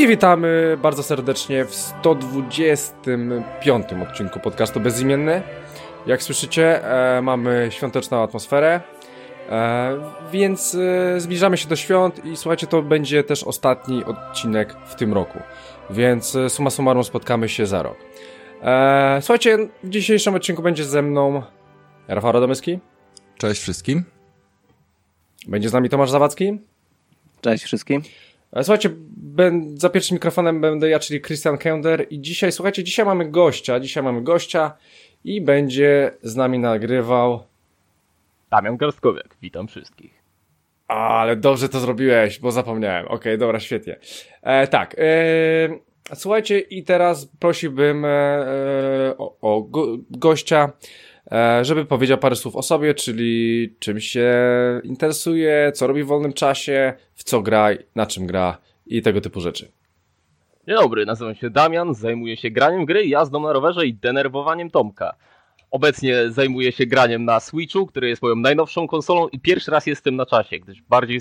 I witamy bardzo serdecznie w 125 odcinku podcastu Bezimienny. Jak słyszycie, e, mamy świąteczną atmosferę, e, więc e, zbliżamy się do świąt i słuchajcie, to będzie też ostatni odcinek w tym roku. Więc e, summa summarum spotkamy się za rok. E, słuchajcie, w dzisiejszym odcinku będzie ze mną Rafał Radomyski. Cześć wszystkim. Będzie z nami Tomasz Zawadzki. Cześć wszystkim. Słuchajcie, ben, za pierwszym mikrofonem będę ja, czyli Christian Kender i dzisiaj, słuchajcie, dzisiaj mamy gościa, dzisiaj mamy gościa i będzie z nami nagrywał, Damian Garstkowiak, witam wszystkich. ale dobrze to zrobiłeś, bo zapomniałem, okej, dobra, świetnie. E, tak, e, słuchajcie i teraz prosiłbym e, e, o, o go, gościa, żeby powiedział parę słów o sobie, czyli czym się interesuje, co robi w wolnym czasie, w co gra, na czym gra i tego typu rzeczy. Dzień dobry, nazywam się Damian, zajmuję się graniem gry, jazdą na rowerze i denerwowaniem Tomka. Obecnie zajmuję się graniem na Switchu, który jest moją najnowszą konsolą i pierwszy raz jestem na czasie, gdyż bardziej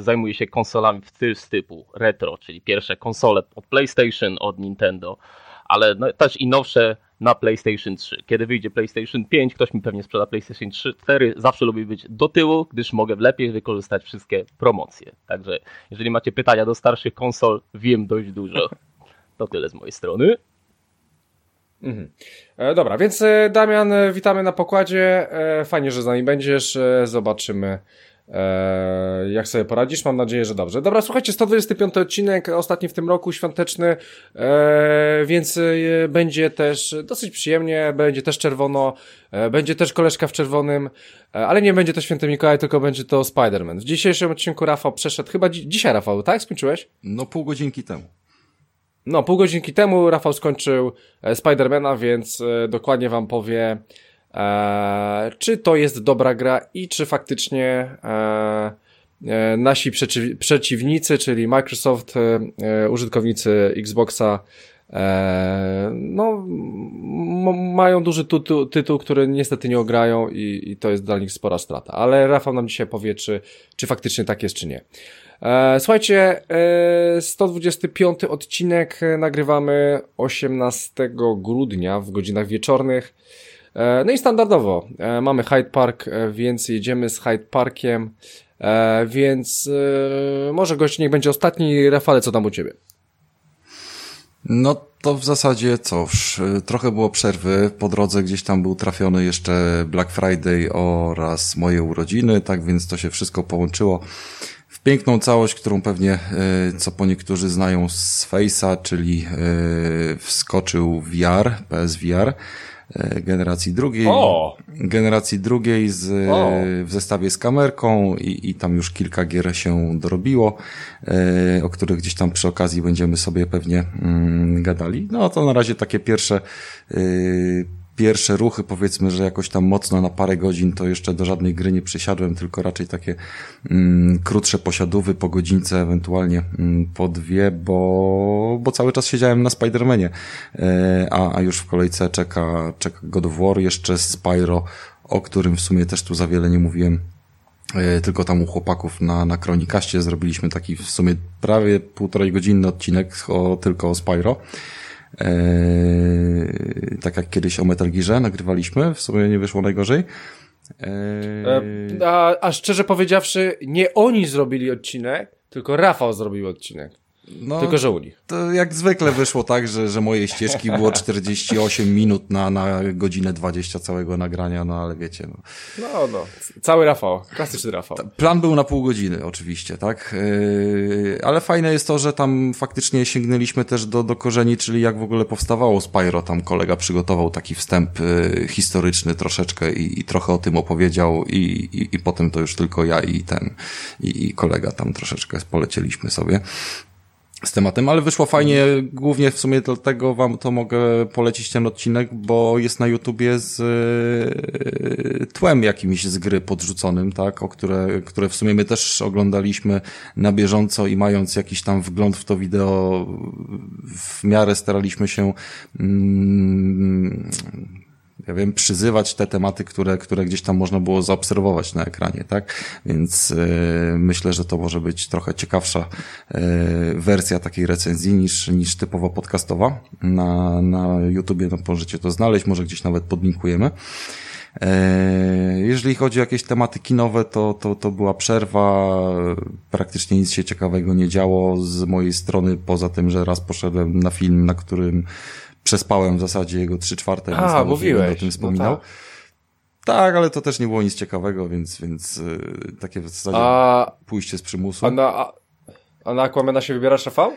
zajmuję się konsolami w ty- typu retro, czyli pierwsze konsole od PlayStation, od Nintendo, ale no, też i nowsze na PlayStation 3. Kiedy wyjdzie PlayStation 5, ktoś mi pewnie sprzeda PlayStation 3, 4, zawsze lubię być do tyłu, gdyż mogę lepiej wykorzystać wszystkie promocje. Także jeżeli macie pytania do starszych konsol, wiem dość dużo. To tyle z mojej strony. Mhm. E, dobra, więc e, Damian, e, witamy na pokładzie. Fajnie, że z nami będziesz. Zobaczymy, e, jak sobie poradzisz. Mam nadzieję, że dobrze. Dobra, słuchajcie, 125 odcinek, ostatni w tym roku, świąteczny, e, więc e, będzie też dosyć przyjemnie, będzie też czerwono, e, będzie też koleżka w czerwonym, e, ale nie będzie to Święty Mikołaj, tylko będzie to Spider-Man. W dzisiejszym odcinku Rafał przeszedł, chyba dzi dzisiaj Rafał, tak? Skończyłeś? No pół godzinki temu. No, pół godzinki temu Rafał skończył Spidermana, więc dokładnie wam powie, czy to jest dobra gra i czy faktycznie e, e, nasi przeciw, przeciwnicy, czyli Microsoft, e, e, użytkownicy Xboxa, e, no, mają duży tytuł, tytuł, który niestety nie ograją i, i to jest dla nich spora strata. Ale Rafał nam dzisiaj powie, czy, czy faktycznie tak jest, czy nie. E, słuchajcie, e, 125 odcinek e, nagrywamy 18 grudnia w godzinach wieczornych. E, no i standardowo e, mamy Hyde Park, e, więc jedziemy z Hyde Parkiem, więc może gość niech będzie ostatni. Rafale, co tam u ciebie? No to w zasadzie cóż, trochę było przerwy. Po drodze gdzieś tam był trafiony jeszcze Black Friday oraz moje urodziny, tak więc to się wszystko połączyło w piękną całość, którą pewnie, co po niektórzy znają z Face'a, czyli wskoczył VR, PSVR y, generacji drugiej. O! generacji drugiej z, O. w zestawie z kamerką i, i tam już kilka gier się dorobiło, e, o których gdzieś tam przy okazji będziemy sobie pewnie mm, gadali. No to na razie takie pierwsze, e, pierwsze ruchy, powiedzmy, że jakoś tam mocno na parę godzin to jeszcze do żadnej gry nie przysiadłem, tylko raczej takie mm, krótsze posiadówy po godzince, ewentualnie mm, po dwie, bo, bo cały czas siedziałem na Spidermanie, e, a, a już w kolejce czeka, czeka God of War, jeszcze Spyro, o którym w sumie też tu za wiele nie mówiłem. E, Tylko tam u chłopaków na, na Kronikaście zrobiliśmy taki w sumie prawie półtorej godzinny odcinek o, tylko o Spyro. Eee, tak jak kiedyś o Metal Gearze nagrywaliśmy, w sumie nie wyszło najgorzej. Eee, a, a szczerze powiedziawszy, nie oni zrobili odcinek, tylko Rafał zrobił odcinek. No, Tylko, że u nich. To jak zwykle wyszło tak, że, że moje ścieżki było 48 minut na, na godzinę 20 całego nagrania, no ale wiecie, no. No, no. Cały Rafał. Klasyczny Rafał. Plan był na pół godziny, oczywiście, tak? Yy, ale fajne jest to, że tam faktycznie sięgnęliśmy też do, do korzeni, czyli jak w ogóle powstawało Spyro. Tam kolega przygotował taki wstęp yy, historyczny troszeczkę i, i trochę o tym opowiedział i, i, i potem to już tylko ja i ten, i, i kolega tam troszeczkę polecieliśmy sobie z tematem, ale wyszło fajnie, głównie w sumie dlatego wam to mogę polecić ten odcinek, bo jest na YouTubie z e, tłem jakimś z gry podrzuconym, tak, o które, które w sumie my też oglądaliśmy na bieżąco i mając jakiś tam wgląd w to wideo, w miarę staraliśmy się mm, ja wiem, przyzywać te tematy, które, które gdzieś tam można było zaobserwować na ekranie, tak? Więc e, myślę, że to może być trochę ciekawsza e, wersja takiej recenzji niż, niż typowo podcastowa. Na, na YouTubie no, możecie to znaleźć, może gdzieś nawet podlinkujemy. E, jeżeli chodzi o jakieś tematy kinowe, to, to, to była przerwa, praktycznie nic się ciekawego nie działo z mojej strony, poza tym, że raz poszedłem na film, na którym przespałem w zasadzie jego trzy czwarte, A, więc mówiłeś. o tym wspominał. No tak. tak. ale to też nie było nic ciekawego, więc, więc yy, takie w zasadzie A, pójście z przymusu. a, na, a, a na Aquamana się wybierasz, Rafał?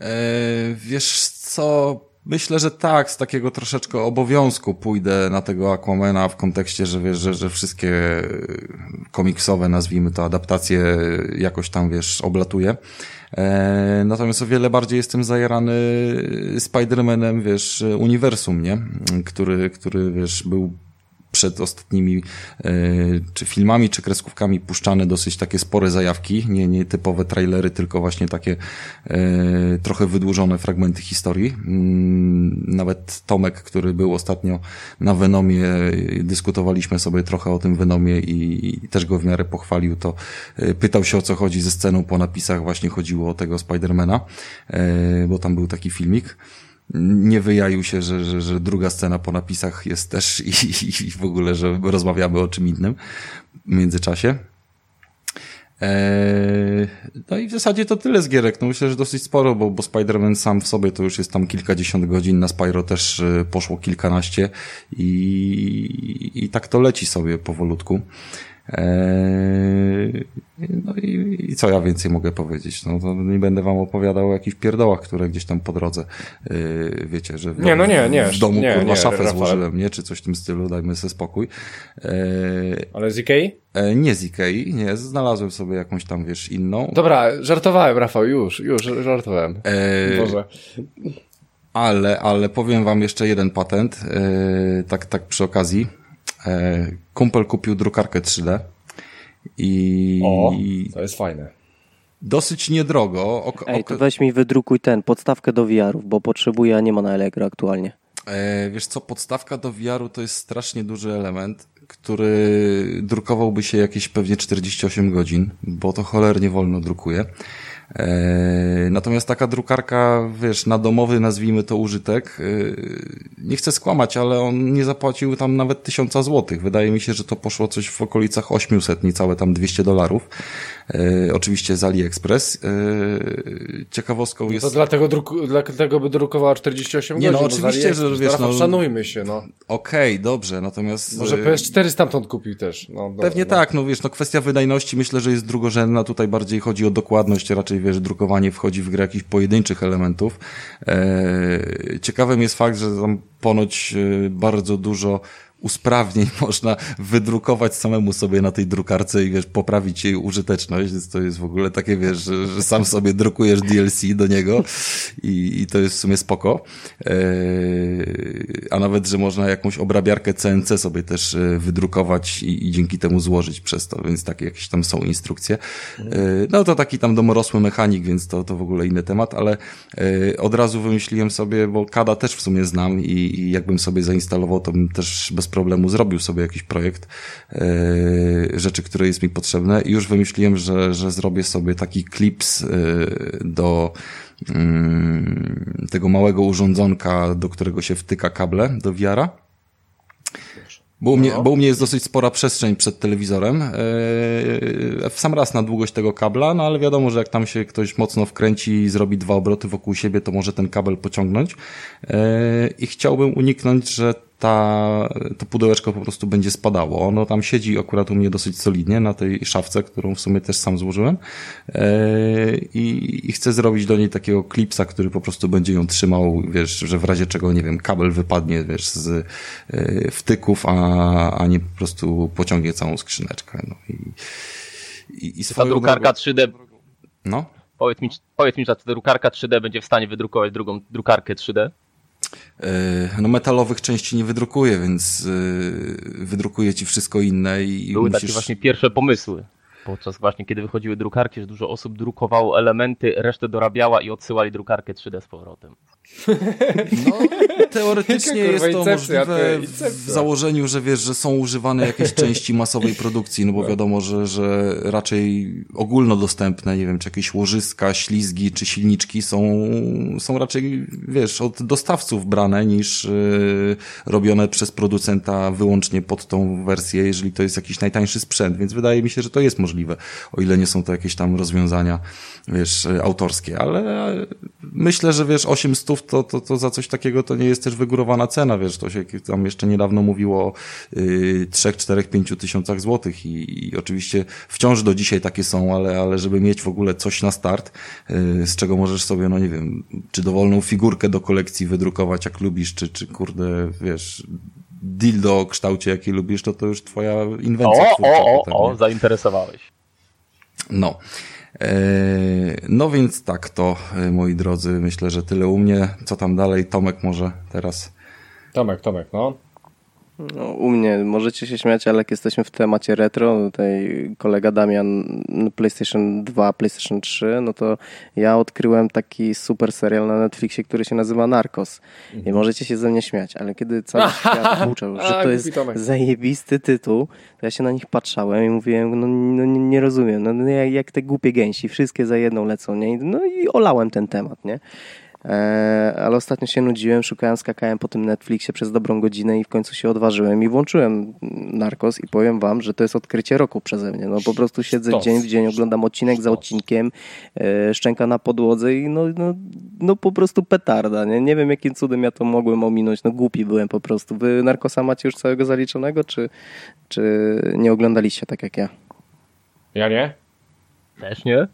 Eee, wiesz co, myślę, że tak, z takiego troszeczkę obowiązku pójdę na tego Aquamana w kontekście, że wiesz, że, że wszystkie komiksowe, nazwijmy to, adaptacje jakoś tam, wiesz, oblatuję. Eee, natomiast o wiele bardziej jestem zajarany Spider-Manem, wiesz, uniwersum, nie? Który, który, wiesz, był przed ostatnimi e, czy filmami, czy kreskówkami puszczane dosyć takie spore zajawki, nie, nie typowe trailery, tylko właśnie takie e, trochę wydłużone fragmenty historii. Mm, nawet Tomek, który był ostatnio na Venomie, dyskutowaliśmy sobie trochę o tym Venomie i, i też go w miarę pochwalił, to e, pytał się o co chodzi ze sceną po napisach, właśnie chodziło o tego Spidermana, bo tam był taki filmik nie wyjawił się, że, że, że druga scena po napisach jest też i, i, w ogóle, że rozmawiamy o czym innym w międzyczasie. Eee, no i w zasadzie to tyle z gierek. No myślę, że dosyć sporo, bo, bo Spider-Man sam w sobie to już jest tam kilkadziesiąt godzin, na Spyro też e, poszło kilkanaście i, i tak to leci sobie powolutku. Eee, no i, i, co ja więcej mogę powiedzieć? No to nie będę wam opowiadał o jakichś pierdołach, które gdzieś tam po drodze, yy, wiecie, że w, nie, no nie, nie, w domu nie, kurwa nie, szafę Rafał. złożyłem, nie? Czy coś w tym stylu, dajmy sobie spokój. Eee, Ale z Ikei? e, nie z Ikei, nie, znalazłem sobie jakąś tam, wiesz, inną. Dobra, żartowałem, Rafał, już, już, żartowałem. Boże. ale, ale powiem wam jeszcze jeden patent, tak, tak przy okazji. Eee, kumpel kupił drukarkę 3D i O, to jest fajne. dosyć niedrogo. Ok, Ej, ok- to weź mi wydrukuj ten, podstawkę do VR-ów, bo potrzebuję, a nie ma na Allegro aktualnie. E, wiesz co, podstawka do VR-u to jest strasznie duży element, który drukowałby się jakieś pewnie 48 godzin, bo to cholernie wolno drukuje. E, natomiast taka drukarka, wiesz, na domowy, nazwijmy to użytek, e, nie chcę skłamać, ale on nie zapłacił tam nawet tysiąca złotych. Wydaje mi się, że to poszło coś w okolicach 800, niecałe tam 200 dolarów. E, oczywiście z AliExpress. Ciekawostką No jest... to dlatego, druku, dlatego by drukowała 48 Nie, no, godzin. bo oczywiście, z że wiesz, no- szanujmy się, no. Okej, dobrze, natomiast... Może e, PS4 stamtąd kupił też. No, dobra, Pewnie no. tak, no wiesz, no kwestia wydajności myślę, że jest drugorzędna, tutaj bardziej chodzi o dokładność, raczej wiesz, drukowanie wchodzi w grę jakichś pojedynczych elementów. Eee, ciekawym jest fakt, że tam ponoć e, bardzo dużo usprawnień można wydrukować samemu sobie na tej drukarce i wiesz, poprawić jej użyteczność, więc to jest w ogóle takie, wiesz, że, że sam sobie drukujesz DLC do niego i, i to jest w sumie spoko. Eee, a nawet, że można jakąś obrabiarkę CNC sobie też e, wydrukować i, i dzięki temu złożyć przez to, więc takie jakieś tam są instrukcje. Eee, no to taki tam domorosły mechanik, więc to, to w ogóle inny temat, ale e, od razu wymyśliłem sobie, bo KADA też w sumie znam i, i jakbym sobie zainstalował, to bym też bez problemu zrobił sobie jakiś projekt e, rzeczy, które jest mi potrzebne i już wymyśliłem, że, że zrobię sobie taki klips e, do mm, tego małego urządzonka, do którego się wtyka kable do wiara. Bo u, mnie, bo u mnie jest dosyć spora przestrzeń przed telewizorem. Eee, w sam raz na długość tego kabla, no ale wiadomo, że jak tam się ktoś mocno wkręci i zrobi dwa obroty wokół siebie, to może ten kabel pociągnąć. I chciałbym uniknąć, że ta, to pudełeczko po prostu będzie spadało. Ono tam siedzi akurat u mnie dosyć solidnie na tej szafce, którą w sumie też sam złożyłem. Eee, i, I chcę zrobić do niej takiego klipsa, który po prostu będzie ją trzymał, wiesz, że w razie czego, nie wiem, kabel wypadnie, wiesz, z e, wtyków, a, a nie po prostu pociągnie całą skrzyneczkę. No i, i, i Ta drukarka drogą- 3D, No. powiedz mi, powiedz mi, że ta drukarka 3D będzie w stanie wydrukować drugą drukarkę 3D? E, No metalowych części nie wydrukuje, więc e, wydrukuje ci wszystko inne i, i Były musisz... takie właśnie pierwsze pomysły. Podczas właśnie kiedy wychodziły drukarki, że dużo osób drukowało elementy, resztę dorabiała i odsyłali drukarkę 3D z powrotem. No, teoretycznie jest to możliwe w, założeniu, że wiesz, że są używane jakieś części masowej produkcji, no bo wiadomo, że, że raczej ogólnodostępne, nie wiem, czy jakieś łożyska, ślizgi, czy silniczki są, są raczej, wiesz, od dostawców brane niż yy, robione przez producenta wyłącznie pod tą wersję, jeżeli to jest jakiś najtańszy sprzęt, więc wydaje mi się, że to jest możliwe, o ile nie są to jakieś tam rozwiązania, wiesz, autorskie, ale myślę, że wiesz, 800 to, to, to za coś takiego to nie jest też wygórowana cena, wiesz, to się tam jeszcze niedawno mówiło o y, 3, 4, 5 tysiącach złotych i, i oczywiście wciąż do dzisiaj takie są, ale, ale żeby mieć w ogóle coś na start, y, z czego możesz sobie, no nie wiem, czy dowolną figurkę do kolekcji wydrukować jak lubisz, czy, czy kurde, wiesz, dildo o kształcie jaki lubisz, to to już twoja inwencja O, twórcza o, o, o, nie? zainteresowałeś. No. E, No więc tak to, e, moi drodzy, myślę, że tyle u mnie. Co tam dalej? Tomek może teraz. Tomek, Tomek, no. No, u mnie możecie się śmiać, ale jak jesteśmy w temacie retro, tutaj kolega Damian PlayStation 2, PlayStation 3, no to ja odkryłem taki super serial na Netflixie, który się nazywa Narcos. I Mhm. możecie się ze mnie śmiać, ale kiedy cały świat uczył, że A, to jest zajebisty tytuł, to ja się na nich patrzałem i mówiłem, no, no nie, nie rozumiem, no, no jak, jak te głupie gęsi, wszystkie za jedną lecą, nie? No i olałem ten temat, nie? E, ale ostatnio się nudziłem, szukałem, skakałem po tym Netflixie przez dobrą godzinę i w końcu się odważyłem i włączyłem Narcos i powiem wam, że to jest odkrycie roku przeze mnie. No po prostu siedzę Sztos. dzień w dzień, oglądam odcinek za Sztos. odcinkiem, e, szczęka na podłodze i no, no, no po prostu petarda, nie? Nie wiem jakim cudem ja to mogłem ominąć, no głupi byłem po prostu. Wy Narcosa macie już całego zaliczonego, czy, czy nie oglądaliście tak jak ja? Ja nie? Też nie?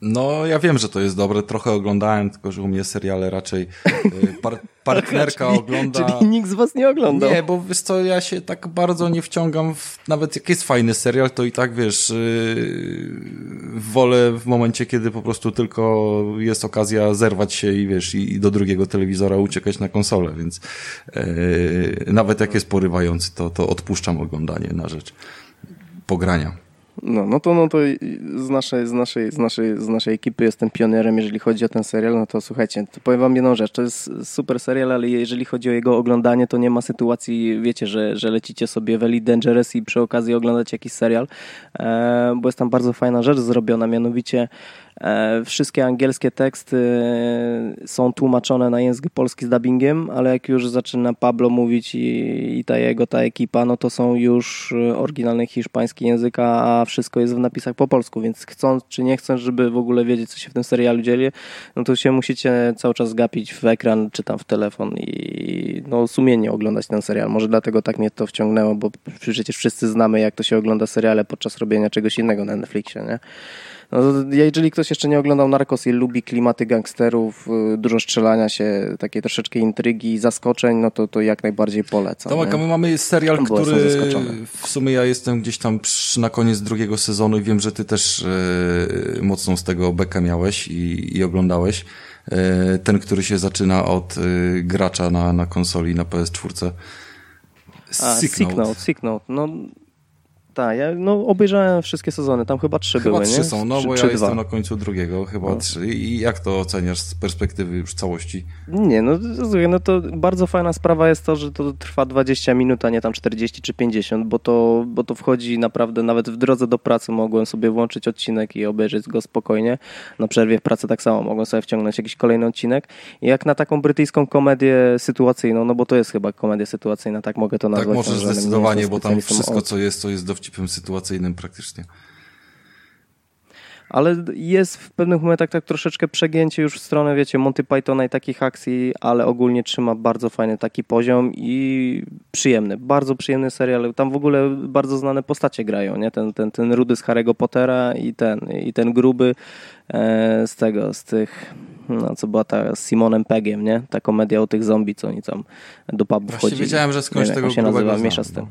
No, ja wiem, że to jest dobre. Trochę oglądałem, tylko że u mnie seriale raczej y, par partnerka ogląda. Czyli nikt z was nie oglądał. Nie, bo wiesz co, ja się tak bardzo nie wciągam w, nawet jak jest fajny serial, to i tak wiesz, yy, wolę w momencie, kiedy po prostu tylko jest okazja zerwać się i wiesz, i, i do drugiego telewizora uciekać na konsolę, więc yy, nawet jak jest porywający, to, to odpuszczam oglądanie na rzecz pogrania. No, no to, no to z, naszej, z, naszej, z, naszej, z naszej ekipy jestem pionierem, jeżeli chodzi o ten serial, no to słuchajcie, to powiem wam jedną rzecz, to jest super serial, ale jeżeli chodzi o jego oglądanie, to nie ma sytuacji, wiecie, że, że lecicie sobie w Elite Dangerous i przy okazji oglądacie jakiś serial, e, bo jest tam bardzo fajna rzecz zrobiona, mianowicie wszystkie angielskie teksty są tłumaczone na język polski z dubbingiem, ale jak już zaczyna Pablo mówić i, i ta jego, ta ekipa, no to są już e, oryginalny hiszpański język, a wszystko jest w napisach po polsku, więc chcąc czy nie chcąc, żeby w ogóle wiedzieć, co się w tym serialu dzieje, no to się musicie cały czas gapić w ekran, czy tam w telefon i no sumiennie oglądać ten serial. Może dlatego tak mnie to wciągnęło, bo przecież wszyscy znamy, jak to się ogląda seriale podczas robienia czegoś innego na Netflixie, nie? No, jeżeli ktoś jeszcze nie oglądał Narcos i lubi klimaty gangsterów, y, dużo strzelania się, takie troszeczkę intrygi, zaskoczeń, no to, to jak najbardziej polecam. Tomek, a my mamy serial, Bo który w sumie ja jestem gdzieś tam przy, na koniec drugiego sezonu i wiem, że ty też e, mocną z tego bekę miałeś i, i oglądałeś. E, ten, który się zaczyna od e, gracza na, na konsoli, na PS4. A, Sick Sick Note. Note, Sick Note, no tak, ja no, obejrzałem wszystkie sezony, tam chyba trzy Chyba były, trzy nie? są, no Czy- bo ja jestem na końcu drugiego, chyba trzy. I jak to oceniasz z perspektywy już całości? Nie, no, no to bardzo fajna sprawa jest to, że to trwa 20 minut, a nie tam 40 czy 50, bo to, bo to wchodzi naprawdę, nawet w drodze do pracy mogłem sobie włączyć odcinek i obejrzeć go spokojnie. Na przerwie w pracy tak samo mogłem sobie wciągnąć jakiś kolejny odcinek. I jak na taką brytyjską komedię sytuacyjną, no bo to jest chyba komedia sytuacyjna, tak mogę to nazwać. Tak, możesz że nie zdecydowanie, bo tam wszystko, od- co jest, to jest dowcipem sytuacyjnym praktycznie. Ale jest w pewnych momentach tak troszeczkę przegięcie już w stronę, wiecie, Monty Pythona i takich akcji, ale ogólnie trzyma bardzo fajny taki poziom i przyjemny, bardzo przyjemny serial. Tam w ogóle bardzo znane postacie grają, nie? Ten, ten, ten rudy z Harry'ego Pottera i ten, i ten gruby e, z tego, z tych, no co była ta z Simonem Peggiem, nie? Ta komedia o tych zombie, co oni tam do pubu Właśnie wchodzili. wiedziałem, że skądś Nie tego nazywa, miesza z tym.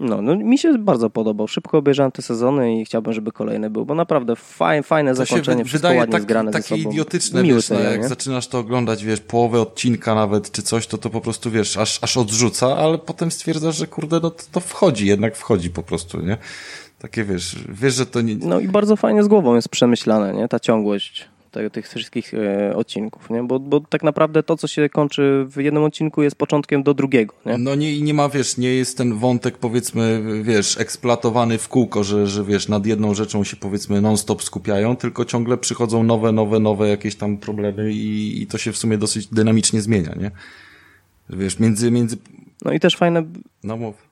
No. No, mi się bardzo podobał. Szybko obejrzałem te sezony i chciałbym, żeby kolejny był, bo naprawdę fajne, fajne To zakończenie, się wszystko ładnie tak, zgrane takie ze sobą. idiotyczne, Miły wiesz, no, jak nie? zaczynasz to oglądać, wiesz, połowę odcinka nawet, czy coś, to to po prostu, wiesz, aż, aż odrzuca, ale potem stwierdzasz, że kurde, no to, to wchodzi, jednak wchodzi po prostu, nie? Takie, wiesz, wiesz, że to nie... No i bardzo fajnie z głową jest przemyślane, nie? Ta ciągłość te, tych wszystkich e, odcinków, nie? Bo, bo tak naprawdę to, co się kończy w jednym odcinku jest początkiem do drugiego, nie? No nie, i nie ma, wiesz, nie jest ten wątek, powiedzmy, wiesz, eksploatowany w kółko, że, że wiesz, nad jedną rzeczą się, powiedzmy, non-stop skupiają, tylko ciągle przychodzą nowe, nowe, nowe jakieś tam problemy i, i to się w sumie dosyć dynamicznie zmienia, nie? Wiesz, między, między, No i też fajne, no mów.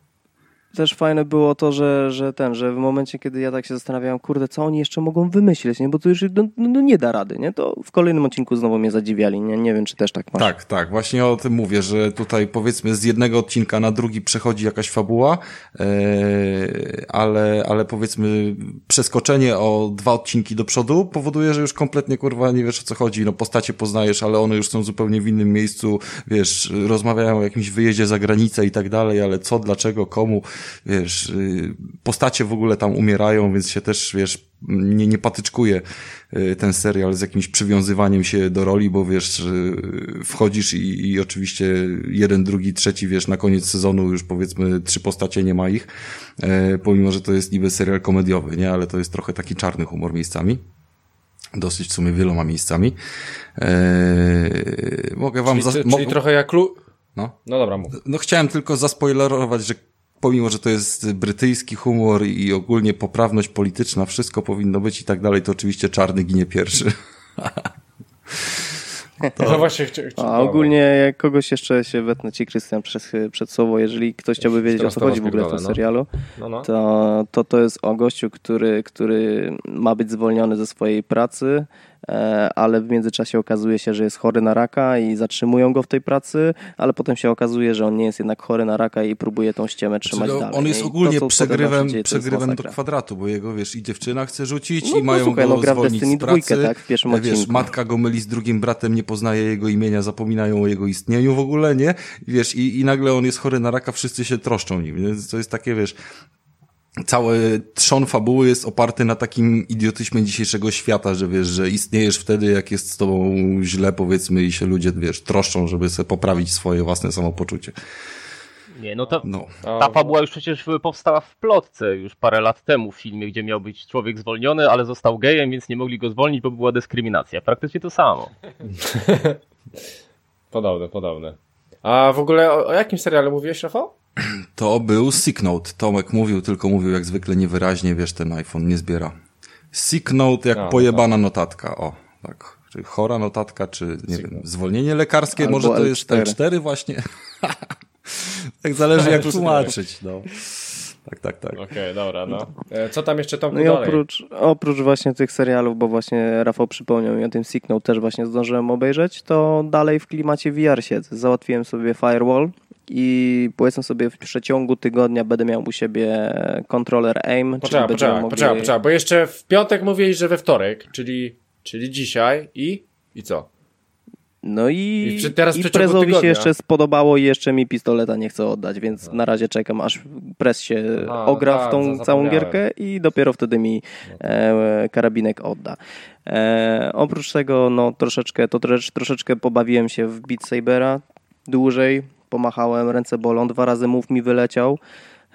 Też fajne było to, że, że ten, że w momencie, kiedy ja tak się zastanawiałem, kurde, co oni jeszcze mogą wymyślić, nie? Bo to już no, no nie da rady, nie? To w kolejnym odcinku znowu mnie zadziwiali, nie? Nie wiem, czy też tak masz. Tak, tak, właśnie o tym mówię, że tutaj powiedzmy z jednego odcinka na drugi przechodzi jakaś fabuła, e, ale, ale powiedzmy przeskoczenie o dwa odcinki do przodu powoduje, że już kompletnie kurwa nie wiesz o co chodzi, no postacie poznajesz, ale one już są zupełnie w innym miejscu, wiesz, rozmawiają o jakimś wyjeździe za granicę i tak dalej, ale co, dlaczego, komu, wiesz, y, postacie w ogóle tam umierają, więc się też, wiesz, nie, nie patyczkuje y, ten serial z jakimś przywiązywaniem się do roli, bo wiesz, y, wchodzisz i, i oczywiście jeden, drugi, trzeci, wiesz, na koniec sezonu już powiedzmy trzy postacie nie ma ich, e, pomimo, że to jest niby serial komediowy, nie, ale to jest trochę taki czarny humor miejscami. Dosyć w sumie wieloma miejscami. E, mogę wam... Czyli, czyli mo- trochę jak lu... no. No dobra, mów. No chciałem tylko zaspoilerować, że pomimo, że to jest brytyjski humor i ogólnie poprawność polityczna, wszystko powinno być i tak dalej, to oczywiście czarny ginie pierwszy. No właśnie A ogólnie jak kogoś jeszcze się wetnę ci, Krystian, przed, przed słowo, jeżeli ktoś chciałby wiedzieć, o co to chodzi w ogóle w tym no. serialu, No, no. to, to to jest o gościu, który, który ma być zwolniony ze swojej pracy, ale w międzyczasie okazuje się, że jest chory na raka i zatrzymują go w tej pracy, ale potem się okazuje, że on nie jest jednak chory na raka i próbuje tą ściemę trzymać Czyli dalej. on jest to, ogólnie potem przegrywem, dzieje, to przegrywem do kwadratu, bo jego, wiesz, i dziewczyna chce rzucić No, i no mają słuchaj, go no gra w Destiny pracy. dwójkę, tak, w pierwszym E, Wiesz, odcinku. matka go myli z drugim bratem, nie poznaje jego imienia, zapominają o jego istnieniu w ogóle, nie? Wiesz, i, i nagle on jest chory na raka, wszyscy się troszczą nim. Więc to jest takie, wiesz, cały trzon fabuły jest oparty na takim idiotyzmie dzisiejszego świata, że wiesz, że istniejesz wtedy, jak jest z tobą źle, powiedzmy, i się ludzie, wiesz, troszczą, żeby sobie poprawić swoje własne samopoczucie. Nie, no to No. Ta fabuła już przecież powstała w plotce już parę lat temu w filmie, gdzie miał być człowiek zwolniony, ale został gejem, więc nie mogli go zwolnić, bo była dyskryminacja. Praktycznie to samo. Podobne, podobne. A w ogóle o, o jakim serialu mówiłeś, Rafał? To był Sick Note. Tomek mówił, tylko mówił jak zwykle niewyraźnie, wiesz, ten iPhone nie zbiera. Sick Note jak A, no pojebana notatka, o, tak. Czy chora notatka, czy nie wiem, zwolnienie lekarskie, Albo może to jest L4. L4 właśnie. tak zależy jak tłumaczyć, no. Tak, tak, tak. Okej, dobra, no. E, Co tam jeszcze tam No i dalej? oprócz, oprócz właśnie tych serialów, bo właśnie Rafał przypomniał mi o tym Signal, też właśnie zdążyłem obejrzeć, to dalej w klimacie VR siedzę. Załatwiłem sobie Firewall i powiedzmy sobie w przeciągu tygodnia będę miał u siebie kontroler AIM. Poczekaj, poczekaj, mogli- poczekaj, poczekaj, bo jeszcze w piątek mówiłeś, że we wtorek, czyli, czyli dzisiaj i... I co? No i, I przy- teraz i Prezowi się tygodnia. jeszcze spodobało i jeszcze mi pistoleta nie chce oddać, więc na razie czekam, aż Prez się Aha, ogra tak, w tą całą gierkę i dopiero wtedy mi e, karabinek odda. E, oprócz tego, no troszeczkę, to trosz, troszeczkę pobawiłem się w Beat Sabera dłużej, pomachałem, ręce bolą, dwa razy mów mi wyleciał.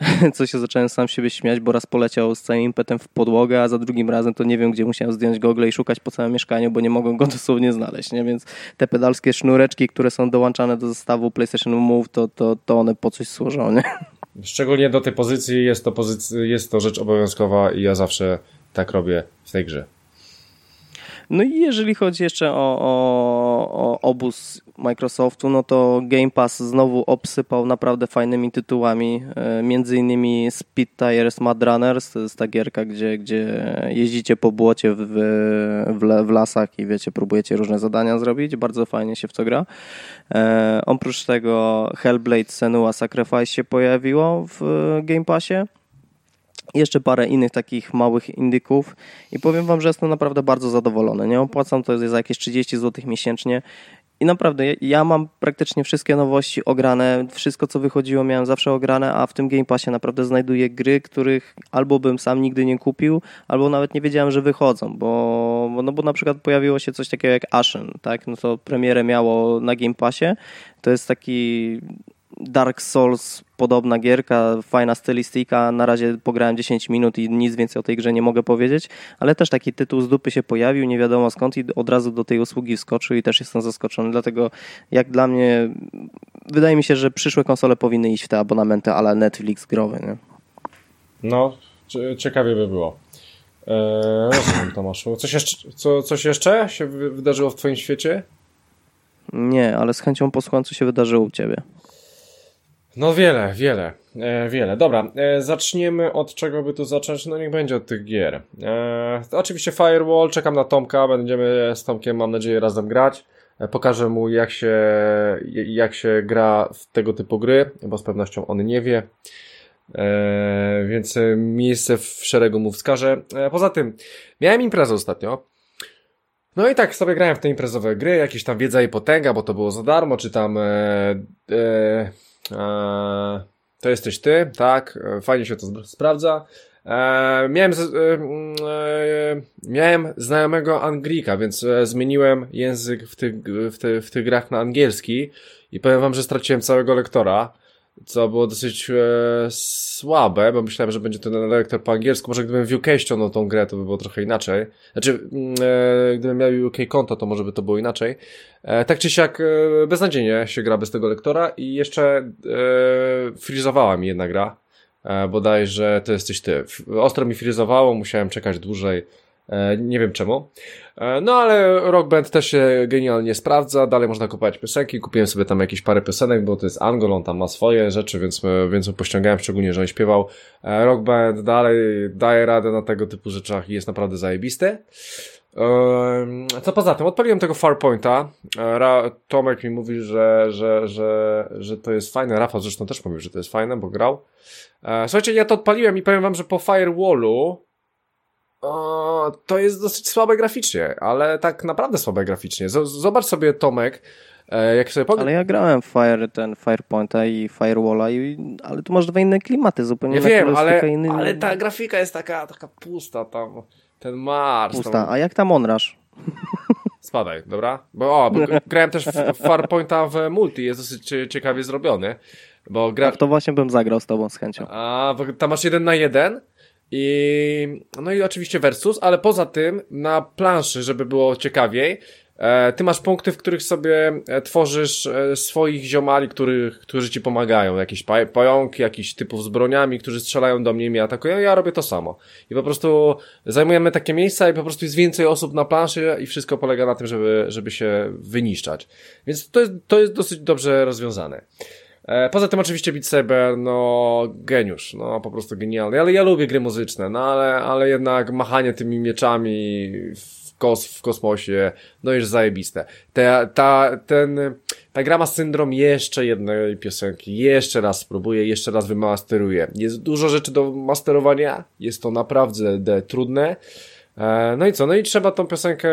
Co się zacząłem sam siebie śmiać, bo raz poleciał z całym impetem w podłogę, a za drugim razem to nie wiem, gdzie musiałem zdjąć gogle i szukać po całym mieszkaniu, bo nie mogłem go dosłownie znaleźć, nie? Więc te pedalskie sznureczki, które są dołączane do zestawu PlayStation Move, to, to, to one po coś służą, nie? Szczególnie do tej pozycji jest to, pozyc- jest to rzecz obowiązkowa i ja zawsze tak robię w tej grze. No i jeżeli chodzi jeszcze o, o, o obóz Microsoftu, no to Game Pass znowu obsypał naprawdę fajnymi tytułami, e, między innymi Speed Tires Mad Runners, to jest ta gierka, gdzie, gdzie jeździcie po błocie w, w, lasach i wiecie, próbujecie różne zadania zrobić, bardzo fajnie się w to gra. E, oprócz tego Hellblade Senua Sacrifice się pojawiło w e, Game Passie jeszcze parę innych takich małych indyków i powiem wam, że jestem naprawdę bardzo zadowolony. Nie opłacam to za jakieś 30 zł miesięcznie I naprawdę, ja mam praktycznie wszystkie nowości ograne, wszystko co wychodziło miałem zawsze ograne, a w tym Game Passie naprawdę znajduję gry, których albo bym sam nigdy nie kupił, albo nawet nie wiedziałem, że wychodzą, bo, no bo na przykład pojawiło się coś takiego jak Ashen, tak? No to premierę miało na Game Passie. To jest taki Dark Souls podobna gierka, fajna stylistyka. Na razie pograłem 10 minut i nic więcej o tej grze nie mogę powiedzieć, ale też taki tytuł z dupy się pojawił, nie wiadomo skąd i od razu do tej usługi wskoczył i też jestem zaskoczony. Dlatego jak dla mnie wydaje mi się, że przyszłe konsole powinny iść w te abonamenty, ale Netflix growy, nie? No, ciekawie by było. Eee, rozumiem, Tomaszu. Coś jeszcze, co, coś jeszcze się wydarzyło w twoim świecie? Nie, ale z chęcią posłucham, co się wydarzyło u ciebie. No wiele, wiele, e, wiele. Dobra, e, zaczniemy od czego by tu zacząć? No niech będzie od tych gier. E, oczywiście Firewall, czekam na Tomka, będziemy z Tomkiem mam nadzieję razem grać. E, pokażę mu jak się, jak się gra w tego typu gry, bo z pewnością on nie wie. E, więc miejsce w szeregu mu wskażę. E, poza tym, miałem imprezę ostatnio. No i tak sobie grałem w te imprezowe gry, jakieś tam wiedza i potęga, bo to było za darmo, czy tam e, e, to jesteś ty, tak, e, fajnie się to sprawdza. E, miałem, miałem znajomego Anglika, więc zmieniłem język w tych, w, w tych grach na angielski i powiem wam, że straciłem całego lektora co było dosyć e, słabe, bo myślałem, że będzie to lektor po angielsku. Może gdybym w UK ściągnął tą grę, to by było trochę inaczej. Znaczy, mm, e, gdybym miał UK konto, to może by to było inaczej. E, tak czy siak, e, beznadziejnie się gra bez tego lektora i jeszcze e, frizowała mi jedna gra. E, bodajże to jesteś ty. Ostro mi frizowało, musiałem czekać dłużej. E, nie wiem czemu. E, no ale Rock Band też się genialnie sprawdza, dalej można kupować piosenki, kupiłem sobie tam jakieś parę piosenek, bo to jest Angol, on tam ma swoje rzeczy, więc, więc pościągałem, szczególnie, że on śpiewał. E, Rock Band dalej daje radę na tego typu rzeczach i jest naprawdę zajebiste. Co poza tym, odpaliłem tego Farpointa. Tomek mi mówi, że, że, że, że to jest fajne. Rafał zresztą też mówił, że to jest fajne, bo grał. Słuchajcie, ja to odpaliłem i powiem wam, że po Firewallu o, to jest dosyć słabe graficznie, ale tak naprawdę słabe graficznie. Z zobacz sobie Tomek, e, jak sobie Ale ja grałem w Fire, ten Firepointa i Firewalla, i, ale tu masz dwa inne klimaty zupełnie. Ja wiem, ale, inny... ale ta grafika jest taka, taka pusta tam. Ten Mars. Pusta. Tam... A jak tam Onrush? Spadaj, dobra? Bo, o, bo grałem też w Farpointa w multi, jest dosyć ciekawie zrobiony. Bo gra... Tak, to właśnie bym zagrał z tobą z chęcią. A, bo tam masz jeden na jeden i, no i oczywiście versus, ale poza tym na planszy, żeby było ciekawiej, e, ty masz punkty, w których sobie e, tworzysz e, swoich ziomali, których, którzy ci pomagają. Jakieś pająki, jakiś typów z broniami, którzy strzelają do mnie i mnie atakują. Ja robię to samo. I po prostu zajmujemy takie miejsca i po prostu jest więcej osób na planszy i wszystko polega na tym, żeby, żeby się wyniszczać. Więc to jest, to jest dosyć dobrze rozwiązane. E, poza tym oczywiście Beat Saber, no geniusz, no po prostu genialny, ale ja lubię gry muzyczne, no ale, ale jednak machanie tymi mieczami w, kos, w kosmosie, no już zajebiste. Te, ta, ten, ta gra ma syndrom jeszcze jednej piosenki, jeszcze raz spróbuję, jeszcze raz wymasteruję. Jest dużo rzeczy do masterowania, jest to naprawdę trudne, no i co? No i trzeba tą piosenkę,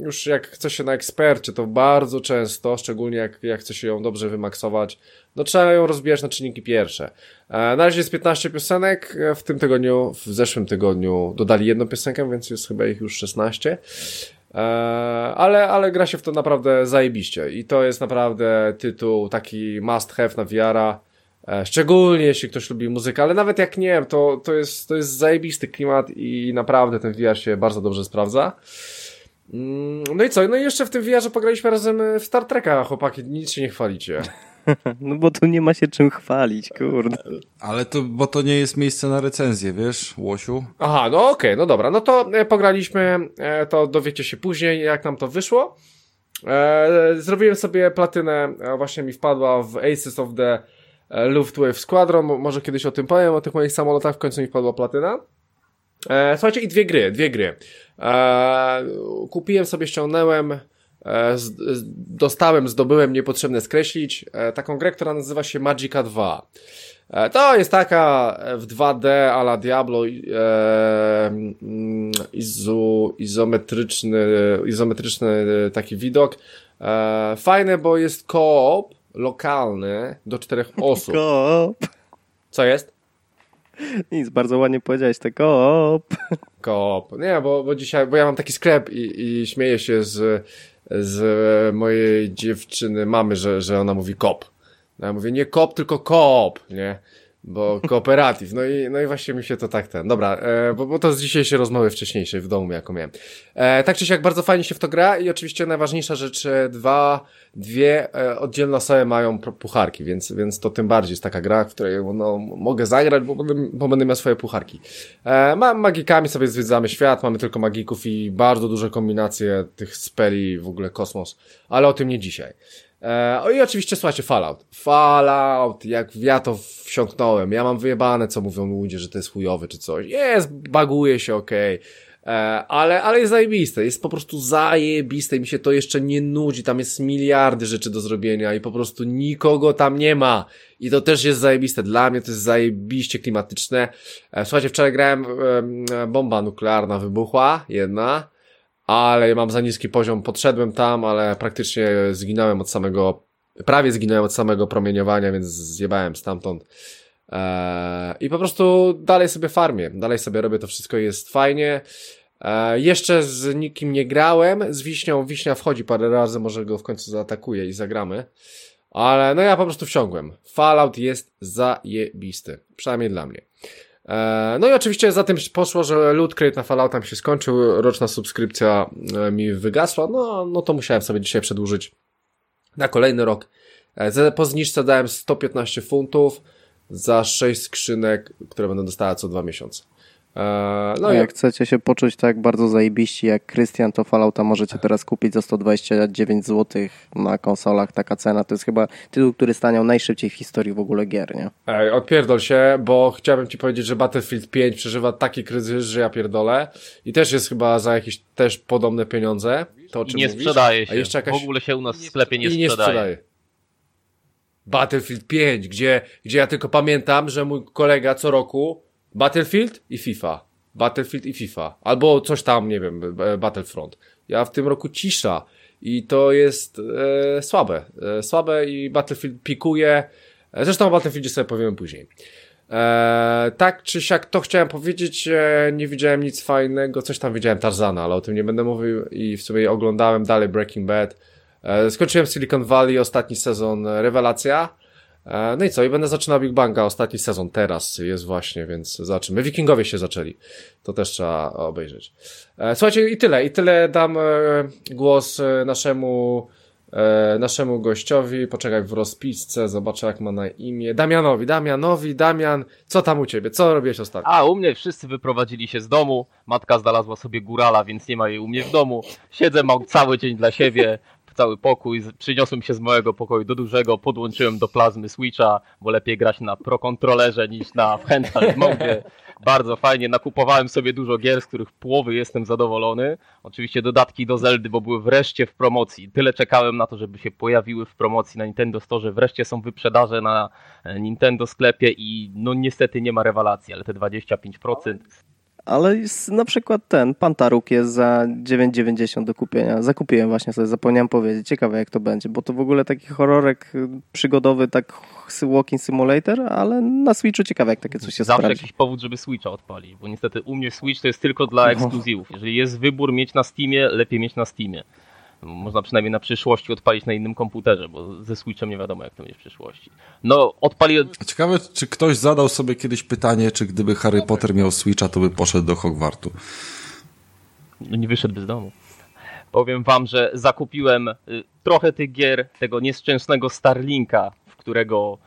już jak chce się na ekspercie, to bardzo często, szczególnie jak, jak chce się ją dobrze wymaksować, no trzeba ją rozbijać na czynniki pierwsze. E, na razie jest 15 piosenek, e, w tym tygodniu, w zeszłym tygodniu dodali jedną piosenkę, więc jest chyba ich już 16. Ale, ale gra się w to naprawdę zajebiście i to jest naprawdę tytuł taki must have na VR-a. E, szczególnie jeśli ktoś lubi muzykę, ale nawet jak nie, to, to, jest, to jest zajebisty klimat i naprawdę ten VR się bardzo dobrze sprawdza. Mm, no i co? No i jeszcze w tym VR pograliśmy razem w Star Treka, chłopaki, nic się nie chwalicie. No bo tu nie ma się czym chwalić, kurde. Ale to, bo to nie jest miejsce na recenzję, wiesz, Łosiu? Aha, no okej, okay, no dobra, no to e, pograliśmy, e, to dowiecie się później, jak nam to wyszło. Zrobiłem sobie platynę, właśnie mi wpadła w Aces of the E, Luftwaffe Squadron, może kiedyś o tym powiem, o tych moich samolotach, w końcu mi wpadła platyna. E, słuchajcie, i dwie gry, dwie gry. E, kupiłem sobie, ściągnąłem e, z, dostałem, zdobyłem, niepotrzebne skreślić, e, taką grę, która nazywa się Magica 2. E, to jest taka w 2D a la Diablo e, mm, izo, izometryczny, izometryczny taki widok. E, fajne, bo jest koop lokalny do czterech osób. Koop. Co jest? Nic, bardzo ładnie powiedziałeś, to koop. Koop. Nie, bo, bo dzisiaj, bo ja mam taki sklep i, i śmieję się z, z mojej dziewczyny mamy, że, że ona mówi kop. Ja mówię nie kop, tylko koop, nie? Bo kooperatyw. No i, no i właśnie mi się to tak ten. Dobra, e, bo, bo to z dzisiejszej rozmowy wcześniejszej w domu, jaką miałem. E, tak czy siak bardzo fajnie się w to gra i oczywiście najważniejsza rzecz, e, dwa, dwie e, oddzielne osoby mają pucharki, więc, więc to tym bardziej jest taka gra, w której no, mogę zagrać, bo, bo będę miał swoje pucharki. E, mam magikami sobie zwiedzamy świat, mamy tylko magików i bardzo duże kombinacje tych speli, w ogóle kosmos, ale o tym nie dzisiaj. E, o i oczywiście słuchajcie, Fallout. Fallout, jak ja to wsiąknąłem. Ja mam wyjebane, co mówią ludzie, że to jest chujowy czy coś. Jest, baguje się, okej. Okay. E, ale, ale jest zajebiste, jest po prostu zajebiste i mi się to jeszcze nie nudzi, tam jest miliardy rzeczy do zrobienia i po prostu nikogo tam nie ma i to też jest zajebiste, dla mnie to jest zajebiście klimatyczne. E, słuchajcie, wczoraj grałem, bomba nuklearna wybuchła, jedna, ale mam za niski poziom, podszedłem tam, ale praktycznie zginąłem od samego, prawie zginąłem od samego promieniowania, więc zjebałem stamtąd. Eee, I po prostu dalej sobie farmię, dalej sobie robię to wszystko jest fajnie. Eee, jeszcze z nikim nie grałem, z Wiśnią, Wiśnia wchodzi parę razy, może go w końcu zaatakuje i zagramy. Ale no ja po prostu wciągłem. Fallout jest zajebisty, przynajmniej dla mnie. E, no i oczywiście za tym poszło, że loot crate na Fallouta mi się skończył, roczna subskrypcja e, mi wygasła, no, no to musiałem sobie dzisiaj przedłużyć na kolejny rok. E, po zniżce dałem 115 funtów za 6 skrzynek, które będę dostała co dwa miesiące. No jak chcecie się poczuć tak bardzo zajebiści jak Krystian, to Fallouta możecie teraz kupić za 129 zł na konsolach. Taka cena to jest chyba tytuł, który staniał najszybciej w historii w ogóle gier, nie? Ej, odpierdol się, bo chciałbym ci powiedzieć, że Battlefield 5 przeżywa taki kryzys, że ja pierdolę i też jest chyba za jakieś też podobne pieniądze. To, o czym I nie mówisz. sprzedaje się. A jeszcze jakaś... W ogóle się u nas w sklepie nie, nie sprzedaje. sprzedaje. Battlefield 5, gdzie, gdzie ja tylko pamiętam, że mój kolega co roku Battlefield i FIFA. Battlefield i FIFA. Albo coś tam, nie wiem, Battlefront. Ja w tym roku cisza. I to jest e, słabe. E, słabe i Battlefield pikuje. E, zresztą o Battlefieldzie sobie powiemy później. E, tak czy siak to chciałem powiedzieć, e, nie widziałem nic fajnego, coś tam widziałem Tarzana, ale o tym nie będę mówił i w sumie oglądałem dalej Breaking Bad. E, skończyłem Silicon Valley, ostatni sezon, rewelacja. E, no i co? I będę zaczynał Big Banga. Ostatni sezon teraz jest właśnie, więc zobaczymy. Wikingowie się zaczęli. To też trzeba obejrzeć. E, słuchajcie, i tyle. I tyle dam e, głos naszemu naszemu gościowi. Poczekaj w rozpisce, zobaczę jak ma na imię. Damianowi, Damianowi, Damian, co tam u ciebie? Co robiłeś ostatnio? A, u mnie wszyscy wyprowadzili się z domu. Matka znalazła sobie górala, więc nie ma jej u mnie w domu. Siedzę, mam cały dzień dla siebie cały pokój, przyniosłem się z mojego pokoju do dużego, podłączyłem do plazmy Switcha, bo lepiej grać na Pro Controllerze niż na w handheld mode. Bardzo fajnie, nakupowałem sobie dużo gier, z których połowy jestem zadowolony. Oczywiście dodatki do Zeldy, bo były wreszcie w promocji. Tyle czekałem na to, żeby się pojawiły w promocji na Nintendo Store. Wreszcie są wyprzedaże na e, Nintendo sklepie i no niestety nie ma rewelacji, ale te 25% ale jest na przykład ten Pantaruk jest za 9,90 do kupienia. Zakupiłem właśnie sobie, zapomniałem powiedzieć. Ciekawe jak to będzie, bo to w ogóle taki horrorek przygodowy, tak walking simulator, ale na Switchu ciekawe jak takie coś się Zawsze sprawdzi. jakiś powód, żeby Switcha odpalić, bo niestety u mnie Switch to jest tylko dla no. ekskluzywów. Jeżeli jest wybór mieć na Steamie, lepiej mieć na Steamie. Można przynajmniej na przyszłości odpalić na innym komputerze, bo ze Switchem nie wiadomo, jak to będzie w przyszłości. No, odpaliłem... Ciekawe, czy ktoś zadał sobie kiedyś pytanie, czy gdyby Harry Potter miał Switcha, to by poszedł do Hogwartu. No nie wyszedłby z domu. Powiem wam, że zakupiłem y, trochę tych gier, tego nieszczęsnego Starlinka, w którego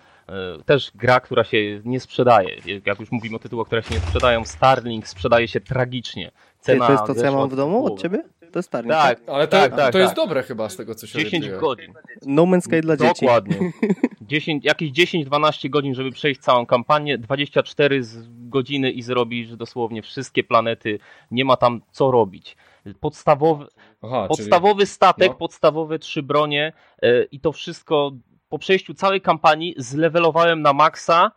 y, też gra, która się nie sprzedaje. Jak już mówimy o tytułach, które się nie sprzedają, Starlink sprzedaje się tragicznie. Cena to jest to, co ja mam w domu od ciebie? To jest Starlink. Tak, tak? ale tak, to, tak, to jest tak. dobre chyba z tego, co się 10 dzieje. godzin. No Man's Sky dla dzieci. Dokładnie. 10, jakieś 10-12 godzin, żeby przejść całą kampanię, 24 godziny i zrobisz dosłownie wszystkie planety. Nie ma tam co robić. Podstawowy, Aha, podstawowy statek, no. podstawowe trzy bronie e, i to wszystko po przejściu całej kampanii zlewelowałem na maksa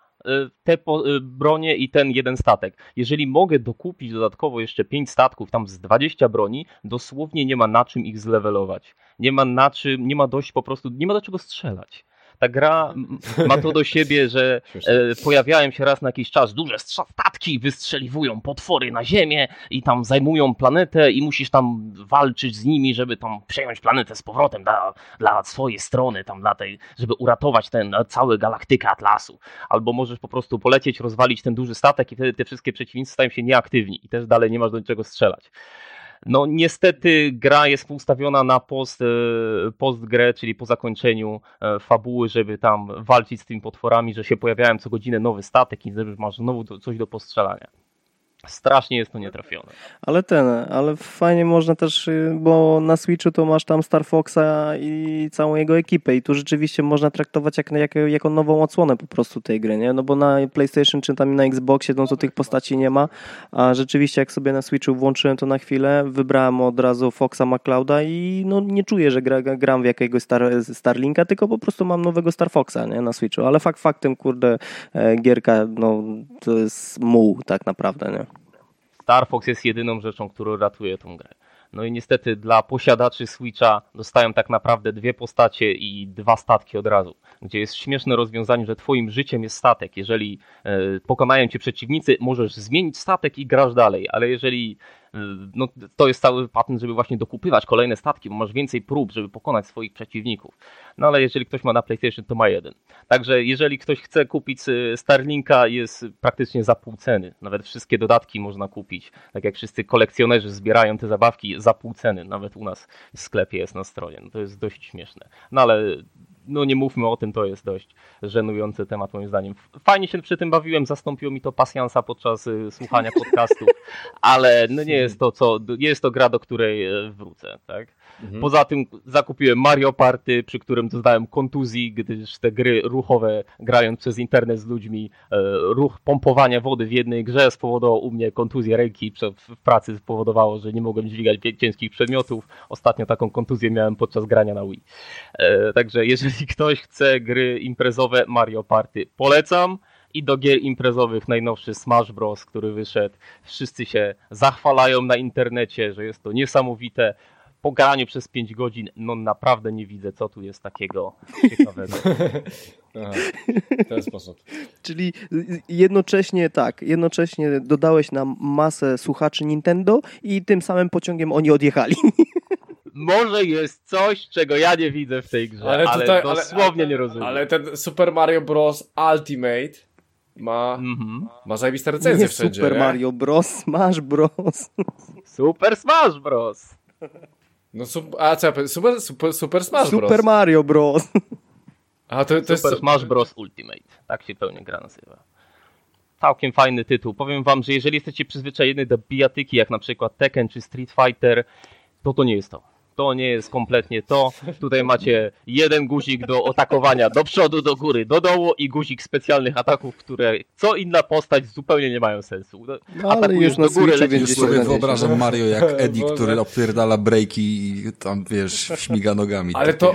te po, e, bronie i ten jeden statek. Jeżeli mogę dokupić dodatkowo jeszcze 5 statków, tam z 20 broni, dosłownie nie ma na czym ich zlewelować. Nie ma na czym, nie ma dość po prostu, nie ma do czego strzelać. Ta gra ma to do siebie, że e, pojawiają się raz na jakiś czas duże statki, wystrzeliwują potwory na ziemię i tam zajmują planetę i musisz tam walczyć z nimi, żeby tam przejąć planetę z powrotem dla, dla swojej strony, tam dla tej, żeby uratować ten e, cały galaktykę Atlasu. Albo możesz po prostu polecieć, rozwalić ten duży statek i wtedy te wszystkie przeciwnicy stają się nieaktywni i też dalej nie masz do niczego strzelać. No niestety gra jest ustawiona na post, e, post grę, czyli po zakończeniu e, fabuły, żeby tam walczyć z tymi potworami, że się pojawiają co godzinę nowy statek i masz znowu coś do postrzelania. Strasznie jest to nietrafione. Ale ten, ale fajnie można też, y, bo na Switchu to masz tam Star Foxa i całą jego ekipę i tu rzeczywiście można traktować jak, jak, jako nową odsłonę po prostu tej gry, nie? No bo na PlayStation czy tam na Xboxie no to tych postaci nie ma, a rzeczywiście jak sobie na Switchu włączyłem to na chwilę, wybrałem od razu Foxa McClouda i no nie czuję, że gra, gram w jakiegoś Star, Starlinka, tylko po prostu mam nowego Star Foxa, nie? Na Switchu, ale fakt faktem, kurde, e, gierka, no to jest muł tak naprawdę, nie? Star Fox jest jedyną rzeczą, która ratuje tą grę. No i niestety dla posiadaczy Switcha dostają tak naprawdę dwie postacie i dwa statki od razu. Gdzie jest śmieszne rozwiązanie, że twoim życiem jest statek. Jeżeli e, pokonają cię przeciwnicy, możesz zmienić statek i grasz dalej, ale jeżeli no, to jest cały patent, żeby właśnie dokupywać kolejne statki, bo masz więcej prób, żeby pokonać swoich przeciwników. No ale jeżeli ktoś ma na PlayStation, to ma jeden. Także jeżeli ktoś chce kupić e, Starlinka, jest praktycznie za pół ceny. Nawet wszystkie dodatki można kupić. Tak jak wszyscy kolekcjonerzy zbierają te zabawki za pół ceny. Nawet u nas w sklepie jest na stronie. No to jest dość śmieszne. No ale no nie mówmy o tym, to jest dość żenujący temat moim zdaniem. Fajnie się przy tym bawiłem, zastąpiło mi to pasjansa podczas y, słuchania podcastów, ale no nie jest to co, nie jest to gra, do której e, wrócę, tak? Mhm. Poza tym zakupiłem Mario Party, przy którym doznałem kontuzji, gdyż te gry ruchowe, grając przez internet z ludźmi, e, ruch pompowania wody w jednej grze spowodował u mnie kontuzję ręki, w pracy spowodowało, że nie mogłem dźwigać ciężkich przedmiotów. Ostatnio taką kontuzję miałem podczas grania na Wii. E, Także jeżeli ktoś chce gry imprezowe Mario Party, polecam. I do gier imprezowych najnowszy Smash Bros, który wyszedł. Wszyscy się zachwalają na internecie, że jest to niesamowite. Po graniu przez 5 godzin, no naprawdę nie widzę, co tu jest takiego ciekawego. Aha, w ten sposób. Czyli jednocześnie tak, jednocześnie dodałeś nam masę słuchaczy Nintendo i tym samym pociągiem oni odjechali. Może jest coś, czego ja nie widzę w tej grze, ale, Ale tutaj- ale- dosłownie nie rozumiem. Ale ten Super Mario Bros. Ultimate ma, Mhm. ma zajebiste recenzje Nie wszędzie, Super nie? Mario Bros, Smash Bros. Super Smash Bros. No, a co ja? Super, super, super Smash Super Bros. Mario Bros. A to, to jest... Super Smash Bros. Ultimate. Tak się pełnie gra nazywa. Całkiem fajny tytuł. Powiem wam, że jeżeli jesteście przyzwyczajeni do bijatyki, jak na przykład Tekken czy Street Fighter, to to nie jest to. To nie jest kompletnie to. Tutaj macie jeden guzik do atakowania do przodu, do góry, do dołu i guzik specjalnych ataków, które co inna postać zupełnie nie mają sensu. No, ale Atakujesz już na do góry, lecisz więc sobie tak wyobrażam Mario jak Eddie, który opierdala breaki i tam, wiesz, śmiga nogami. Ale Tak to-.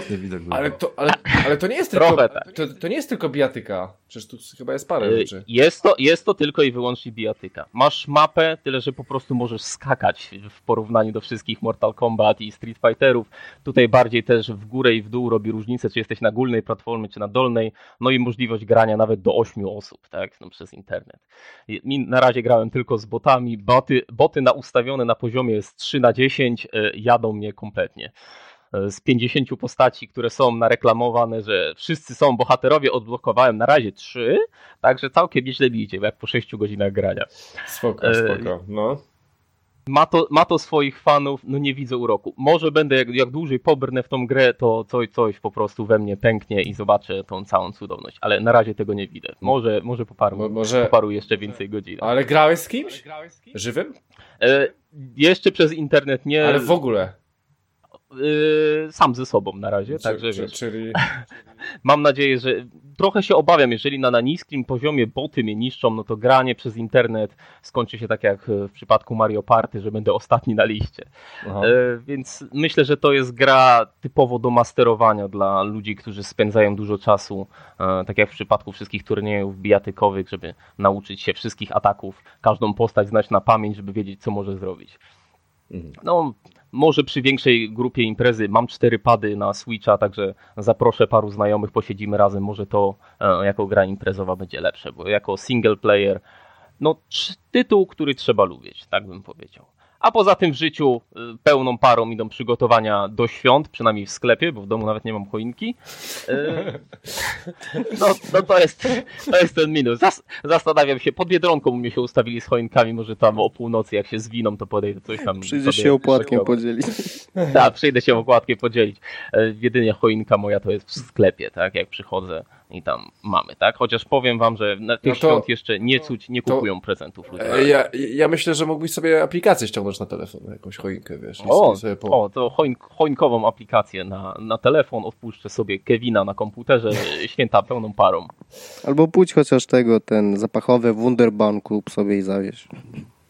Ale to, ale, ale to nie jest tylko... Tak. To, to nie jest tylko bijatyka. Przecież tu chyba jest parę Y, rzeczy. Jest to, jest to tylko i wyłącznie bijatyka. Masz mapę, tyle że po prostu możesz skakać w porównaniu do wszystkich Mortal Kombat i Street Fighterów. Tutaj bardziej też w górę i w dół robi różnicę, czy jesteś na górnej platformie, czy na dolnej. No i możliwość grania nawet do 8 osób, tak, no, przez internet. Mi na razie grałem tylko z botami. Boty, boty na ustawione na poziomie z 3 na 10 y, jadą mnie kompletnie z 50 postaci, które są nareklamowane, że wszyscy są bohaterowie, odblokowałem na razie 3, także całkiem nieźle idzie, jak po 6 godzinach grania. Spoko, e, spoko. No. Ma to, ma to swoich fanów, no nie widzę uroku. Może będę, jak, jak dłużej pobrnę w tą grę, to coś, coś po prostu we mnie pęknie i zobaczę tą całą cudowność, ale na razie tego nie widzę. Może, może po paru, Mo- może- po paru jeszcze więcej godzin. Ale grałeś z kimś? Żywym? E, jeszcze przez internet nie... Ale w ogóle. Yy, sam ze sobą na razie, także czy, wiesz, czyli... mam nadzieję, że trochę się obawiam, jeżeli na, na niskim poziomie boty mnie niszczą, no to granie przez internet skończy się tak jak w przypadku Mario Party, że będę ostatni na liście. E, więc myślę, że to jest gra typowo do masterowania dla ludzi, którzy spędzają dużo czasu, e, tak jak w przypadku wszystkich turniejów bijatykowych, żeby nauczyć się wszystkich ataków, każdą postać znać na pamięć, żeby wiedzieć, co może zrobić. Mhm. No, może przy większej grupie imprezy mam cztery pady na Switcha, także zaproszę paru znajomych, posiedzimy razem, może to e, jako gra imprezowa będzie lepsze, bo jako single player, no tytuł, który trzeba lubić, tak bym powiedział. A poza tym w życiu y, pełną parą idą przygotowania do świąt, przynajmniej w sklepie, bo w domu nawet nie mam choinki. Y, No, no to, jest, to jest ten minus. Zas, zastanawiam się, pod Biedronką u mnie się ustawili z choinkami, może tam o północy jak się zwiną, to podejdę coś tam. Przyjdziesz się opłatkiem podzielić. Tak, przyjdę się okładkę podzielić. E, Jedynie choinka moja to jest w sklepie, tak, jak przychodzę i tam mamy, tak? Chociaż powiem wam, że na tych No to- świąt jeszcze nie cuć, nie to- kupują prezentów ludzie. Ja, ja myślę, że mógłbyś sobie aplikację ściągnąć na telefon, jakąś choinkę, wiesz. O, sobie po... o, to choink, choinkową aplikację na, na telefon, odpuszczę sobie Kevina na komputerze, święta pełną parą. Albo pójdź chociaż tego, ten zapachowy Wunderbaum kup sobie i zawieź.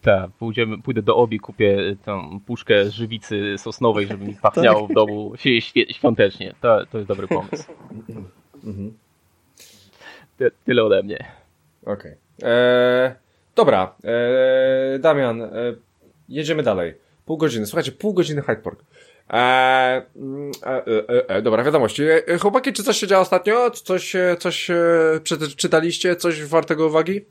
Tak, pójdziemy, pójdę do Obi, kupię tę puszkę żywicy sosnowej, żeby mi pachniało w domu świe, świe, świątecznie. To, to jest dobry pomysł. Mhm. Ty, tyle ode mnie. Okej. E, Dobra, e, Damian, e, jedziemy dalej. Pół godziny, słuchajcie, pół godziny Hyde Park. E, mm, e, e, e, dobra, wiadomości. E, chłopaki, czy coś się działo ostatnio? Coś, e, coś e, przeczytaliście? Coś wartego uwagi?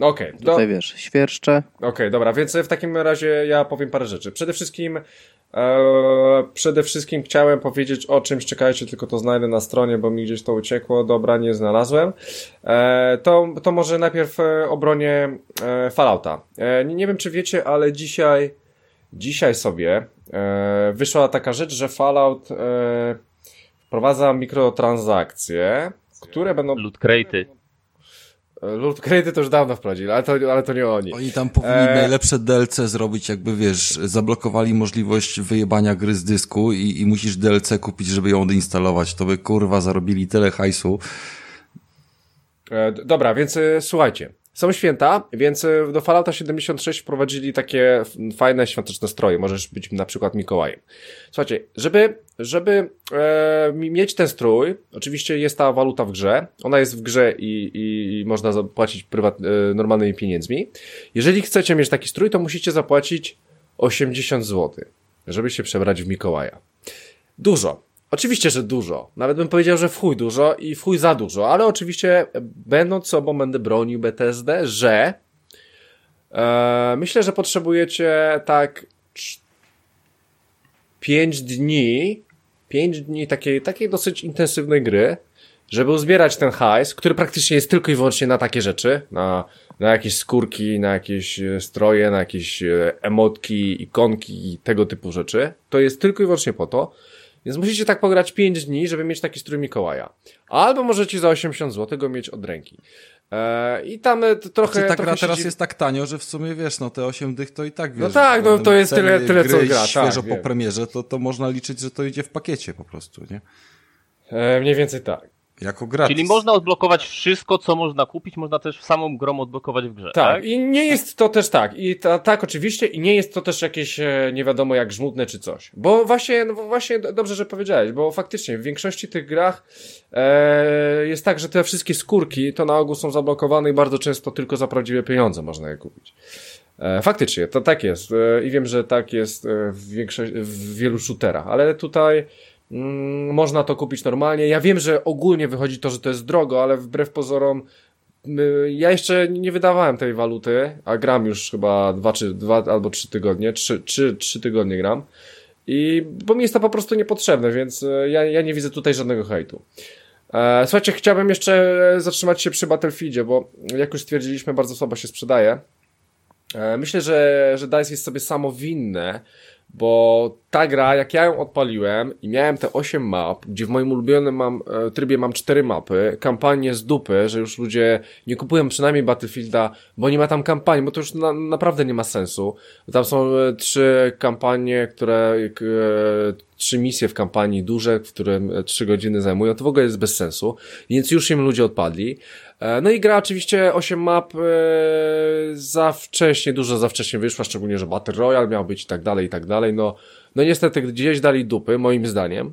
No Okej, do- Tutaj wiesz, świerszcze. Okej, dobra, więc w takim razie ja powiem parę rzeczy. Przede wszystkim e, przede wszystkim chciałem powiedzieć o czymś, czekajcie, tylko to znajdę na stronie, bo mi gdzieś to uciekło, dobra, nie znalazłem. E, to, to może najpierw e, obronie e, Fallouta. E, nie, nie wiem, czy wiecie, ale dzisiaj dzisiaj sobie e, wyszła taka rzecz, że Fallout e, wprowadza mikrotransakcje, które będą... Loot crate'y. Lord Credit to już dawno wprowadzili, ale to, ale to nie oni. Oni tam powinni E, najlepsze DLC zrobić, jakby wiesz, zablokowali możliwość wyjebania gry z dysku i, i musisz DLC kupić, żeby ją odinstalować. To by kurwa zarobili tyle hajsu. E, dobra, więc e, słuchajcie. Są święta, więc e, do Fallouta 76 wprowadzili takie fajne świąteczne stroje. Możesz być na przykład Mikołajem. Słuchajcie, żeby, żeby e, mi- mieć ten strój, oczywiście jest ta waluta w grze. Ona jest w grze i, i, i można zapłacić prywat, e, normalnymi pieniędzmi. Jeżeli chcecie mieć taki strój, to musicie zapłacić 80 zł, żeby się przebrać w Mikołaja. Dużo. Oczywiście, że dużo. Nawet bym powiedział, że w chuj dużo i w chuj za dużo, ale oczywiście będąc sobą będę bronił BTSD, że e, myślę, że potrzebujecie tak 5 dni, 5 dni takiej, takiej dosyć intensywnej gry, żeby uzbierać ten hajs, który praktycznie jest tylko i wyłącznie na takie rzeczy, na, na jakieś skórki, na jakieś e, stroje, na jakieś e, emotki, ikonki i tego typu rzeczy. To jest tylko i wyłącznie po to, więc musicie tak pograć 5 dni, żeby mieć taki strój Mikołaja. Albo możecie za 80 zł go mieć od ręki. Eee, I tam e, trochę. Znaczy, ta trochę gra teraz jest tak tanio, że w sumie wiesz, no te 8 dych to i tak wiesz. No tak, no to jest tyle- tyle, co gra, tak, Świeżo po wiem. premierze, to, to można liczyć, że to idzie w pakiecie po prostu, nie? Eee, mniej więcej tak. Jako gratis. Czyli można odblokować wszystko, co można kupić, można też samą grą odblokować w grze, Tak, tak? i nie jest to też tak. I ta, tak, oczywiście, i nie jest to też jakieś e, nie wiadomo jak żmudne czy coś. Bo właśnie, no właśnie dobrze, że powiedziałeś, bo faktycznie w większości tych grach e, jest tak, że te wszystkie skórki to na ogół są zablokowane i bardzo często tylko za prawdziwe pieniądze można je kupić. E, faktycznie, to tak jest. E, I wiem, że tak jest e, w, większości, w wielu shooterach, ale tutaj mm, można to kupić normalnie. Ja wiem, że ogólnie wychodzi to, że to jest drogo, ale wbrew pozorom ja jeszcze nie wydawałem tej waluty, a gram już chyba dwa, czy, dwa albo trzy tygodnie, trzy, trzy, trzy tygodnie gram. I bo mi jest to po prostu niepotrzebne, więc e, ja, ja nie widzę tutaj żadnego hejtu. E, słuchajcie, chciałbym jeszcze zatrzymać się przy Battlefieldzie, bo jak już stwierdziliśmy, bardzo słabo się sprzedaje. E, myślę, że, że DICE jest sobie samo winne, bo ta gra, jak ja ją odpaliłem i miałem te 8 map, gdzie w moim ulubionym mam, e, trybie mam 4 mapy, kampanię z dupy, że już ludzie nie kupują przynajmniej Battlefielda, bo nie ma tam kampanii, bo to już na, naprawdę nie ma sensu. Tam są e, trzy kampanie, które, e, trzy misje w kampanii duże, w którym 3 godziny zajmują, to w ogóle jest bez sensu, więc już im ludzie odpadli. E, no i gra oczywiście 8 map e, za wcześnie, dużo za wcześnie wyszła, szczególnie, że Battle Royale miał być i tak dalej, i tak dalej. No, no niestety gdzieś dali dupy, moim zdaniem.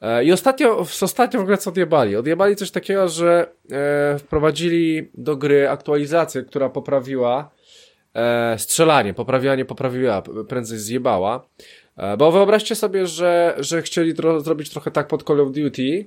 E, I ostatnio, ostatnio w ogóle co odjebali? Odjebali coś takiego, że wprowadzili do gry aktualizację, która poprawiła strzelanie, poprawiła, nie poprawiła, prędzej zjebała. Bo wyobraźcie sobie, że, że chcieli zrobić trochę tak pod Call of Duty,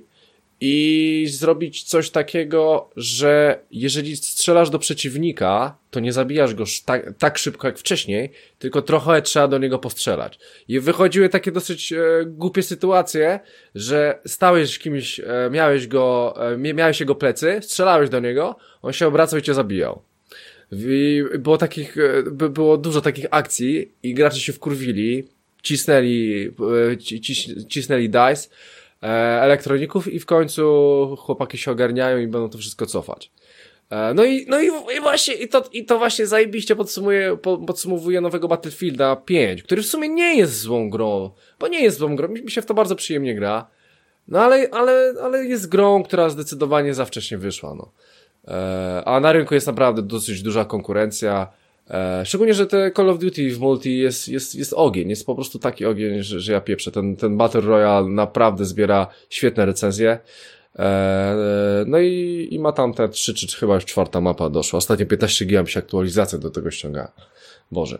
i zrobić coś takiego, że jeżeli strzelasz do przeciwnika, to nie zabijasz go tak, tak szybko jak wcześniej, tylko trochę trzeba do niego postrzelać. I wychodziły takie dosyć e, głupie sytuacje, że stałeś kimś, e, miałeś go, e, miałeś jego plecy, strzelałeś do niego, on się obracał i cię zabijał. I było takich, e, było dużo takich akcji i gracze się wkurwili, cisnęli, e, cisnęli dice, elektroników i w końcu chłopaki się ogarniają i będą to wszystko cofać. E, no i, no i, i właśnie, i to, i to właśnie zajebiście podsumuje, podsumowuje nowego Battlefielda 5, który w sumie nie jest złą grą, bo nie jest złą grą, mi się w to bardzo przyjemnie gra, no ale, ale, ale jest grą, która zdecydowanie za wcześnie wyszła, no. E, a na rynku jest naprawdę dosyć duża konkurencja, E, szczególnie, że te Call of Duty w multi jest, jest, jest ogień, jest po prostu taki ogień, że, że ja pieprzę. Ten, ten Battle Royale naprawdę zbiera świetne recenzje. E, no i, i ma tam te trzy, czy chyba już czwarta mapa doszła. Ostatnio 15 giga się aktualizacja do tego ściąga. Boże.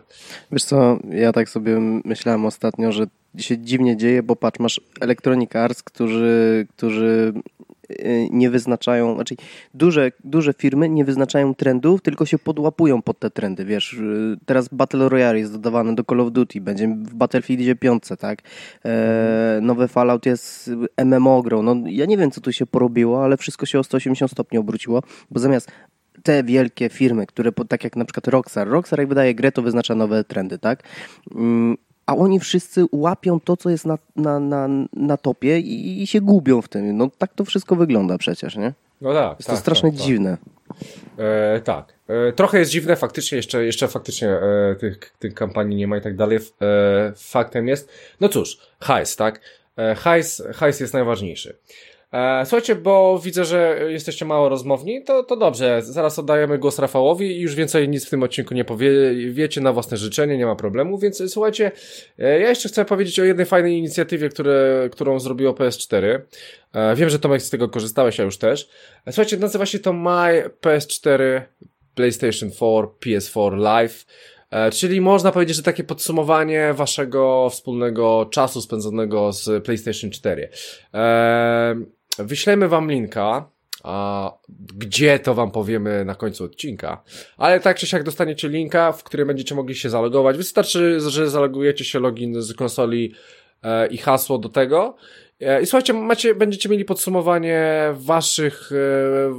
Wiesz co, ja tak sobie myślałem ostatnio, że się dziwnie dzieje, bo patrz, masz Electronic Arts, którzy, którzy nie wyznaczają, znaczy duże, duże firmy nie wyznaczają trendów, tylko się podłapują pod te trendy, wiesz, y, teraz Battle Royale jest dodawane do Call of Duty, będzie w Battlefieldzie 5, tak, e, nowy Fallout jest MMO grą, no ja nie wiem co tu się porobiło, ale wszystko się o 180 stopni obróciło, bo zamiast te wielkie firmy, które tak jak na przykład Rockstar, Rockstar jak wydaje grę, to wyznacza nowe trendy, tak? A oni wszyscy łapią to, co jest na, na, na, na topie i, i się gubią w tym. No tak to wszystko wygląda przecież, nie? No tak. Jest tak, to strasznie tak, dziwne. E, tak. E, trochę jest dziwne, faktycznie, jeszcze, jeszcze faktycznie e, tych, tych kampanii nie ma i tak dalej. E, faktem jest, no cóż, hajs, tak? E, hajs, hajs jest najważniejszy. E, słuchajcie, bo widzę, że jesteście mało rozmowni, to, to dobrze. Zaraz oddajemy głos Rafałowi i już więcej nic w tym odcinku nie powiecie na własne życzenie, nie ma problemu. Więc słuchajcie, e, ja jeszcze chcę powiedzieć o jednej fajnej inicjatywie, które, którą zrobiło PS4. E, wiem, że Tomek z tego korzystałeś, ja już też. Słuchajcie, nazywa się to My PS4 PlayStation 4 PS4 Live. Czyli można powiedzieć, że takie podsumowanie waszego wspólnego czasu spędzonego z PlayStation 4. Eee, Wyślemy wam linka, a gdzie to wam powiemy na końcu odcinka. Ale tak czy siak dostaniecie linka, w którym będziecie mogli się zalogować. Wystarczy, że zalogujecie się login z konsoli e, i hasło do tego. E, I słuchajcie, macie, będziecie mieli podsumowanie waszych, e,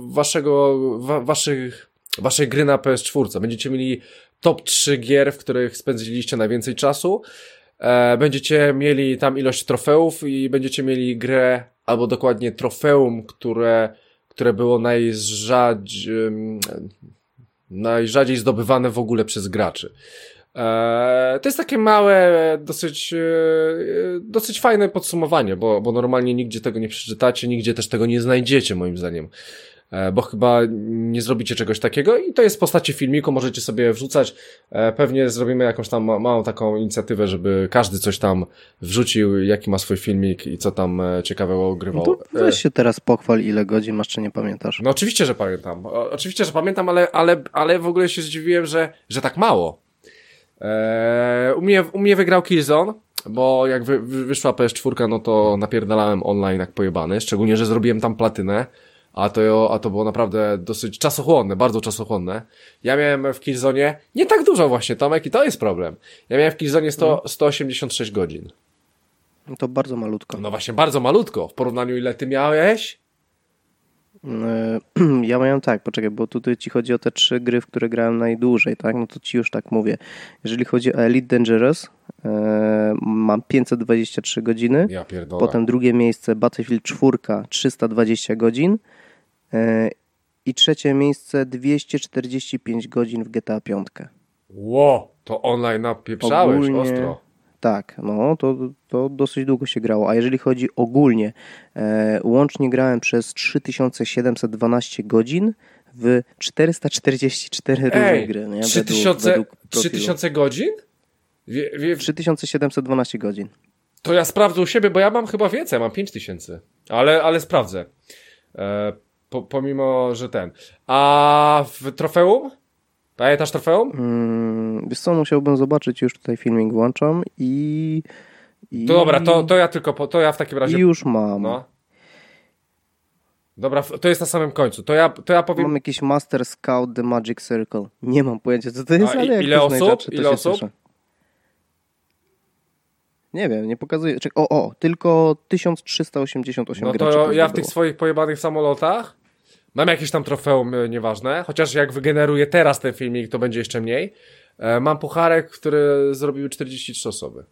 waszego, wa, waszych, waszej gry na PS4. Będziecie mieli top 3 gier, w których spędziliście najwięcej czasu. E, będziecie mieli tam ilość trofeów i będziecie mieli grę albo dokładnie trofeum, które, które było najrzadź, najrzadziej zdobywane w ogóle przez graczy. Eee, to jest takie małe, dosyć, e, dosyć fajne podsumowanie, bo, bo normalnie nigdzie tego nie przeczytacie, nigdzie też tego nie znajdziecie, moim zdaniem. E, bo chyba nie zrobicie czegoś takiego i to jest w postaci filmiku, możecie sobie wrzucać. E, pewnie zrobimy jakąś tam małą taką inicjatywę, żeby każdy coś tam wrzucił, jaki ma swój filmik i co tam e, ciekawego ogrywał. No to weź się teraz pochwal, ile godzin masz, czy nie pamiętasz? No oczywiście, że pamiętam. oczywiście, że pamiętam, ale, ale, ale w ogóle się zdziwiłem, że, że tak mało. u, mnie, u mnie wygrał Killzone, bo jak wy, wyszła PS4, no to napierdalałem online jak pojebany, szczególnie, że zrobiłem tam platynę a to, a to było naprawdę dosyć czasochłonne, bardzo czasochłonne. Ja miałem w Killzone nie tak dużo właśnie, Tomek, i to jest problem. Ja miałem w Killzone 100, 186 godzin. To bardzo malutko. No właśnie, bardzo malutko. W porównaniu ile ty miałeś? Ja miałem tak, poczekaj, bo tutaj ci chodzi o te trzy gry, w które grałem najdłużej, tak? No to ci już tak mówię. Jeżeli chodzi o Elite Dangerous, e, mam 523 godziny. Ja pierdolę. Potem drugie miejsce Battlefield 4, 320 godzin. I trzecie miejsce 245 godzin w GTA 5. Ło, to online napieprzałeś Ogólnie- ostro. Tak, no to, to dosyć długo się grało. A jeżeli chodzi ogólnie, e, łącznie grałem przez 3712 godzin w 444 różne Ej, gry. Nie? 3000, Według, według profilu. 3000 godzin? Wie, wie, 3712 godzin. to ja sprawdzę u siebie, bo ja mam chyba więcej, mam 5000. Ale, ale sprawdzę. E, po, pomimo, że ten. A w trofeum? Pamiętasz trofeum? Mm, wiesz co, musiałbym zobaczyć, już tutaj filmik włączam i... i To dobra, to, to ja tylko, po, to ja w takim razie... I już mam. No. Dobra, to jest na samym końcu. To ja, to ja powiem... Mam jakiś Master Scout The Magic Circle. Nie mam pojęcia, co to jest, A i- ale jak ile to osób? to Ile osób? cieszę. Nie wiem, nie pokazuje. Czek- o, o, tylko 1388 No graczy. to pewnie ja w tych swoich pojebanych samolotach mam jakieś tam trofeum, e, nieważne. Chociaż jak wygeneruję teraz ten filmik, to będzie jeszcze mniej. E, Mam pucharek, który zrobiły 43 osoby.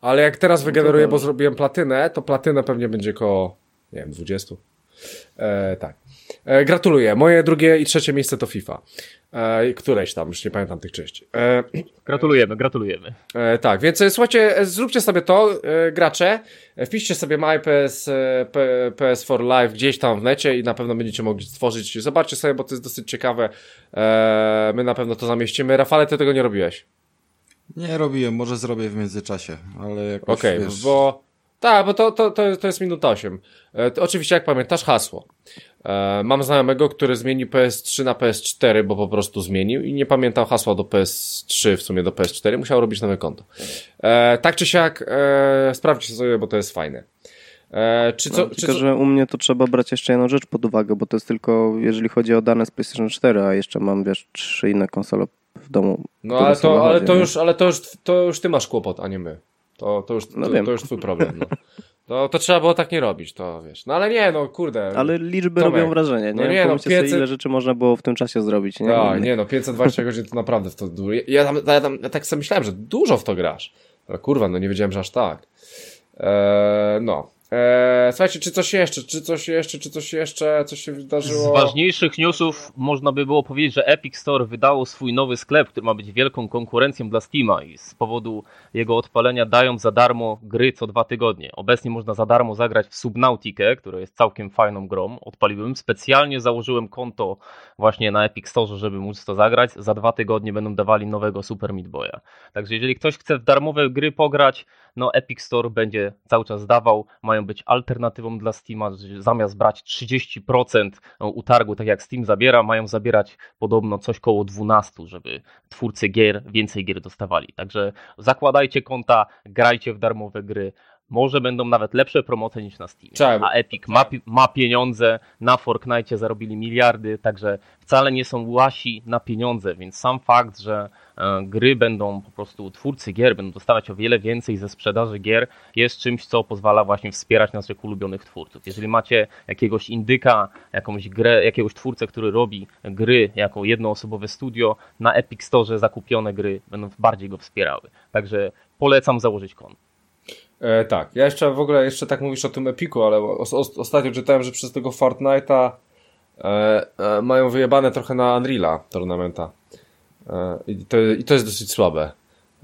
Ale jak teraz wygeneruję, bo zrobiłem platynę, to platynę pewnie będzie koło, nie wiem, 20. E, tak. E, gratuluję. Moje drugie i trzecie miejsce to FIFA. E, któreś tam, już nie pamiętam tych części. E, Gratulujemy, gratulujemy. E, tak, więc e, słuchajcie, e, zróbcie sobie to, e, gracze, wpiszcie sobie MyPS P- PS4 Live gdzieś tam w necie i na pewno będziecie mogli stworzyć. Zobaczcie sobie, bo to jest dosyć ciekawe. E, my na pewno to zamieścimy. Rafale, ty tego nie robiłeś. Nie robiłem, może zrobię w międzyczasie, ale jakoś Okej, wiesz, bo... Tak, bo to, to, to, to jest minuta 8. E, oczywiście, jak pamiętasz, hasło. E, mam znajomego, który zmienił PS3 na PS4, bo po prostu zmienił i nie pamiętał hasła do PS3, w sumie do PS4, musiał robić nowe konto. E, tak czy siak, e, sprawdźcie sobie, bo to jest fajne. E, czy co, No, tylko, że u mnie to trzeba brać jeszcze jedną rzecz pod uwagę, bo to jest tylko, jeżeli chodzi o dane z PlayStation 4, a jeszcze mam, wiesz, trzy inne konsole w domu. no ale to, ale to już, ale to już, to już ty masz kłopot, a nie my. To, to, już, No to, to już twój problem, no. To, to trzeba było tak nie robić, to wiesz. No ale nie, no kurde. Ale liczby Tomek, robią wrażenie, nie? no nie, no, Pomyślcie sobie, 500 ile rzeczy można było w tym czasie zrobić, nie? Tak, Innych. nie no, 520 godzin to naprawdę w to dużo. Ja, tam, ja, tam, ja tak sobie myślałem, że dużo w to grasz. Ale kurwa, no nie wiedziałem, że aż tak. Eee, no. Eee, słuchajcie, czy coś jeszcze, czy coś jeszcze, czy coś jeszcze, coś się Z wydarzyło? ważniejszych newsów można by było powiedzieć, że Epic Store wydało swój nowy sklep, który ma być wielką konkurencją dla Steama i z powodu jego odpalenia dają za darmo gry co dwa tygodnie. Obecnie można za darmo zagrać w Subnautikę, która jest całkiem fajną grą. Odpaliłem, specjalnie założyłem konto właśnie na Epic Store, żeby móc to zagrać. Za dwa tygodnie będą dawali nowego Super Meat Boya. Także jeżeli ktoś chce w darmowe gry pograć, no Epic Store będzie cały czas dawał, mają być alternatywą dla Steama, zamiast brać 30% utargu, tak jak Steam zabiera, mają zabierać podobno coś koło 12, żeby twórcy gier więcej gier dostawali. Także zakładajcie konta, grajcie w darmowe gry. Może będą nawet lepsze promocje niż na Steam. Czemu? A Epic ma, ma pieniądze, na Fortnite zarobili miliardy, także wcale nie są łasi na pieniądze, więc sam fakt, że e, gry będą po prostu, twórcy gier będą dostawać o wiele więcej ze sprzedaży gier, jest czymś, co pozwala właśnie wspierać naszych ulubionych twórców. Jeżeli macie jakiegoś indyka, jakąś grę, jakiegoś twórcę, który robi gry jako jednoosobowe studio, na Epic Store zakupione gry będą bardziej go wspierały. Także polecam założyć konto. E, tak, ja jeszcze w ogóle, jeszcze tak mówisz o tym Epiku, ale os, os, ostatnio czytałem, że przez tego Fortnite'a e, e, mają wyjebane trochę na Unreal'a tournamenta. E, i, to, I to jest dosyć słabe.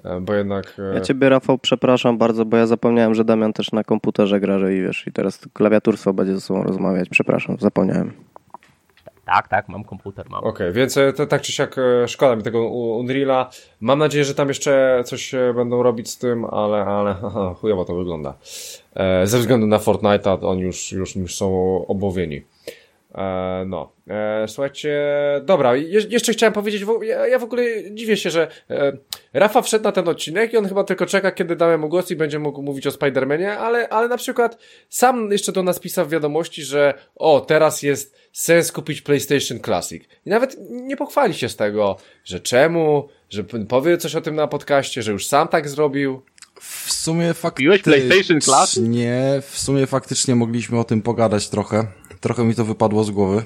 E, bo jednak... E, Ja ciebie, Rafał, przepraszam bardzo, bo ja zapomniałem, że Damian też na komputerze gra, że i wiesz, i teraz klawiaturstwo będzie ze sobą rozmawiać. Przepraszam, zapomniałem. Tak, tak, mam komputer, mam. Okej, więc e, to tak czy siak e, szkoda mi tego Unreala. Mam nadzieję, że tam jeszcze coś e, będą robić z tym, ale, ale haha, chujowo to wygląda. E, ze względu na Fortnite'a oni już, już, już są obowieni. E, no, e, słuchajcie, dobra, je, jeszcze chciałem powiedzieć, w- ja, ja w ogóle dziwię się, że e, Rafa wszedł na ten odcinek i on chyba tylko czeka, kiedy damy mu głos i będzie mógł mówić o Spider-Manie, ale, ale na przykład sam jeszcze do nas pisał w wiadomości, że o, teraz jest sens kupić PlayStation Classic. I nawet nie pochwali się z tego, że czemu, że powie coś o tym na podcaście, że już sam tak zrobił. W sumie Kupiłeś faktycznie... PlayStation Classic? Nie, w sumie faktycznie mogliśmy o tym pogadać trochę. Trochę mi to wypadło z głowy.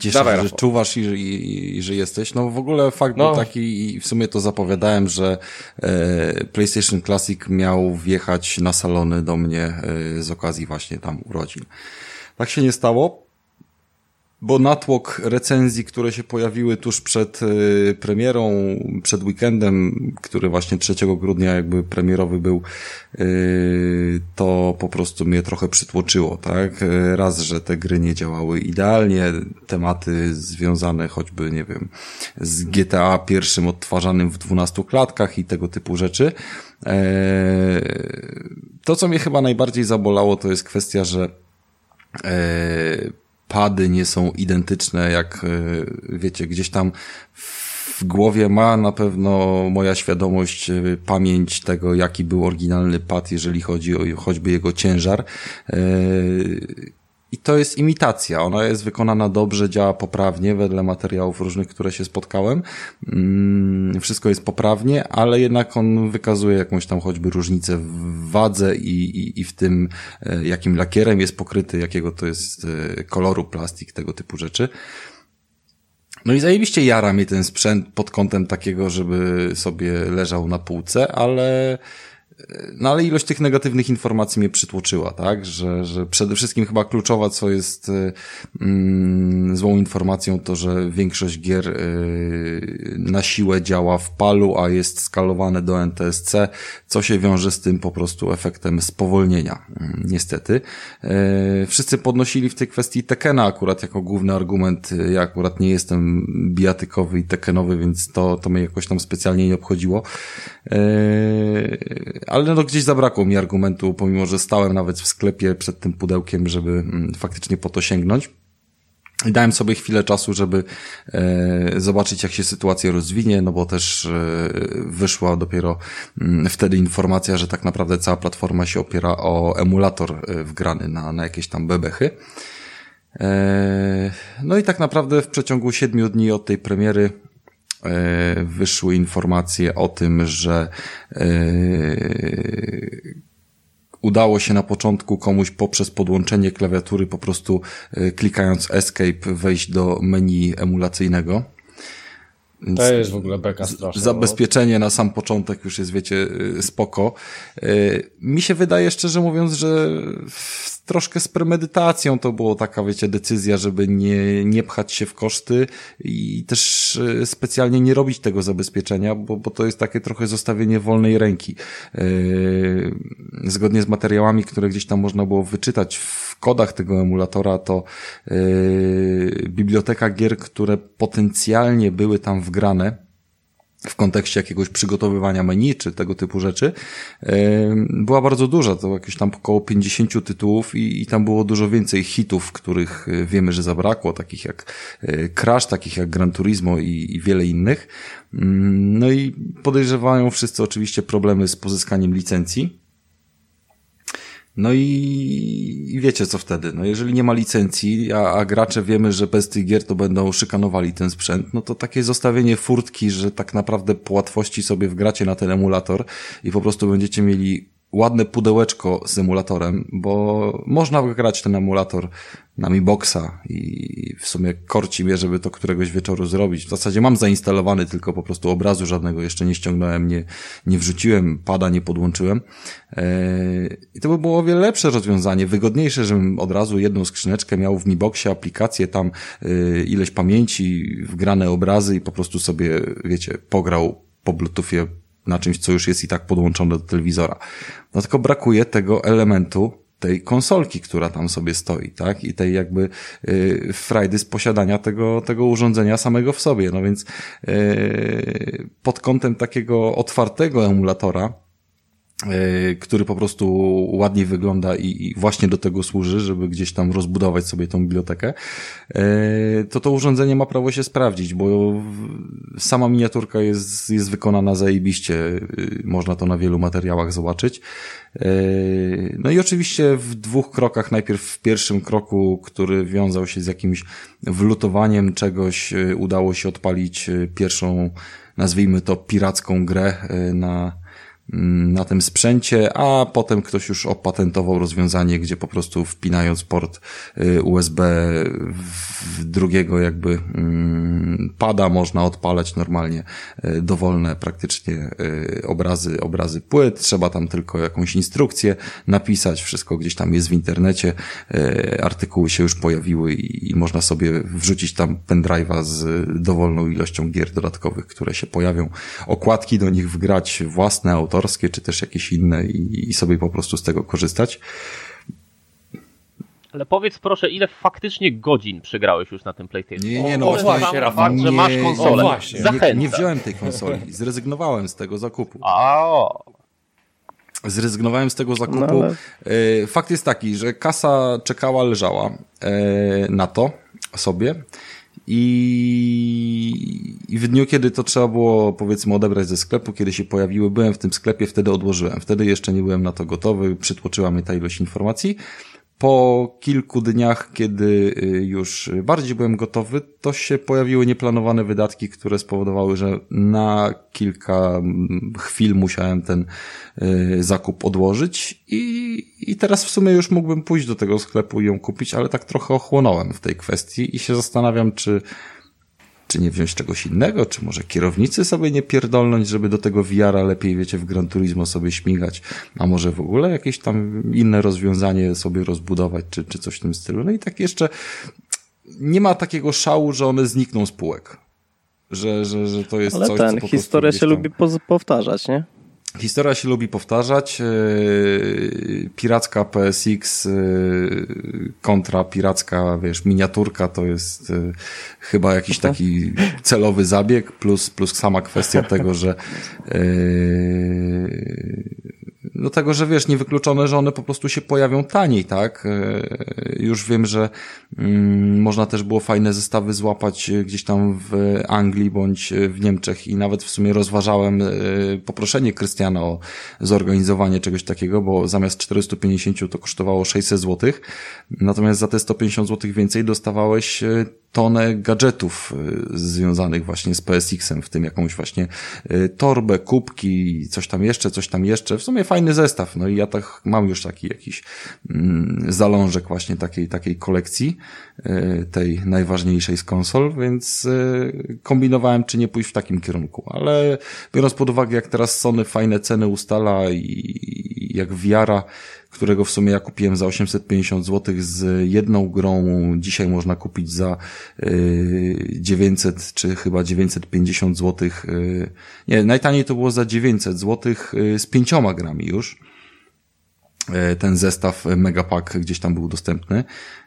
Cieszę się, że czuwasz i, i, i, że jesteś. No w ogóle fakt no. był taki i w sumie to zapowiadałem, że e, PlayStation Classic miał wjechać na salony do mnie e, z okazji właśnie tam urodzin. Tak się nie stało bo natłok recenzji, które się pojawiły tuż przed y, premierą, przed weekendem, który właśnie 3 grudnia jakby premierowy był, y, to po prostu mnie trochę przytłoczyło, tak? Raz, że te gry nie działały idealnie, tematy związane choćby, nie wiem, z GTA pierwszym odtwarzanym w 12 klatkach i tego typu rzeczy. E, to, co mnie chyba najbardziej zabolało, to jest kwestia, że e, pady nie są identyczne, jak e, wiecie, gdzieś tam w głowie ma na pewno moja świadomość, e, pamięć tego, jaki był oryginalny pad, jeżeli chodzi o choćby jego ciężar. I to jest imitacja. Ona jest wykonana dobrze, działa poprawnie wedle materiałów różnych, które się spotkałem. Mm, wszystko jest poprawnie, ale jednak on wykazuje jakąś tam choćby różnicę w wadze i, i, i w tym, e, jakim lakierem jest pokryty, jakiego to jest e, koloru plastik, tego typu rzeczy. No i zajebiście jara mnie ten sprzęt pod kątem takiego, żeby sobie leżał na półce, ale no ale ilość tych negatywnych informacji mnie przytłoczyła, tak? Że, że przede wszystkim chyba kluczowa, co jest y, mm, złą informacją, to, że większość gier y, na siłę działa w palu, a jest skalowane do NTSC, co się wiąże z tym po prostu efektem spowolnienia, y, niestety. Y, wszyscy podnosili w tej kwestii Tekena akurat jako główny argument. Ja akurat nie jestem bijatykowy i Tekenowy, więc to, to mnie jakoś tam specjalnie nie obchodziło. Y, ale no gdzieś zabrakło mi argumentu, pomimo że stałem nawet w sklepie przed tym pudełkiem, żeby mm, faktycznie po to sięgnąć. I dałem sobie chwilę czasu, żeby e, zobaczyć, jak się sytuacja rozwinie, no bo też e, wyszła dopiero m, mm, wtedy informacja, że tak naprawdę cała platforma się opiera o emulator e, wgrany na, na jakieś tam bebechy. E, no i tak naprawdę w przeciągu siedmiu dni od tej premiery wyszły informacje o tym, że e, udało się na początku komuś poprzez podłączenie klawiatury po prostu e, klikając escape wejść do menu emulacyjnego. Więc to jest w ogóle beka straszna. Zabezpieczenie na sam początek już jest, wiecie, spoko. Mi się wydaje, szczerze mówiąc, że troszkę z premedytacją to było taka, wiecie, decyzja, żeby nie, nie pchać się w koszty i też e, specjalnie nie robić tego zabezpieczenia, bo, bo to jest takie trochę zostawienie wolnej ręki. Yy, zgodnie z materiałami, które gdzieś tam można było wyczytać w kodach tego emulatora, to yy, biblioteka gier, które potencjalnie były tam wgrane, w kontekście jakiegoś przygotowywania menu czy tego typu rzeczy, była bardzo duża, to jakieś tam około 50 tytułów i, i tam było dużo więcej hitów, których e, wiemy, że zabrakło, takich jak e, Crash, takich jak Gran Turismo i, i wiele innych. Mm, no i podejrzewają wszyscy oczywiście problemy z pozyskaniem licencji. No i, i wiecie co wtedy, no jeżeli nie ma licencji, a, a gracze wiemy, że bez tych gier to będą szykanowali ten sprzęt, no to takie zostawienie furtki, że tak naprawdę po łatwości sobie wgracie na ten emulator i po prostu będziecie mieli ładne pudełeczko z emulatorem, bo można grać ten emulator na Mi Boxa i w sumie korci mnie, żeby to któregoś wieczoru zrobić. W zasadzie mam zainstalowany, tylko po prostu obrazu żadnego jeszcze nie ściągnąłem, nie, nie wrzuciłem, pada nie podłączyłem. Eee, I to by było o wiele lepsze rozwiązanie, wygodniejsze, żebym od razu jedną skrzyneczkę miał w Mi Boxie, aplikację tam, yy, ileś pamięci, wgrane obrazy i po prostu sobie, wiecie, pograł po Bluetoothie na czymś, co już jest i tak podłączone do telewizora. No tylko brakuje tego elementu, tej konsolki, która tam sobie stoi, tak? I tej jakby yy, frajdy z posiadania tego, tego urządzenia samego w sobie. No więc yy, pod kątem takiego otwartego emulatora, który po prostu ładniej wygląda i, właśnie do tego służy, żeby gdzieś tam rozbudować sobie tą bibliotekę, e, to to urządzenie ma prawo się sprawdzić, bo sama miniaturka jest, jest wykonana zajebiście, e, można to na wielu materiałach zobaczyć. No i oczywiście w dwóch krokach, najpierw w pierwszym kroku, który wiązał się z jakimś wlutowaniem czegoś, udało się odpalić pierwszą, nazwijmy to piracką grę na na tym sprzęcie, a potem ktoś już opatentował rozwiązanie, gdzie po prostu wpinając port y, USB w drugiego jakby mm, pada, można odpalać normalnie y, dowolne praktycznie obrazy, obrazy płyt, trzeba tam tylko jakąś instrukcję napisać, wszystko gdzieś tam jest w internecie, artykuły się już pojawiły i, można sobie wrzucić tam pendrive'a z dowolną ilością gier dodatkowych, które się pojawią, okładki do nich wgrać własne, autorskie, czy też jakieś inne i, i sobie po prostu z tego korzystać. Ale powiedz proszę, ile faktycznie godzin przegrałeś już na tym PlayStation? Nie, nie, no o, właśnie, Rafał, że masz konsolę. O, właśnie. Nie, nie wziąłem tej konsoli, zrezygnowałem z tego zakupu. A, Zrezygnowałem z tego zakupu. No, ale... E, fakt jest taki, że kasa czekała, leżała e, na to sobie. I, I w dniu, kiedy to trzeba było, powiedzmy, odebrać ze sklepu, kiedy się pojawiły, byłem w tym sklepie, wtedy odłożyłem. Wtedy jeszcze nie byłem na to gotowy, przytłoczyła mnie ta ilość informacji. Po kilku dniach, kiedy y, już bardziej byłem gotowy, to się pojawiły nieplanowane wydatki, które spowodowały, że na kilka mm, chwil musiałem ten y, zakup odłożyć i, i teraz w sumie już mógłbym pójść do tego sklepu i ją kupić, ale tak trochę ochłonąłem w tej kwestii i się zastanawiam, czy czy nie wziąć czegoś innego, czy może kierownicy sobie nie pierdolnąć, żeby do tego VR-a lepiej, wiecie, w Gran Turismo sobie śmigać, a może w ogóle jakieś tam inne rozwiązanie sobie rozbudować, czy, czy coś w tym stylu. No i tak jeszcze nie ma takiego szału, że one znikną z półek. Że, że, że to jest Ale coś, ten, co historia się tam... lubi powtarzać, nie? Historia się lubi powtarzać. Yy, piracka PSX yy, kontra piracka, wiesz, miniaturka to jest yy, chyba jakiś taki celowy zabieg, plus, plus sama kwestia tego, że no tego, że wiesz, niewykluczone, że one po prostu się pojawią taniej, tak? Już wiem, że mm, można też było fajne zestawy złapać gdzieś tam w Anglii bądź w Niemczech i nawet w sumie rozważałem poproszenie Krystiana o zorganizowanie czegoś takiego, bo zamiast 450 to kosztowało 600 zł, natomiast za te 150 zł więcej dostawałeś e, tonę gadżetów e, związanych właśnie z PSX-em, w tym jakąś właśnie e, torbę, kubki, coś tam jeszcze, coś tam jeszcze. W sumie fajny zestaw. No i ja tak mam już taki jakiś mm, zalążek właśnie takiej, takiej kolekcji, tej najważniejszej z konsol, więc kombinowałem, czy nie pójść w takim kierunku. Ale biorąc pod uwagę, jak teraz Sony fajne ceny ustala i jak wiara, którego w sumie ja kupiłem za 850 zł z jedną grą, dzisiaj można kupić za 900 y, czy chyba 950 zł. Y, nie, najtaniej to było za 900 zł y, z pięcioma grami już ten zestaw Megapack gdzieś tam był dostępny.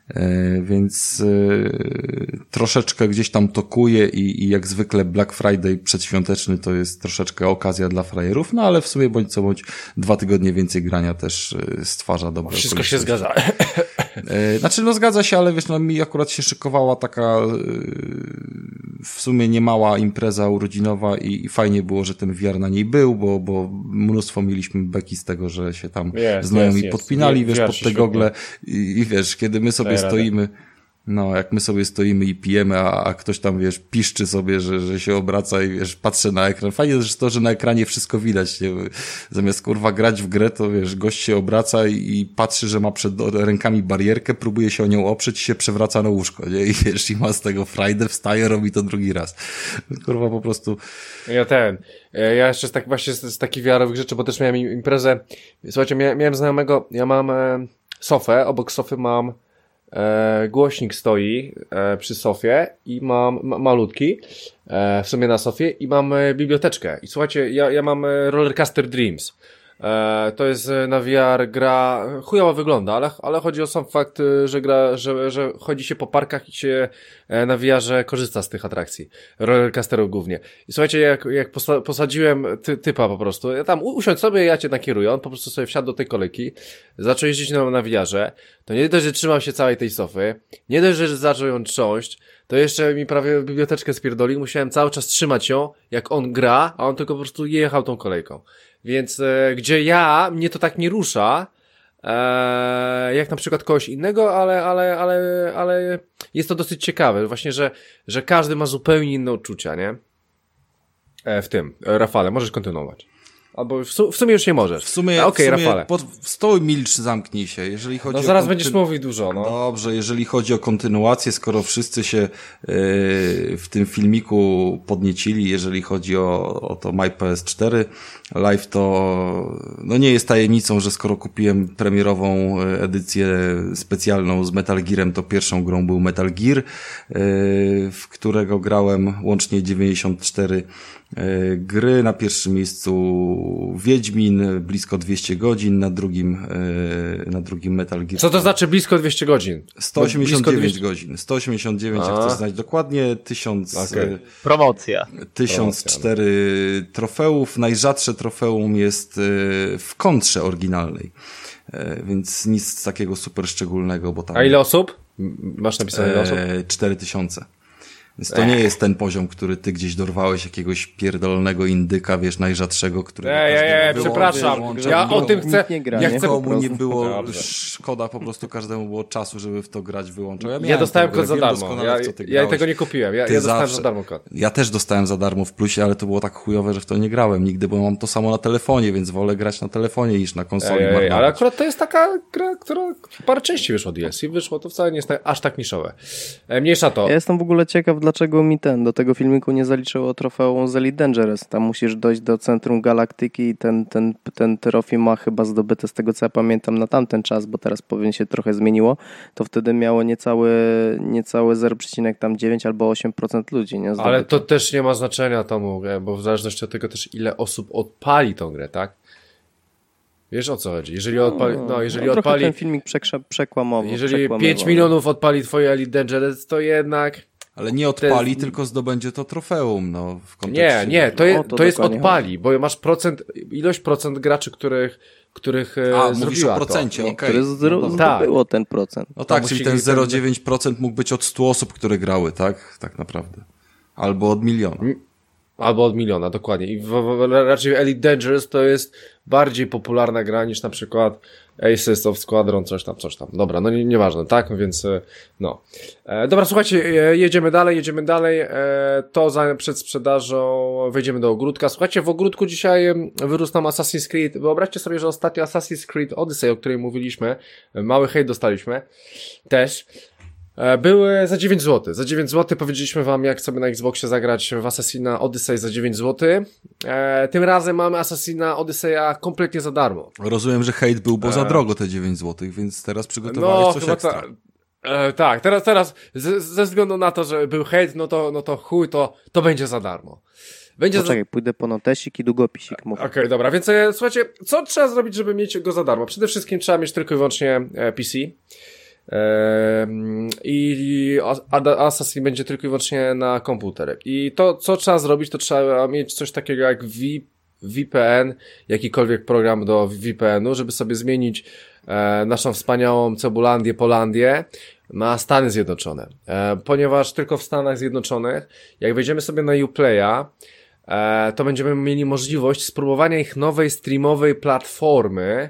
E, więc e, troszeczkę gdzieś tam tokuje i, i jak zwykle Black Friday przedświąteczny to jest troszeczkę okazja dla frajerów, no ale w sumie bądź co bądź dwa tygodnie więcej grania też e, stwarza dobre Wszystko się zgadza. Znaczy no zgadza się, ale wiesz, no mi akurat się szykowała taka w sumie niemała impreza urodzinowa i, i fajnie było, że ten VR na niej był, bo, bo mnóstwo mieliśmy beki z tego, że się tam yes, znajomi yes, podpinali, yes. wiesz, pod te gogle i, i wiesz, kiedy my sobie stoimy, no, jak my sobie stoimy i pijemy, a, a ktoś tam, wiesz, piszczy sobie, że, że się obraca i, wiesz, patrzy na ekran. Fajnie jest to, że na ekranie wszystko widać, nie? Zamiast, kurwa, grać w grę, to, wiesz, gość się obraca i, i patrzy, że ma przed rękami barierkę, próbuje się o nią oprzeć i się przewraca na łóżko, nie? I, wiesz, i ma z tego frajdę, wstaje, robi to drugi raz. Kurwa, po prostu... Ja ten, e, ja jeszcze z tak, właśnie z, z takich wiarowych rzeczy, bo też miałem imprezę, słuchajcie, miałem, miałem znajomego, ja mam e, sofę, obok sofy mam e, głośnik stoi e, przy sofie i mam ma, malutki e, w sumie na sofie i mam e, biblioteczkę. I słuchajcie, ja, ja mam e, Rollercaster Dreams. E, to jest e, na VR gra, chujowo wygląda, ale, ale chodzi o sam fakt, e, że gra, że, że chodzi się po parkach i się na VR korzysta z tych atrakcji. Rollercasterów głównie. I słuchajcie, jak, jak posadziłem ty, typa po prostu, ja tam usiądź sobie, ja cię nakieruję, on po prostu sobie wsiadł do tej kolejki, zaczął jeździć na, na VR-ze, to nie dość, że trzymał się całej tej sofy, nie dość, że zaczął ją trząść, to jeszcze mi prawie biblioteczkę spierdolił, musiałem cały czas trzymać ją, jak on gra, a on tylko po prostu jechał tą kolejką. Więc e, gdzie ja, mnie to tak nie rusza, e, jak na przykład kogoś innego, ale, ale, ale, ale jest to dosyć ciekawe, właśnie, że, że każdy ma zupełnie inne odczucia, nie? E, w tym. Rafale, możesz kontynuować. Albo w, su w sumie już nie możesz. W sumie, Okej, sumie Rafale. pod, stój, milcz, zamknij się. Jeżeli chodzi No zaraz będziesz mówił dużo, no. Dobrze, jeżeli chodzi o kontynuację, skoro wszyscy się e, w tym filmiku podniecili, jeżeli chodzi o, o to My PS4 Live, to no nie jest tajemnicą, że skoro kupiłem premierową e, edycję specjalną z Metal Gearem, to pierwszą grą był Metal Gear, e, w którego grałem łącznie 94 e, gry. Na pierwszym miejscu Wiedźmin, blisko 200 godzin, na drugim, e, na drugim Metal Gear. Co to znaczy blisko 200 godzin? 189 Blisko 200 godzin. 189, jak A. chcesz znać dokładnie, 1000, Okej. e, Promocja. 1004 trofeów. Najrzadsze trofeum jest e, w kontrze oryginalnej. E, Więc nic takiego super szczególnego, bo tam A ile osób? Masz napisane ile osób? e, 4000. Więc to nie jest ten poziom, który ty gdzieś dorwałeś jakiegoś pierdolonego indyka, wiesz, najrzadszego, który Ej, ej, ej, przepraszam. Ja o tym chcę. Nie gra, Ja nie? chcę. Nikomu nie było Dobrze. szkoda, po prostu każdemu było czasu, żeby w to grać, wyłączał. Ja miałem dostałem kod za darmo. Ja, ja tego nie kupiłem. Ja, ja dostałem zawsze- za darmo kod. Ja też dostałem za darmo w plusie, ale to było tak chujowe, że w to nie grałem nigdy, bo mam to samo na telefonie, więc wolę grać na telefonie niż na konsoli. Ej, ej, ale akurat to jest taka gra, która parę części wyszło DLC. Wyszło to wcale nie jest aż tak niszowe. E, Mniejsza to. Ja jestem w ogóle ciekaw, dlaczego mi ten, do tego filmiku nie zaliczyło trofeum z Elite Dangerous. Tam musisz dojść do centrum galaktyki i ten, ten, ten trofej ma chyba zdobyte z tego, co ja pamiętam na tamten czas, bo teraz powiem się trochę zmieniło, to wtedy miało niecałe, niecałe 0,9 albo 8% ludzi, nie? Ale to też nie ma znaczenia tomu, e, bo w zależności od tego też ile osób odpali tą grę, tak? Wiesz o co chodzi? Jeżeli odpali, no, jeżeli no, odpali, ten filmik przekrze- przekłamował. jeżeli przekłamywał. 5 milionów odpali twoje Elite Dangerous, to jednak Ale nie odpali, jest- tylko zdobędzie to trofeum, no, w kontekście. Nie, nie, to, O, je, to to jest odpali, bo masz procent, ilość procent graczy, których, których e, A, mówisz o procencie, okej. które zdro- No, dobra. Tak. zdobyło ten procent. no tak, to czyli ten być ten- 0,9% mógł być od 100 osób, które grały, tak? Tak naprawdę. Albo od miliona. Albo od miliona, dokładnie. I w, w, raczej Elite Dangerous to jest bardziej popularna gra niż na przykład Aces of Squadron, coś tam, coś tam. Dobra, no nie, nieważne, tak? Więc e, no. E, dobra, słuchajcie, e, jedziemy dalej, jedziemy dalej. E, to za, przed sprzedażą wejdziemy do ogródka. Słuchajcie, w ogródku dzisiaj wyrósł nam Assassin's Creed. Wyobraźcie sobie, że ostatnio Assassin's Creed Odyssey, o której mówiliśmy, e, mały hejt dostaliśmy też. E, Były za 9 zł. Za 9 zł powiedzieliśmy wam, jak sobie na Xboxie zagrać w Assassina Odyssey za 9 zł. E, tym razem mamy Assassina Odyseya kompletnie za darmo. Rozumiem, że hejt był, bo za drogo te 9 zł, więc teraz przygotowałeś coś chyba ekstra. ta- e, tak, teraz, teraz ze, ze względu na to, że był hejt, no to, no to chuj, to, to będzie za darmo. Będzie za... Poczekaj, pójdę po notesik i długopisik. Okej, dobra, więc e, słuchajcie, co trzeba zrobić, żeby mieć go za darmo? Przede wszystkim trzeba mieć tylko i wyłącznie e, PC. I Assassin będzie tylko i wyłącznie na komputer. I to, co trzeba zrobić, to trzeba mieć coś takiego jak VPN, jakikolwiek program do VPN-u, żeby sobie zmienić e, naszą wspaniałą Cebulandię, Polandię na Stany Zjednoczone. E, ponieważ tylko w Stanach Zjednoczonych, jak wejdziemy sobie na Uplaya, e, to będziemy mieli możliwość spróbowania ich nowej streamowej platformy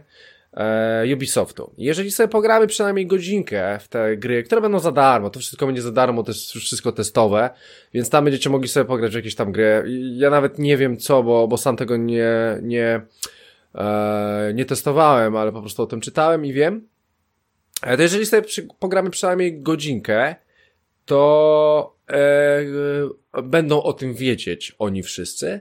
Ubisoftu. Jeżeli sobie pogramy przynajmniej godzinkę w te gry, które będą za darmo, to wszystko będzie za darmo, to jest wszystko testowe, więc tam będziecie mogli sobie pograć w jakieś tam gry. Ja nawet nie wiem co, bo, bo sam tego nie, nie, e, nie testowałem, ale po prostu o tym czytałem i wiem. E, To jeżeli sobie przy, pogramy przynajmniej godzinkę, to e, e, będą o tym wiedzieć oni wszyscy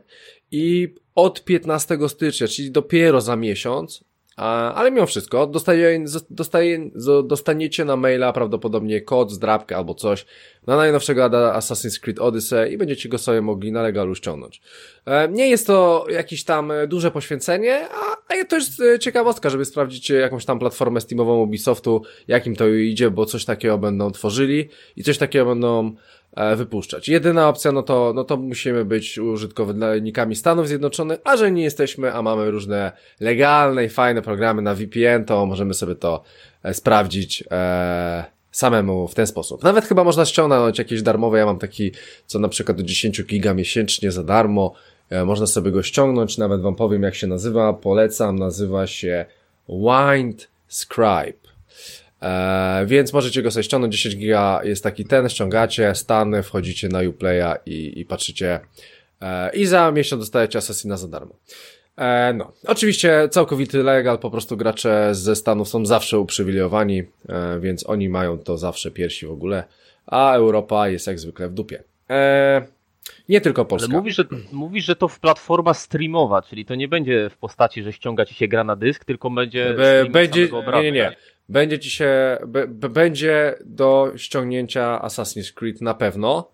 i od 15 stycznia, czyli dopiero za miesiąc, ale mimo wszystko, dostaje, dostaje, dostaniecie na maila prawdopodobnie kod, zdrabkę albo coś na najnowszego Assassin's Creed Odyssey i będziecie go sobie mogli na legalu ściągnąć. E, Nie jest to jakieś tam e, duże poświęcenie, a to jest e, ciekawostka, żeby sprawdzić jakąś tam platformę Steamową Ubisoftu, jakim to idzie, bo coś takiego będą tworzyli i coś takiego będą wypuszczać. Jedyna opcja, no to, no to musimy być użytkownikami Stanów Zjednoczonych, a że nie jesteśmy, a mamy różne legalne i fajne programy na VPN, to możemy sobie to e, sprawdzić e, samemu w ten sposób. Nawet chyba można ściągnąć jakieś darmowe, ja mam taki, co na przykład do 10 giga miesięcznie za darmo, e, można sobie go ściągnąć, nawet wam powiem jak się nazywa, polecam, nazywa się Wind Scribe. E, więc możecie go sobie ściągnąć, 10 giga jest taki ten, ściągacie, Stany, wchodzicie na Uplaya i, i patrzycie e, i za miesiąc dostajecie Assassina za darmo. E, no, oczywiście całkowity legal, po prostu gracze ze Stanów są zawsze uprzywilejowani, e, więc oni mają to zawsze piersi w ogóle, a Europa jest jak zwykle w dupie. E, nie tylko Polska. Ale mówisz że, mówisz, że to w platforma streamowa, czyli to nie będzie w postaci, że ściąga ci się gra na dysk, tylko będzie. Be, będzie, nie, nie, nie. Będzie ci się, będzie do ściągnięcia Assassin's Creed na pewno.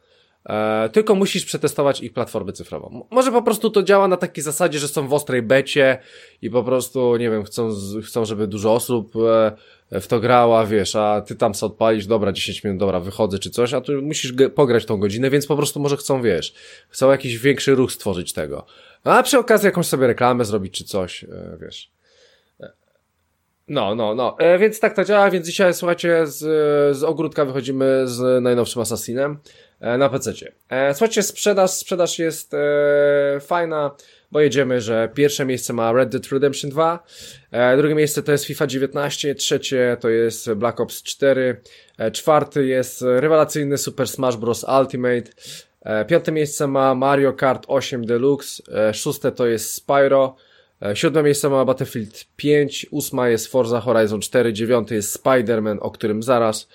E, tylko musisz przetestować ich platformę cyfrową. Może po prostu to działa na takiej zasadzie, że są w ostrej becie i po prostu, nie wiem, chcą, chcą żeby dużo osób e, w to grała, wiesz, a ty tam sobie odpalisz, dobra, 10 minut, dobra, wychodzę czy coś, a tu musisz pograć tą godzinę, więc po prostu może chcą, wiesz, chcą jakiś większy ruch stworzyć tego. A przy okazji jakąś sobie reklamę zrobić czy coś, e, wiesz. No, no, no. E, więc tak to działa, więc dzisiaj słuchajcie, z, z ogródka wychodzimy z najnowszym Assassinem e, na PC. E, słuchajcie, sprzedaż, sprzedaż jest e, fajna, bo jedziemy, że pierwsze miejsce ma Red Dead Redemption 2, e, drugie miejsce to jest FIFA 19, trzecie to jest Black Ops 4, e, czwarty jest rewelacyjny Super Smash Bros. Ultimate, e, piąte miejsce ma Mario Kart 8 Deluxe, e, szóste to jest Spyro, Siódme miejsce ma Battlefield 5, ósma jest Forza Horizon 4, dziewiąty jest Spider-Man, o którym zaraz.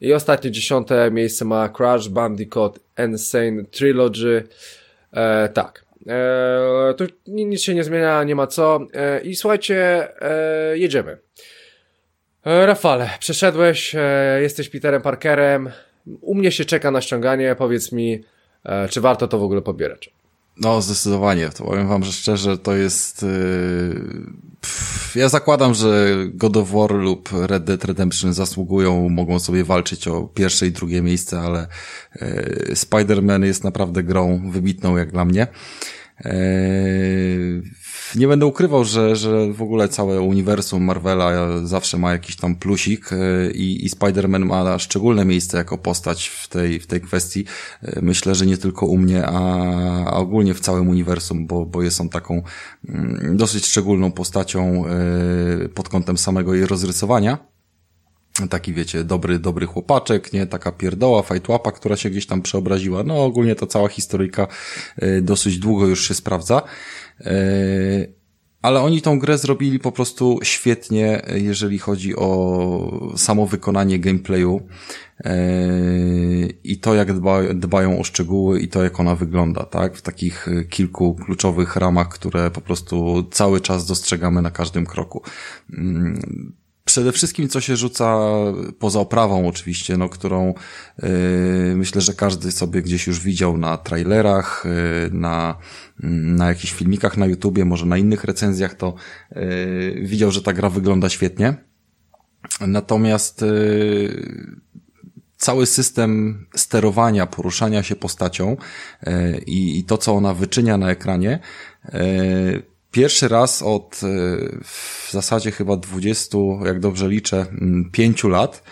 I ostatnie dziesiąte miejsce ma Crash Bandicoot Insane Trilogy. E, tak. E, tu ni- nic się nie zmienia, nie ma co. E, I słuchajcie, e, jedziemy. E, Rafale, przeszedłeś, e, jesteś Peterem Parkerem. U mnie się czeka na ściąganie. Powiedz mi, e, czy warto to w ogóle pobierać? No, zdecydowanie. To powiem wam, że szczerze to jest... Yy... Pff, ja zakładam, że God of War lub Red Dead Redemption zasługują, mogą sobie walczyć o pierwsze i drugie miejsce, ale yy, Spider-Man jest naprawdę grą wybitną jak dla mnie. Yy, nie będę ukrywał, że, że w ogóle całe uniwersum Marvela zawsze ma jakiś tam plusik yy, i, i Spider-Man ma szczególne miejsce jako postać w tej, w tej kwestii. Yy, Myślę, że nie tylko u mnie, a, a ogólnie w całym uniwersum, bo, bo jest on taką mm, dosyć szczególną postacią yy, pod kątem samego jej rozrysowania taki wiecie, dobry, dobry chłopaczek, nie, taka pierdoła, fajtłapa, która się gdzieś tam przeobraziła. No ogólnie ta cała historyjka y, dosyć długo już się sprawdza. Y, ale oni tą grę zrobili po prostu świetnie, jeżeli chodzi o samo wykonanie gameplayu i to, jak dba, dbają o szczegóły i to, jak ona wygląda, tak? W takich kilku kluczowych ramach, które po prostu cały czas dostrzegamy na każdym kroku. Przede wszystkim, co się rzuca poza oprawą oczywiście, no, którą yy, myślę, że każdy sobie gdzieś już widział na trailerach, yy, na, na jakichś filmikach na YouTubie, może na innych recenzjach, to yy, widział, że ta gra wygląda świetnie. Natomiast yy, cały system sterowania, poruszania się postacią yy, i to, co ona wyczynia na ekranie, yy, pierwszy raz od e, w zasadzie chyba 20, jak dobrze liczę, 5 lat,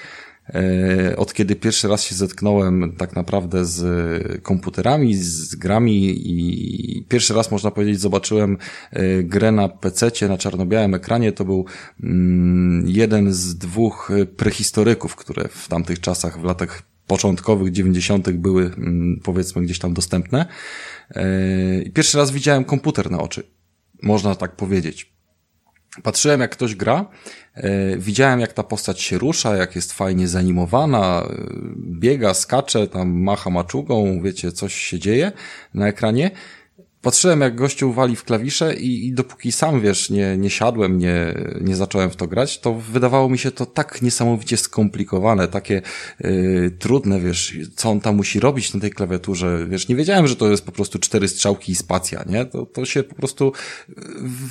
e, od kiedy pierwszy raz się zetknąłem tak naprawdę z komputerami, z grami i pierwszy raz można powiedzieć zobaczyłem e, grę na PC na czarno-białym ekranie. To był mm, jeden z dwóch prehistoryków, które w tamtych czasach, w latach początkowych 90. były mm, powiedzmy gdzieś tam dostępne. Pierwszy raz widziałem komputer na oczy można tak powiedzieć. Patrzyłem, jak ktoś gra, e, widziałem, jak ta postać się rusza, jak jest fajnie zanimowana, e, biega, skacze, tam macha maczugą, wiecie, coś się dzieje na ekranie. Patrzyłem, jak gościu wali w klawisze i, i dopóki sam, wiesz, nie, nie siadłem, nie, nie zacząłem w to grać, to wydawało mi się to tak niesamowicie skomplikowane, takie y, trudne, wiesz, co on tam musi robić na tej klawiaturze, wiesz, nie wiedziałem, że to jest po prostu cztery strzałki i spacja, nie? To, to się po prostu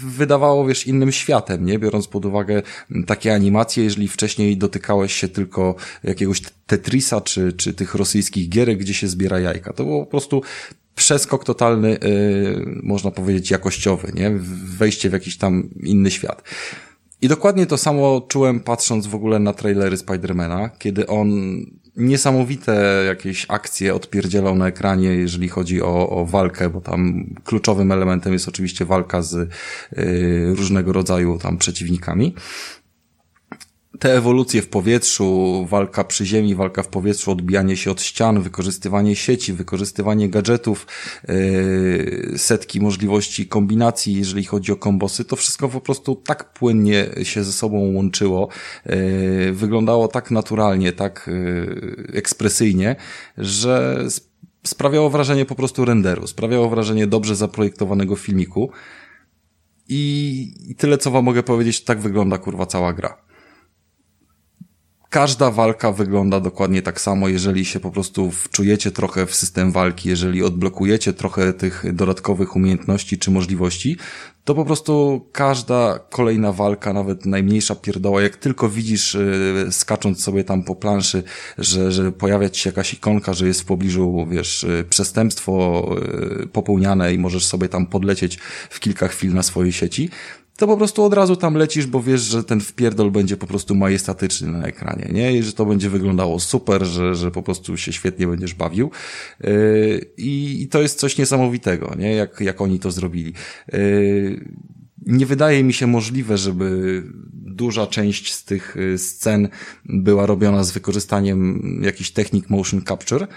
wydawało, wiesz, innym światem, nie? Biorąc pod uwagę takie animacje, jeżeli wcześniej dotykałeś się tylko jakiegoś Tetrisa, czy, czy tych rosyjskich gierek, gdzie się zbiera jajka. To było po prostu przeskok totalny, yy, można powiedzieć, jakościowy, nie? Wejście w jakiś tam inny świat. I dokładnie to samo czułem patrząc w ogóle na trailery Spidermana, kiedy on niesamowite jakieś akcje odpierdzielał na ekranie, jeżeli chodzi o, o walkę, bo tam kluczowym elementem jest oczywiście walka z yy, różnego rodzaju tam przeciwnikami te ewolucje w powietrzu, walka przy ziemi, walka w powietrzu, odbijanie się od ścian, wykorzystywanie sieci, wykorzystywanie gadżetów, yy, setki możliwości kombinacji, jeżeli chodzi o kombosy, to wszystko po prostu tak płynnie się ze sobą łączyło, yy, wyglądało tak naturalnie, tak yy, ekspresyjnie, że sprawiało wrażenie po prostu renderu, sprawiało wrażenie dobrze zaprojektowanego filmiku. I, tyle, co wam mogę powiedzieć, tak wygląda kurwa cała gra każda walka wygląda dokładnie tak samo, jeżeli się po prostu wczujecie trochę w system walki, jeżeli odblokujecie trochę tych dodatkowych umiejętności czy możliwości, to po prostu każda kolejna walka, nawet najmniejsza pierdoła, jak tylko widzisz, yy, skacząc sobie tam po planszy, że, że pojawia ci się jakaś ikonka, że jest w pobliżu, wiesz, yy, przestępstwo yy, popełniane i możesz sobie tam podlecieć w kilka chwil na swojej sieci, to po prostu od razu tam lecisz, bo wiesz, że ten wpierdol będzie po prostu majestatyczny na ekranie, nie? I że to będzie wyglądało super, że, że po prostu się świetnie będziesz bawił. Yy, I to jest coś niesamowitego, nie? Jak, jak oni to zrobili. Yy, nie wydaje mi się możliwe, żeby duża część z tych yy, scen była robiona z wykorzystaniem jakichś technik motion capture,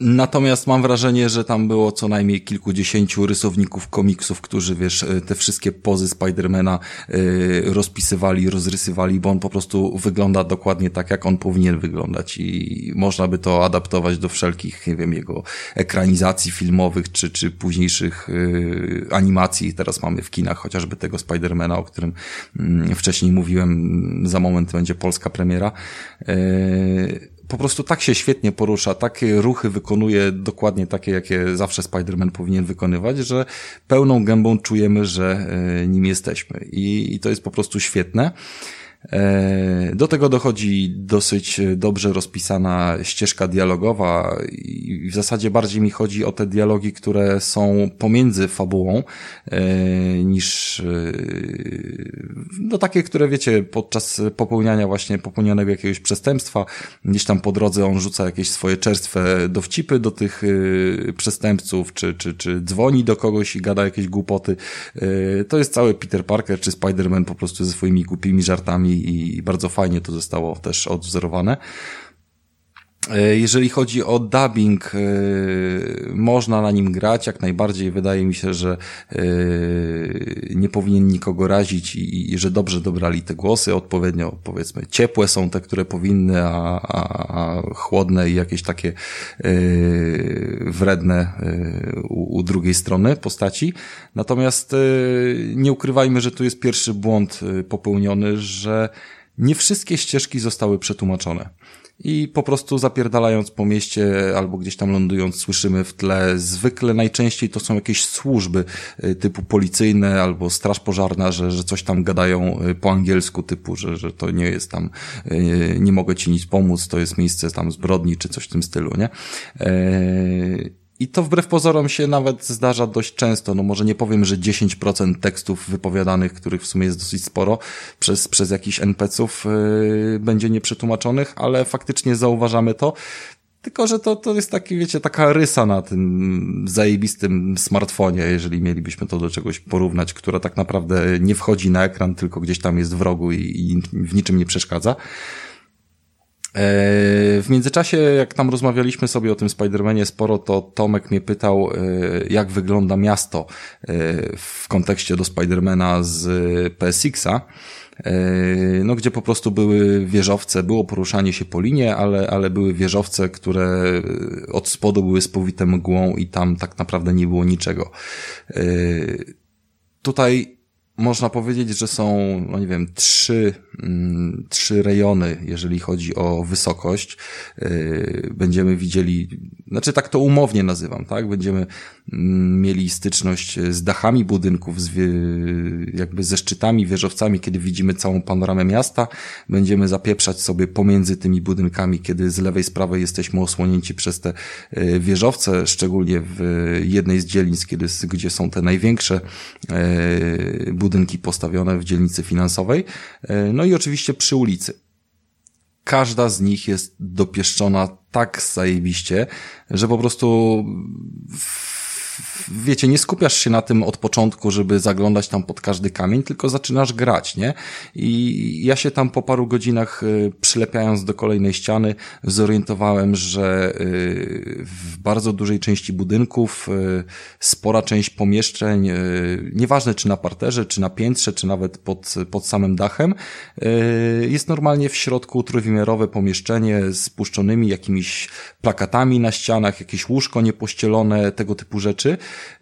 Natomiast mam wrażenie, że tam było co najmniej kilkudziesięciu rysowników komiksów, którzy, wiesz, e, te wszystkie pozy Spidermana y, rozpisywali, rozrysywali, bo on po prostu wygląda dokładnie tak, jak on powinien wyglądać i można by to adaptować do wszelkich, nie wiem, jego ekranizacji filmowych, czy, czy późniejszych y, animacji. Teraz mamy w kinach chociażby tego Spidermana, o którym y, wcześniej mówiłem, za moment będzie polska premiera. Y, po prostu tak się świetnie porusza, takie ruchy wykonuje dokładnie takie, jakie zawsze Spider-Man powinien wykonywać, że pełną gębą czujemy, że e, nim jesteśmy. I, i to jest po prostu świetne. E, do tego dochodzi dosyć dobrze rozpisana ścieżka dialogowa i w zasadzie bardziej mi chodzi o te dialogi, które są pomiędzy fabułą e, niż e, no takie, które wiecie, podczas popełniania właśnie popełnionego jakiegoś przestępstwa, gdzieś tam po drodze on rzuca jakieś swoje czerstwe dowcipy do tych przestępców, czy, czy, czy dzwoni do kogoś i gada jakieś głupoty. To jest cały Peter Parker czy Spider-Man po prostu ze swoimi głupimi żartami i, bardzo fajnie to zostało też odwzorowane. E, jeżeli chodzi o dubbing, e, można na nim grać, jak najbardziej. Wydaje mi się, że e, nie powinien nikogo razić i, że dobrze dobrali te głosy, odpowiednio powiedzmy ciepłe są te, które powinny, a, a, a chłodne i jakieś takie wredne u, u drugiej strony postaci. Natomiast nie ukrywajmy, że tu jest pierwszy błąd popełniony, że nie wszystkie ścieżki zostały przetłumaczone i po prostu zapierdalając po mieście albo gdzieś tam lądując słyszymy w tle, zwykle najczęściej to są jakieś służby y, typu policyjne albo straż pożarna, że, że coś tam gadają y, po angielsku typu, że, że to nie jest tam, y, nie mogę ci nic pomóc, to jest miejsce tam zbrodni czy coś w tym stylu, nie? I to wbrew pozorom się nawet zdarza dość często. No może nie powiem, że 10% tekstów wypowiadanych, których w sumie jest dosyć sporo, przez, przez jakichś NPC-ów yy, będzie nieprzetłumaczonych, ale faktycznie zauważamy to. Tylko, że to, to jest taki, wiecie, taka rysa na tym zajebistym smartfonie, jeżeli mielibyśmy to do czegoś porównać, która tak naprawdę nie wchodzi na ekran, tylko gdzieś tam jest w rogu i, i w niczym nie przeszkadza. E, w międzyczasie, jak tam rozmawialiśmy sobie o tym Spider-Manie sporo, to Tomek mnie pytał, e, jak wygląda miasto e, w kontekście do Spidermana z PSX-a. No, gdzie po prostu były wieżowce, było poruszanie się po linie, ale, ale były wieżowce, które od spodu były spowite mgłą i tam tak naprawdę nie było niczego. Tutaj można powiedzieć, że są, no nie wiem, trzy, mm, trzy rejony, jeżeli chodzi o wysokość. Yy, będziemy widzieli, znaczy tak to umownie nazywam, tak? Będziemy mm, mieli styczność z dachami budynków, z, jakby ze szczytami, wieżowcami, kiedy widzimy całą panoramę miasta. Będziemy zapieprzać sobie pomiędzy tymi budynkami, kiedy z lewej, z prawej jesteśmy osłonięci przez te yy, wieżowce, szczególnie w jednej z dzielnic, kiedy, gdzie są te największe yy, budynki postawione w dzielnicy finansowej, e, no i oczywiście przy ulicy. Każda z nich jest dopieszczona tak zajebiście, że po prostu wiecie, nie skupiasz się na tym od początku, żeby zaglądać tam pod każdy kamień, tylko zaczynasz grać, nie? I ja się tam po paru godzinach y, przylepiając do kolejnej ściany zorientowałem, że y, w bardzo dużej części budynków y, spora część pomieszczeń, nieważne czy na parterze, czy na piętrze, czy nawet pod, pod samym dachem, jest normalnie w środku trójwymiarowe pomieszczenie z puszczonymi jakimiś plakatami na ścianach, jakieś łóżko niepościelone, tego typu rzeczy.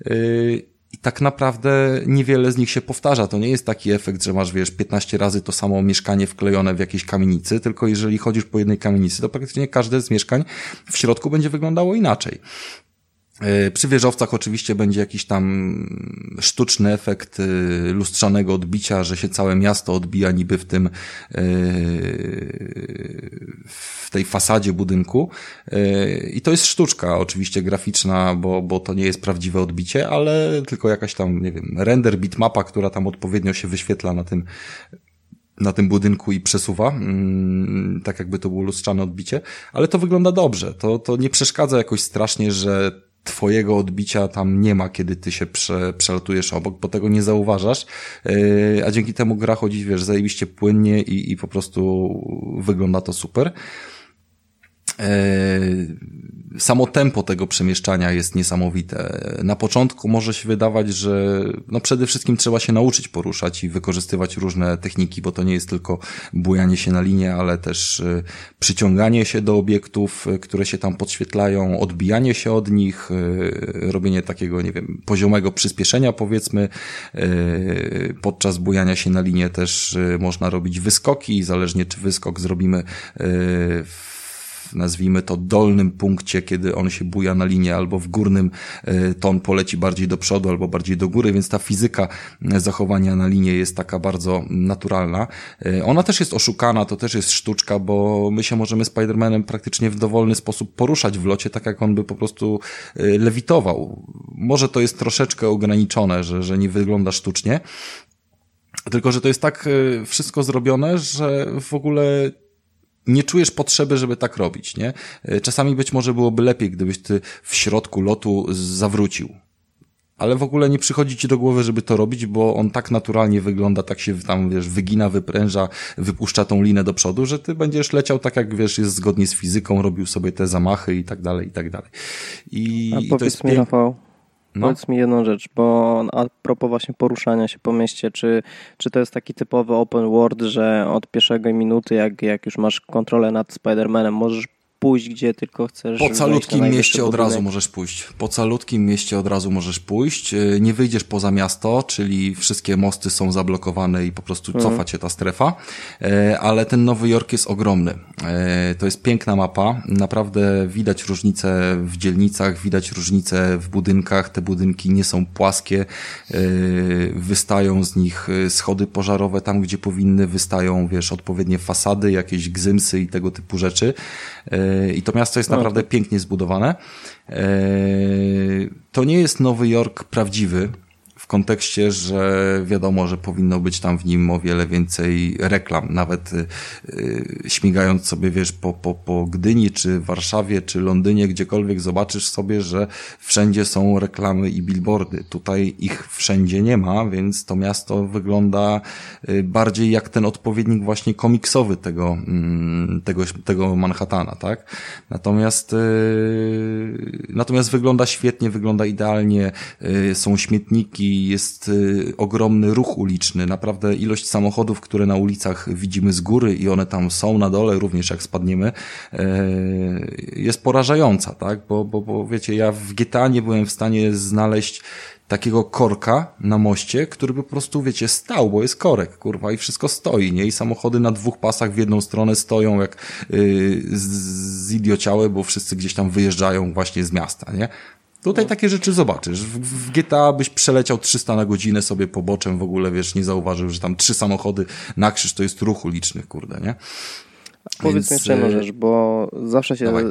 Yy, I tak naprawdę niewiele z nich się powtarza. To nie jest taki efekt, że masz, wiesz, 15 razy to samo mieszkanie wklejone w jakiejś kamienicy, tylko jeżeli chodzisz po jednej kamienicy, to praktycznie każde z mieszkań w środku będzie wyglądało inaczej. E, przy wieżowcach oczywiście będzie jakiś tam sztuczny efekt e, lustrzanego odbicia, że się całe miasto odbija niby w tym, e, w tej fasadzie budynku. I to jest sztuczka oczywiście graficzna, bo, bo to nie jest prawdziwe odbicie, ale tylko jakaś tam, nie wiem, render bitmapa, która tam odpowiednio się wyświetla na tym na tym budynku i przesuwa, mm, tak jakby to było lustrzane odbicie, ale to wygląda dobrze. To, to nie przeszkadza jakoś strasznie, że twojego odbicia tam nie ma, kiedy ty się prze, przelatujesz obok, bo tego nie zauważasz, yy, a dzięki temu gra chodzi, wiesz, zajebiście płynnie i, i po prostu wygląda to super. Yy, samo tempo tego przemieszczania jest niesamowite. Na początku może się wydawać, że no przede wszystkim trzeba się nauczyć poruszać i wykorzystywać różne techniki, bo to nie jest tylko bujanie się na linie, ale też yy, przyciąganie się do obiektów, yy, które się tam podświetlają, odbijanie się od nich, robienie takiego, nie wiem, poziomego przyspieszenia powiedzmy. Podczas bujania się na linie też można robić wyskoki, zależnie czy wyskok zrobimy w nazwijmy to, dolnym punkcie, kiedy on się buja na linie, albo w górnym e, to on poleci bardziej do przodu, albo bardziej do góry, więc ta fizyka e, zachowania na linie jest taka bardzo naturalna. E, ona też jest oszukana, to też jest sztuczka, bo my się możemy Spider-Manem praktycznie w dowolny sposób poruszać w locie, tak jak on by po prostu lewitował. Może to jest troszeczkę ograniczone, że, że nie wygląda sztucznie, tylko, że to jest tak wszystko zrobione, że w ogóle nie czujesz potrzeby, żeby tak robić, nie? E, czasami być może byłoby lepiej, gdybyś ty w środku lotu zawrócił. Ale w ogóle nie przychodzi ci do głowy, żeby to robić, bo on tak naturalnie wygląda, tak się tam, wiesz, wygina, wypręża, wypuszcza tą linę do przodu, że ty będziesz leciał tak, jak wiesz, jest zgodnie z fizyką, robił sobie te zamachy i tak dalej, i tak dalej. I, A i to jest no. Powiedz mi jedną rzecz, bo a propos właśnie poruszania się po mieście, czy, czy to jest taki typowy open world, że od pierwszej minuty, jak, jak już masz kontrolę nad Spider-Manem, możesz pójść, gdzie tylko chcesz. Po calutkim mieście od razu możesz pójść. Po calutkim mieście od razu możesz pójść. E, nie wyjdziesz poza miasto, czyli wszystkie mosty są zablokowane i po prostu mhm. cofa cię ta strefa. E, ale ten Nowy Jork jest ogromny. E, to jest piękna mapa. Naprawdę widać różnice w dzielnicach, widać różnice w budynkach. Te budynki nie są płaskie. Wystają z nich schody pożarowe tam, gdzie powinny. Wystają, wiesz, odpowiednie fasady, jakieś gzymsy i tego typu rzeczy. I to miasto jest no. naprawdę pięknie zbudowane. E, to nie jest Nowy Jork prawdziwy, kontekście, że wiadomo, że powinno być tam w nim o wiele więcej reklam, nawet yy, śmigając sobie, wiesz, po, po, po Gdyni, czy Warszawie, czy Londynie, gdziekolwiek zobaczysz sobie, że wszędzie są reklamy i billboardy. Tutaj ich wszędzie nie ma, więc to miasto wygląda y, bardziej jak ten odpowiednik właśnie komiksowy tego, mm, tego, tego Manhattana, tak? Natomiast, natomiast wygląda świetnie, wygląda idealnie, są śmietniki, jest y, ogromny ruch uliczny. Naprawdę ilość samochodów, które na ulicach widzimy z góry i one tam są na dole, również jak spadniemy, e, jest porażająca, tak? Bo, bo, bo wiecie, ja w GTA nie byłem w stanie znaleźć takiego korka na moście, który po prostu, wiecie, stał, bo jest korek, kurwa, i wszystko stoi, nie? I samochody na dwóch pasach w jedną stronę stoją jak yy, zidiociałe, bo wszyscy gdzieś tam wyjeżdżają właśnie z miasta, nie? Tutaj takie rzeczy zobaczysz. W, GTA byś przeleciał 300 na godzinę sobie poboczem, w ogóle wiesz, nie zauważył, że tam trzy samochody na krzyż to jest ruchu licznych, kurde, nie? Powiedz Więc... mi jeszcze jedną rzecz, bo zawsze się, Dawaj.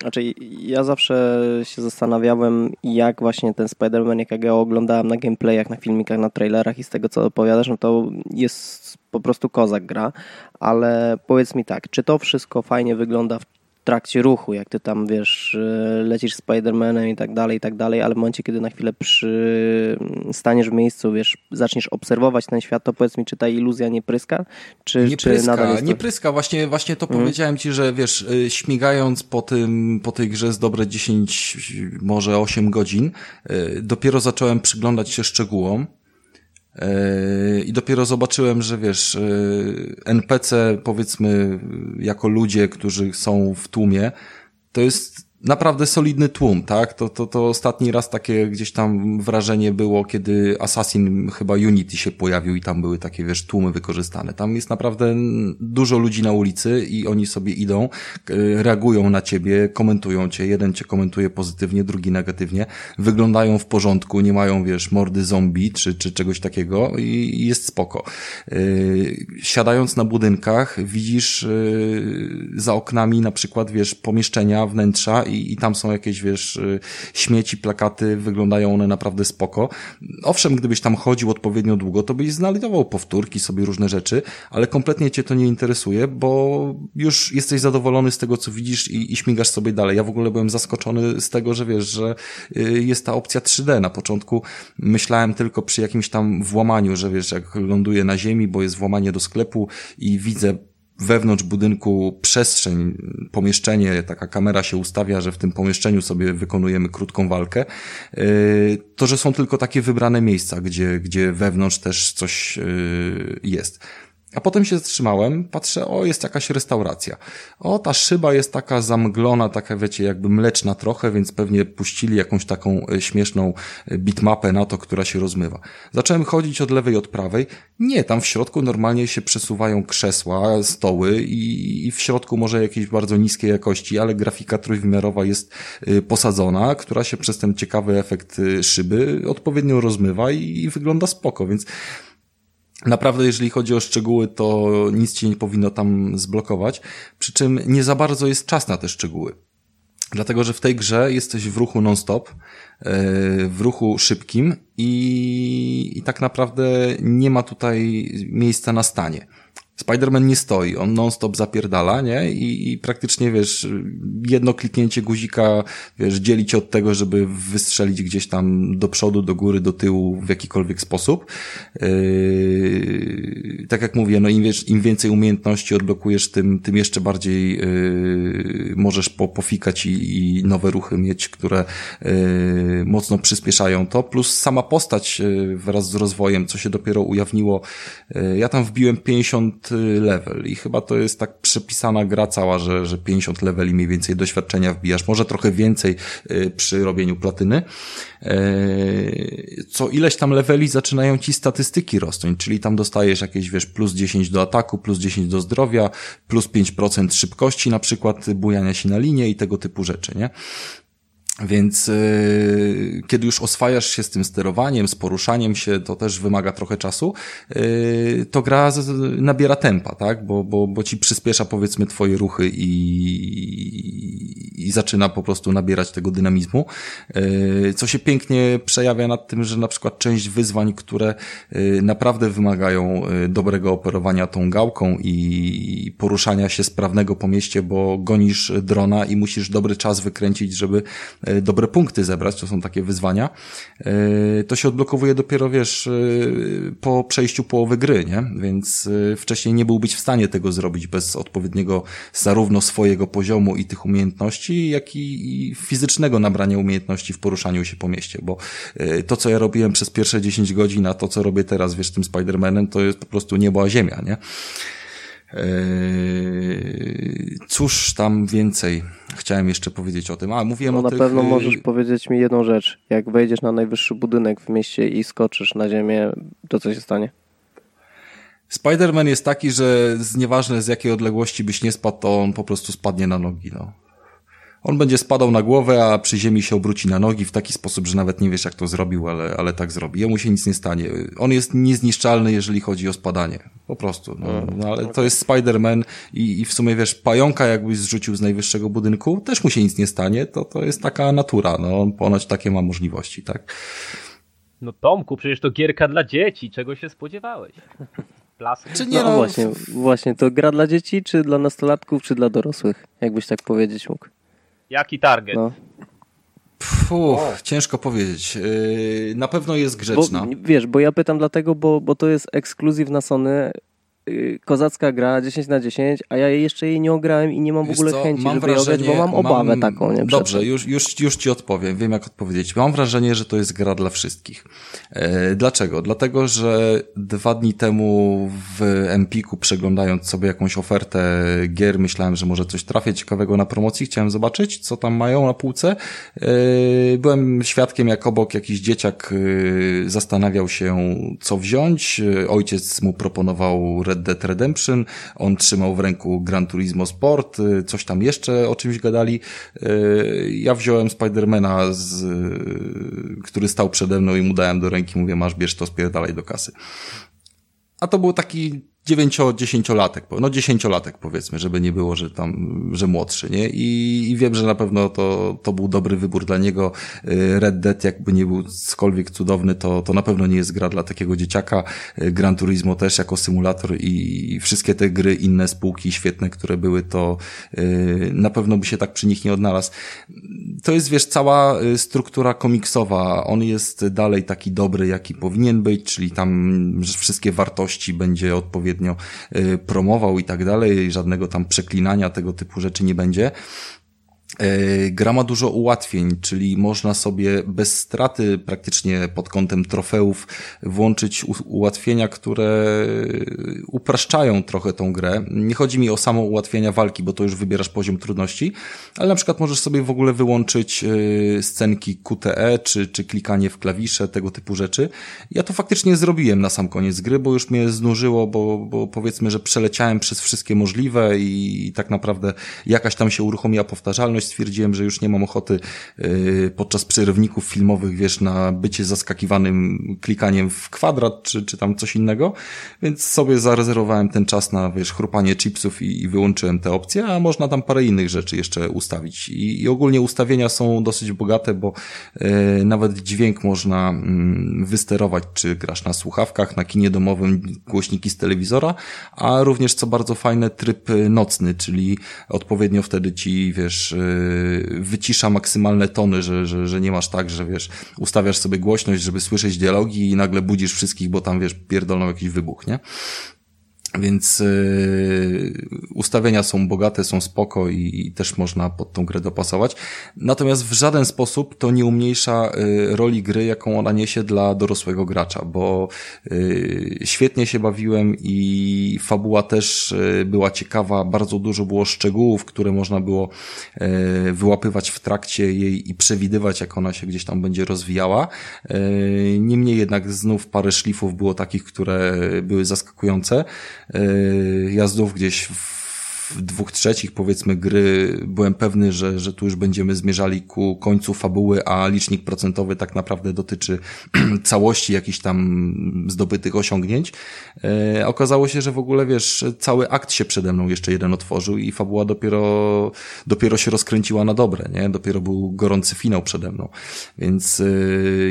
znaczy ja zawsze się zastanawiałem, jak właśnie ten Spider-Man, jak ja oglądałem na gameplayach, na filmikach, na trailerach i z tego, co opowiadasz, no to jest po prostu kozak gra, ale powiedz mi tak, czy to wszystko fajnie wygląda w trakcie ruchu, jak ty tam, wiesz, y, lecisz Spidermanem i tak dalej, i tak dalej, ale w momencie, kiedy na chwilę przy... staniesz w miejscu, wiesz, zaczniesz obserwować ten świat, to powiedz mi, czy ta iluzja nie pryska? Czy, nie czy pryska, nie pryska. Właśnie, właśnie to Mhm. powiedziałem ci, że wiesz, y, śmigając po tym, po tej grze z dobre 10, może 8 godzin, y, dopiero zacząłem przyglądać się szczegółom. Y, I dopiero zobaczyłem, że wiesz, y, NPC, powiedzmy, jako ludzie, którzy są w tłumie, to jest naprawdę solidny tłum, tak? To, to, to ostatni raz takie gdzieś tam wrażenie było, kiedy Assassin chyba Unity się pojawił i tam były takie, wiesz, tłumy wykorzystane. Tam jest naprawdę dużo ludzi na ulicy i oni sobie idą, e, reagują na ciebie, komentują cię. Jeden cię komentuje pozytywnie, drugi negatywnie. Wyglądają w porządku, nie mają, wiesz, mordy zombie czy, czy czegoś takiego i jest spoko. E, Siadając na budynkach, widzisz e, za oknami na przykład, wiesz, pomieszczenia, wnętrza i, i tam są jakieś, wiesz, y, śmieci, plakaty, wyglądają one naprawdę spoko. Owszem, gdybyś tam chodził odpowiednio długo, to byś znajdował powtórki, sobie różne rzeczy, ale kompletnie cię to nie interesuje, bo już jesteś zadowolony z tego, co widzisz i, i śmigasz sobie dalej. Ja w ogóle byłem zaskoczony z tego, że wiesz, że y, jest ta opcja 3D. Na początku myślałem tylko przy jakimś tam włamaniu, że wiesz, jak ląduję na ziemi, bo jest włamanie do sklepu i widzę wewnątrz budynku przestrzeń, pomieszczenie, taka kamera się ustawia, że w tym pomieszczeniu sobie wykonujemy krótką walkę, yy, to że są tylko takie wybrane miejsca, gdzie, gdzie wewnątrz też coś yy, jest. A potem się zatrzymałem, patrzę, o, jest jakaś restauracja. O, ta szyba jest taka zamglona, taka, wiecie, jakby mleczna trochę, więc pewnie puścili jakąś taką e, śmieszną e, bitmapę na to, która się rozmywa. Zacząłem chodzić od lewej, od prawej. Nie, tam w środku normalnie się przesuwają krzesła, stoły i, i w środku może jakieś bardzo niskiej jakości, ale grafika trójwymiarowa jest y, posadzona, która się przez ten ciekawy efekt szyby odpowiednio rozmywa i, i wygląda spoko, więc Naprawdę, jeżeli chodzi o szczegóły, to nic ci nie powinno tam zblokować. Przy czym nie za bardzo jest czas na te szczegóły. Dlatego, że w tej grze jesteś w ruchu non-stop, yy, w ruchu szybkim i, i tak naprawdę nie ma tutaj miejsca na stanie. Spider-Man nie stoi, on non-stop zapierdala, nie? I, I praktycznie, wiesz, jedno kliknięcie guzika, wiesz, dzieli cię od tego, żeby wystrzelić gdzieś tam do przodu, do góry, do tyłu w jakikolwiek sposób. Yy, tak jak mówię, no im, wiesz, im więcej umiejętności odblokujesz, tym, tym jeszcze bardziej yy, możesz po, pofikać i, i nowe ruchy mieć, które yy, mocno przyspieszają to, plus sama postać yy, wraz z rozwojem, co się dopiero ujawniło. Yy, ja tam wbiłem 50 level i chyba to jest tak przepisana gra cała, że, że 50 leveli mniej więcej doświadczenia wbijasz, może trochę więcej yy, przy robieniu platyny. Yy, co ileś tam leveli zaczynają ci statystyki rosnąć, czyli tam dostajesz jakieś, wiesz, plus 10 do ataku, plus 10 do zdrowia, plus 5% szybkości na przykład bujania się na linie i tego typu rzeczy, nie? Więc yy, kiedy już oswajasz się z tym sterowaniem, z poruszaniem się, to też wymaga trochę czasu, yy, to gra z, nabiera tempa, tak? Bo, bo, bo ci przyspiesza powiedzmy twoje ruchy i, i zaczyna po prostu nabierać tego dynamizmu, yy, co się pięknie przejawia nad tym, że na przykład część wyzwań, które yy, naprawdę wymagają dobrego operowania tą gałką i poruszania się sprawnego po mieście, bo gonisz drona i musisz dobry czas wykręcić, żeby dobre punkty zebrać, to są takie wyzwania, e, to się odblokowuje dopiero, wiesz, e, po przejściu połowy gry, nie? Więc e, wcześniej nie byłbyś w stanie tego zrobić bez odpowiedniego zarówno swojego poziomu i tych umiejętności, jak i fizycznego nabrania umiejętności w poruszaniu się po mieście, bo e, to, co ja robiłem przez pierwsze 10 godzin, a to, co robię teraz, wiesz, tym Spider-Manem, to jest po prostu niebo a ziemia, nie? Cóż tam więcej chciałem jeszcze powiedzieć o tym? A, mówiłem No o na tych... pewno e, możesz powiedzieć mi jedną rzecz. Jak wejdziesz na najwyższy budynek w mieście i skoczysz na ziemię, to co się stanie? Spider-Man jest taki, że z nieważne z jakiej odległości byś nie spadł, to on po prostu spadnie na nogi, no. On będzie spadał na głowę, a przy ziemi się obróci na nogi w taki sposób, że nawet nie wiesz jak to zrobił, ale, ale tak zrobi. Jemu się nic nie stanie. On jest niezniszczalny, jeżeli chodzi o spadanie. Po prostu. No, no ale to jest Spider-Man i, i w sumie wiesz, pająka jakbyś zrzucił z najwyższego budynku, też mu się nic nie stanie. To, to jest taka natura. No, on ponoć takie ma możliwości, tak? No Tomku, przecież to gierka dla dzieci, czego się spodziewałeś? klasy. Czy nie no, no właśnie, właśnie, to gra dla dzieci, czy dla nastolatków, czy dla dorosłych? Jakbyś tak powiedzieć mógł. Jaki target? No. Puh, ciężko powiedzieć. Yy, na pewno jest grzeczna. Bo, wiesz, bo ja pytam dlatego, bo, bo to jest ekskluzyw na Sony. Y, kozacka gra 10 na 10, a ja jeszcze jej nie ograłem i nie mam w ogóle co, chęci, mam żeby wrażenie, ograć, bo mam obawę mam, taką. Nie? Dobrze, już, już, już ci odpowiem, wiem jak odpowiedzieć. Mam wrażenie, że to jest gra dla wszystkich. E, dlaczego? Dlatego, że dwa dni temu w Empiku przeglądając sobie jakąś ofertę gier, myślałem, że może coś trafię ciekawego na promocji, chciałem zobaczyć, co tam mają na półce. E, byłem świadkiem, jak obok jakiś dzieciak e, zastanawiał się, co wziąć. Ojciec mu proponował Red Dead Redemption, on trzymał w ręku Gran Turismo Sport, y, coś tam jeszcze o czymś gadali. Y, ja wziąłem Spidermana, z, y, który stał przede mną i mu dałem do ręki, mówię, masz, bierz to, spierdalaj do kasy. A to był taki dziewięcio-dziesięciolatek, no dziesięciolatek powiedzmy, żeby nie było, że tam, że młodszy, nie? I, I wiem, że na pewno to, to był dobry wybór dla niego. Y, Red Dead jakby nie był cokolwiek cudowny, to, to na pewno nie jest gra dla takiego dzieciaka. Y, Gran Turismo też jako symulator i wszystkie te gry, inne spółki świetne, które były, to y, na pewno by się tak przy nich nie odnalazł. To jest, wiesz, cała struktura komiksowa. On jest dalej taki dobry, jaki powinien być, czyli tam wszystkie wartości będzie odpowiednio odpowiednio y, promował i tak dalej, żadnego tam przeklinania tego typu rzeczy nie będzie. E, gra ma dużo ułatwień, czyli można sobie bez straty praktycznie pod kątem trofeów włączyć ułatwienia, które upraszczają trochę tą grę. Nie chodzi mi o samo ułatwienia walki, bo to już wybierasz poziom trudności, ale na przykład możesz sobie w ogóle wyłączyć e, scenki QTE, czy, czy klikanie w klawisze, tego typu rzeczy. Ja to faktycznie zrobiłem na sam koniec gry, bo już mnie znużyło, bo, bo powiedzmy, że przeleciałem przez wszystkie możliwe i, i tak naprawdę jakaś tam się uruchomiła powtarzalność, stwierdziłem, że już nie mam ochoty yy, podczas przerywników filmowych, wiesz, na bycie zaskakiwanym klikaniem w kwadrat, czy, czy tam coś innego, więc sobie zarezerwowałem ten czas na, wiesz, chrupanie chipsów i, i wyłączyłem te opcje, a można tam parę innych rzeczy jeszcze ustawić. I, i ogólnie ustawienia są dosyć bogate, bo yy, nawet dźwięk można yy, wysterować, czy grasz na słuchawkach, na kinie domowym, głośniki z telewizora, a również, co bardzo fajne, tryb nocny, czyli odpowiednio wtedy ci, wiesz, yy, wycisza maksymalne tony, że, że, że nie masz tak, że wiesz, ustawiasz sobie głośność, żeby słyszeć dialogi i nagle budzisz wszystkich, bo tam wiesz, pierdolą jakiś wybuch, nie? Więc yy, ustawienia są bogate, są spoko i, i, też można pod tą grę dopasować. Natomiast w żaden sposób to nie umniejsza yy, roli gry, jaką ona niesie dla dorosłego gracza, bo yy, świetnie się bawiłem i fabuła też była ciekawa, bardzo dużo było szczegółów, które można było wyłapywać w trakcie jej i przewidywać, jak ona się gdzieś tam będzie rozwijała. Niemniej jednak znów parę szlifów było takich, które były zaskakujące. E, jazdów gdzieś w dwóch trzecich powiedzmy gry byłem pewny, że, że tu już będziemy zmierzali ku końcu fabuły, a licznik procentowy tak naprawdę dotyczy całości jakichś tam zdobytych osiągnięć. E, okazało się, że w ogóle wiesz, cały akt się przede mną jeszcze jeden otworzył i fabuła dopiero, dopiero się rozkręciła na dobre, nie? Dopiero był gorący finał przede mną. Więc e,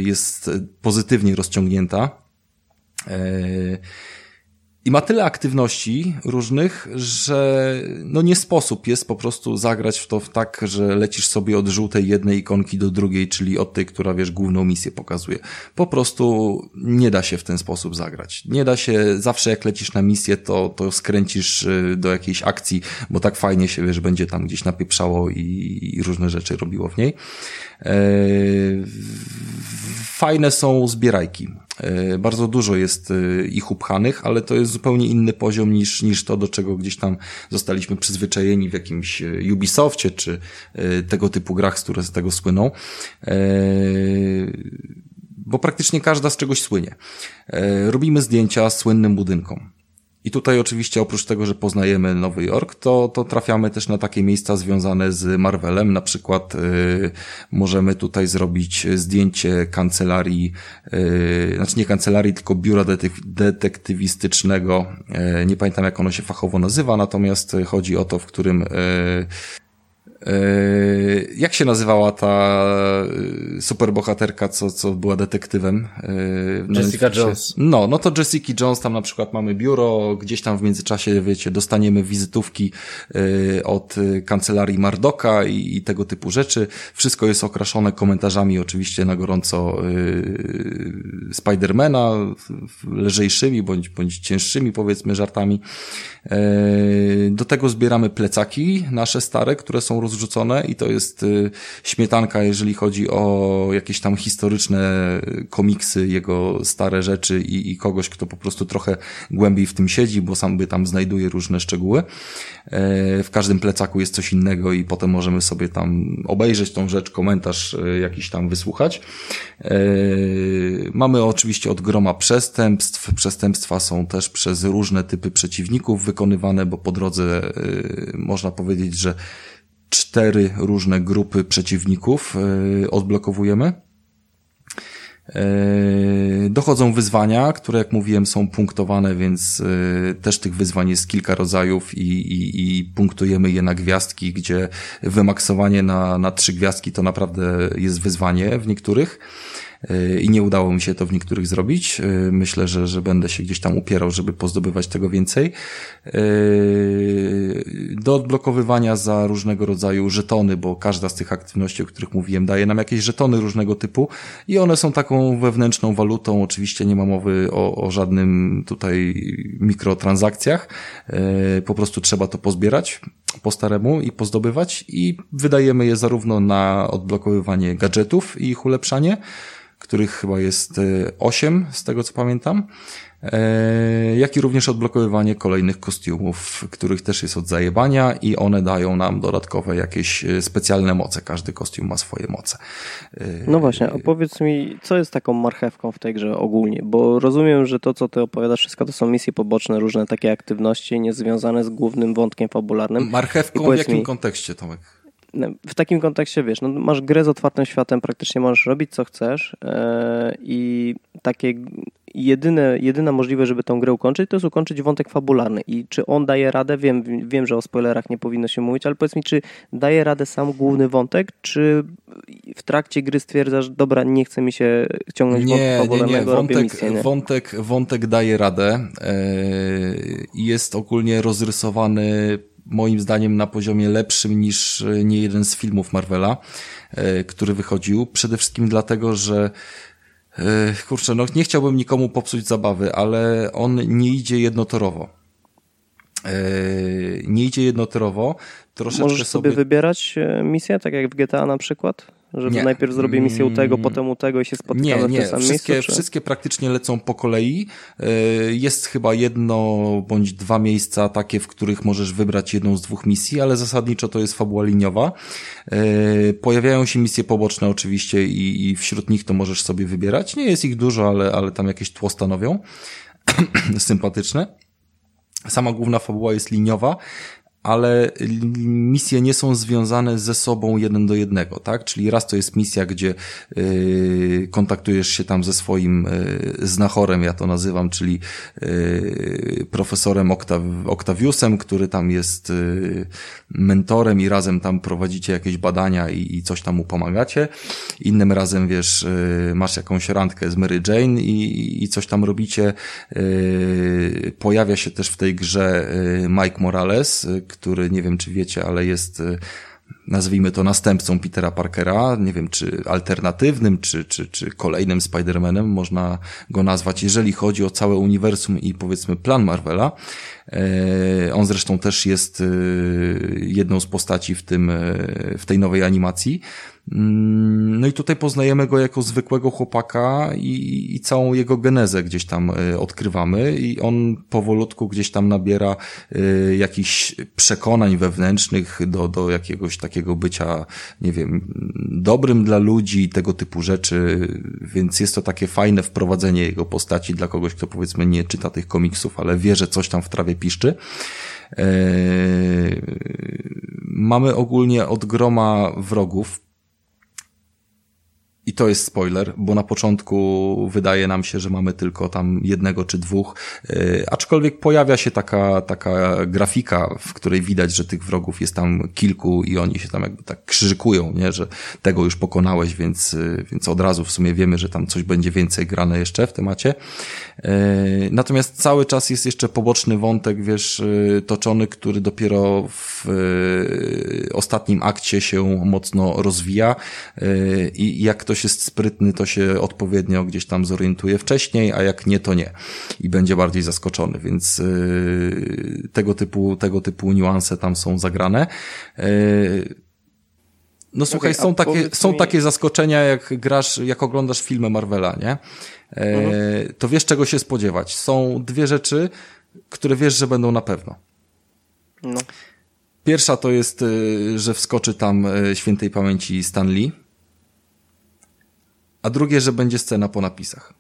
jest pozytywnie rozciągnięta. E, i ma tyle aktywności różnych, że no nie sposób jest po prostu zagrać w to tak, że lecisz sobie od żółtej jednej ikonki do drugiej, czyli od tej, która wiesz, główną misję pokazuje. Po prostu nie da się w ten sposób zagrać. Nie da się, zawsze jak lecisz na misję, to, to skręcisz y, do jakiejś akcji, bo tak fajnie się, wiesz, będzie tam gdzieś napieprzało i, i różne rzeczy robiło w niej. Eee, fajne są zbierajki. Eee, bardzo dużo jest e, ich upchanych, ale to jest zupełnie inny poziom niż, niż to, do czego gdzieś tam zostaliśmy przyzwyczajeni w jakimś e, Ubisoftie, czy e, tego typu grach, które z tego słyną. Bo praktycznie każda z czegoś słynie. Robimy zdjęcia słynnym budynkom. I tutaj oczywiście oprócz tego, że poznajemy Nowy Jork, to, to trafiamy też na takie miejsca związane z Marvelem. Na przykład y, możemy tutaj zrobić zdjęcie kancelarii, y, znaczy nie kancelarii, tylko biura detektywistycznego. Y, nie pamiętam jak ono się fachowo nazywa, natomiast chodzi o to, w którym y, jak się nazywała ta yy, superbohaterka, co, co była detektywem? Yy, Jessica Jones. No, no to Jessica Jones, tam na przykład mamy biuro, gdzieś tam w międzyczasie, wiecie, dostaniemy wizytówki od kancelarii Mardoka i, i tego typu rzeczy. Wszystko jest okraszone komentarzami oczywiście na gorąco Spidermana, lżejszymi bądź, bądź cięższymi powiedzmy żartami. Do tego zbieramy plecaki nasze stare, które są rozrzucone i to jest y, śmietanka, jeżeli chodzi o jakieś tam historyczne komiksy, jego stare rzeczy i, i kogoś, kto po prostu trochę głębiej w tym siedzi, bo sam by tam znajduje różne szczegóły. E, w każdym plecaku jest coś innego i potem możemy sobie tam obejrzeć tą rzecz, komentarz e, jakiś tam wysłuchać. E, mamy oczywiście od groma przestępstw. Przestępstwa są też przez różne typy przeciwników wykonywane, bo po drodze można powiedzieć, że cztery różne grupy przeciwników e, odblokowujemy. E, dochodzą wyzwania, które jak mówiłem są punktowane, więc e, też tych wyzwań jest kilka rodzajów i, i, i punktujemy je na gwiazdki, gdzie wymaksowanie na, na trzy gwiazdki to naprawdę jest wyzwanie w niektórych i nie udało mi się to w niektórych zrobić. E, myślę, że, że będę się gdzieś tam upierał, żeby pozdobywać tego więcej. E, do odblokowywania za różnego rodzaju żetony, bo każda z tych aktywności, o których mówiłem, daje nam jakieś żetony różnego typu i one są taką wewnętrzną walutą. Oczywiście nie ma mowy o, o żadnym tutaj mikrotransakcjach. E, po prostu trzeba to pozbierać po staremu i pozdobywać i wydajemy je zarówno na odblokowywanie gadżetów i ich ulepszanie, których chyba jest 8 e, z tego co pamiętam, e, jak i również odblokowywanie kolejnych kostiumów, których też jest od zajebania i one dają nam dodatkowe jakieś e, specjalne moce. Każdy kostium ma swoje moce. No właśnie, opowiedz mi, co jest taką marchewką w tej grze ogólnie, bo rozumiem, że to, co ty opowiadasz, wszystko to są misje poboczne, różne takie aktywności niezwiązane z głównym wątkiem fabularnym. Marchewką w jakim mi... kontekście, Tomek? No, w takim kontekście, wiesz, no, masz grę z otwartym światem, praktycznie możesz robić co chcesz yy, i takie jedyne, jedyna możliwość, żeby tą grę ukończyć, to jest ukończyć wątek fabularny. I czy on daje radę? Wiem, wiem, że o spoilerach nie powinno się mówić, ale powiedz mi, czy daje radę sam główny wątek, czy w trakcie gry stwierdzasz, dobra, nie chce mi się ciągnąć nie, wątku fabularnego, nie, nie. Wątek, misję, nie? Wątek, wątek daje radę i yy, jest ogólnie rozrysowany moim zdaniem na poziomie lepszym niż e, nie jeden z filmów Marvela, e, który wychodził. Przede wszystkim dlatego, że e, kurczę, no nie chciałbym nikomu popsuć zabawy, ale on nie idzie jednotorowo. Nie idzie jednotorowo. Troszeczkę Możesz sobie, sobie wybierać misję, tak jak w GTA na przykład? Że nie. najpierw zrobię misję u tego, mm. potem u tego i się spotykamy nie, nie. w tym samym wszystkie, miejscu? Wszystkie praktycznie lecą po kolei. E, jest chyba jedno bądź dwa miejsca takie, w których możesz wybrać jedną z dwóch misji, ale zasadniczo to jest fabuła liniowa. E, pojawiają się misje poboczne oczywiście i, i wśród nich to możesz sobie wybierać. Nie jest ich dużo, ale, ale tam jakieś tło stanowią. Sympatyczne. Sama główna fabuła jest liniowa, ale misje nie są związane ze sobą jeden do jednego, tak? Czyli raz to jest misja, gdzie yy, kontaktujesz się tam ze swoim yy, znachorem, ja to nazywam, czyli yy, profesorem Oktaw Oktawiusem, który tam jest yy, mentorem i razem tam prowadzicie jakieś badania i, i coś tam mu pomagacie. Innym razem, wiesz, yy, masz jakąś randkę z Mary Jane i, i coś tam robicie. Yy, pojawia się też w tej grze Mike Morales, który nie wiem czy wiecie, ale jest y, nazwijmy to następcą Petera Parkera, nie wiem czy alternatywnym, czy, czy, czy kolejnym Spider-Manem można go nazwać, jeżeli chodzi o całe uniwersum i powiedzmy plan Marvela. E, on zresztą też jest y, jedną z postaci w tym, y, w tej nowej animacji. Mm, no i tutaj poznajemy go jako zwykłego chłopaka i, i całą jego genezę gdzieś tam y, odkrywamy i on powolutku gdzieś tam nabiera y, jakichś przekonań wewnętrznych do, do jakiegoś takiego bycia, nie wiem, dobrym dla ludzi, tego typu rzeczy, więc jest to takie fajne wprowadzenie jego postaci dla kogoś, kto powiedzmy nie czyta tych komiksów, ale wie, że coś tam w trawie piszczy. Eee, mamy ogólnie od groma wrogów, i to jest spoiler, bo na początku wydaje nam się, że mamy tylko tam jednego czy dwóch, yy, aczkolwiek pojawia się taka, taka grafika, w której widać, że tych wrogów jest tam kilku i oni się tam jakby tak krzykują, nie, że tego już pokonałeś, więc, yy, więc od razu w sumie wiemy, że tam coś będzie więcej grane jeszcze w temacie. Yy, natomiast cały czas jest jeszcze poboczny wątek, wiesz, toczony, który dopiero w ostatnim akcie się mocno rozwija i jak ktoś jest sprytny, to się odpowiednio gdzieś tam zorientuje wcześniej, a jak nie, to nie. I będzie bardziej zaskoczony, więc yy, tego typu, tego typu niuanse tam są zagrane. Yy, no słuchaj, okay, są, takie, są mi... takie zaskoczenia, jak grasz, jak oglądasz filmy Marvela, nie? E, mhm. To wiesz, czego się spodziewać. Są dwie rzeczy, które wiesz, że będą na pewno. No. Pierwsza to jest, y, że wskoczy tam y, świętej pamięci Stan Lee a drugie, że będzie scena po napisach.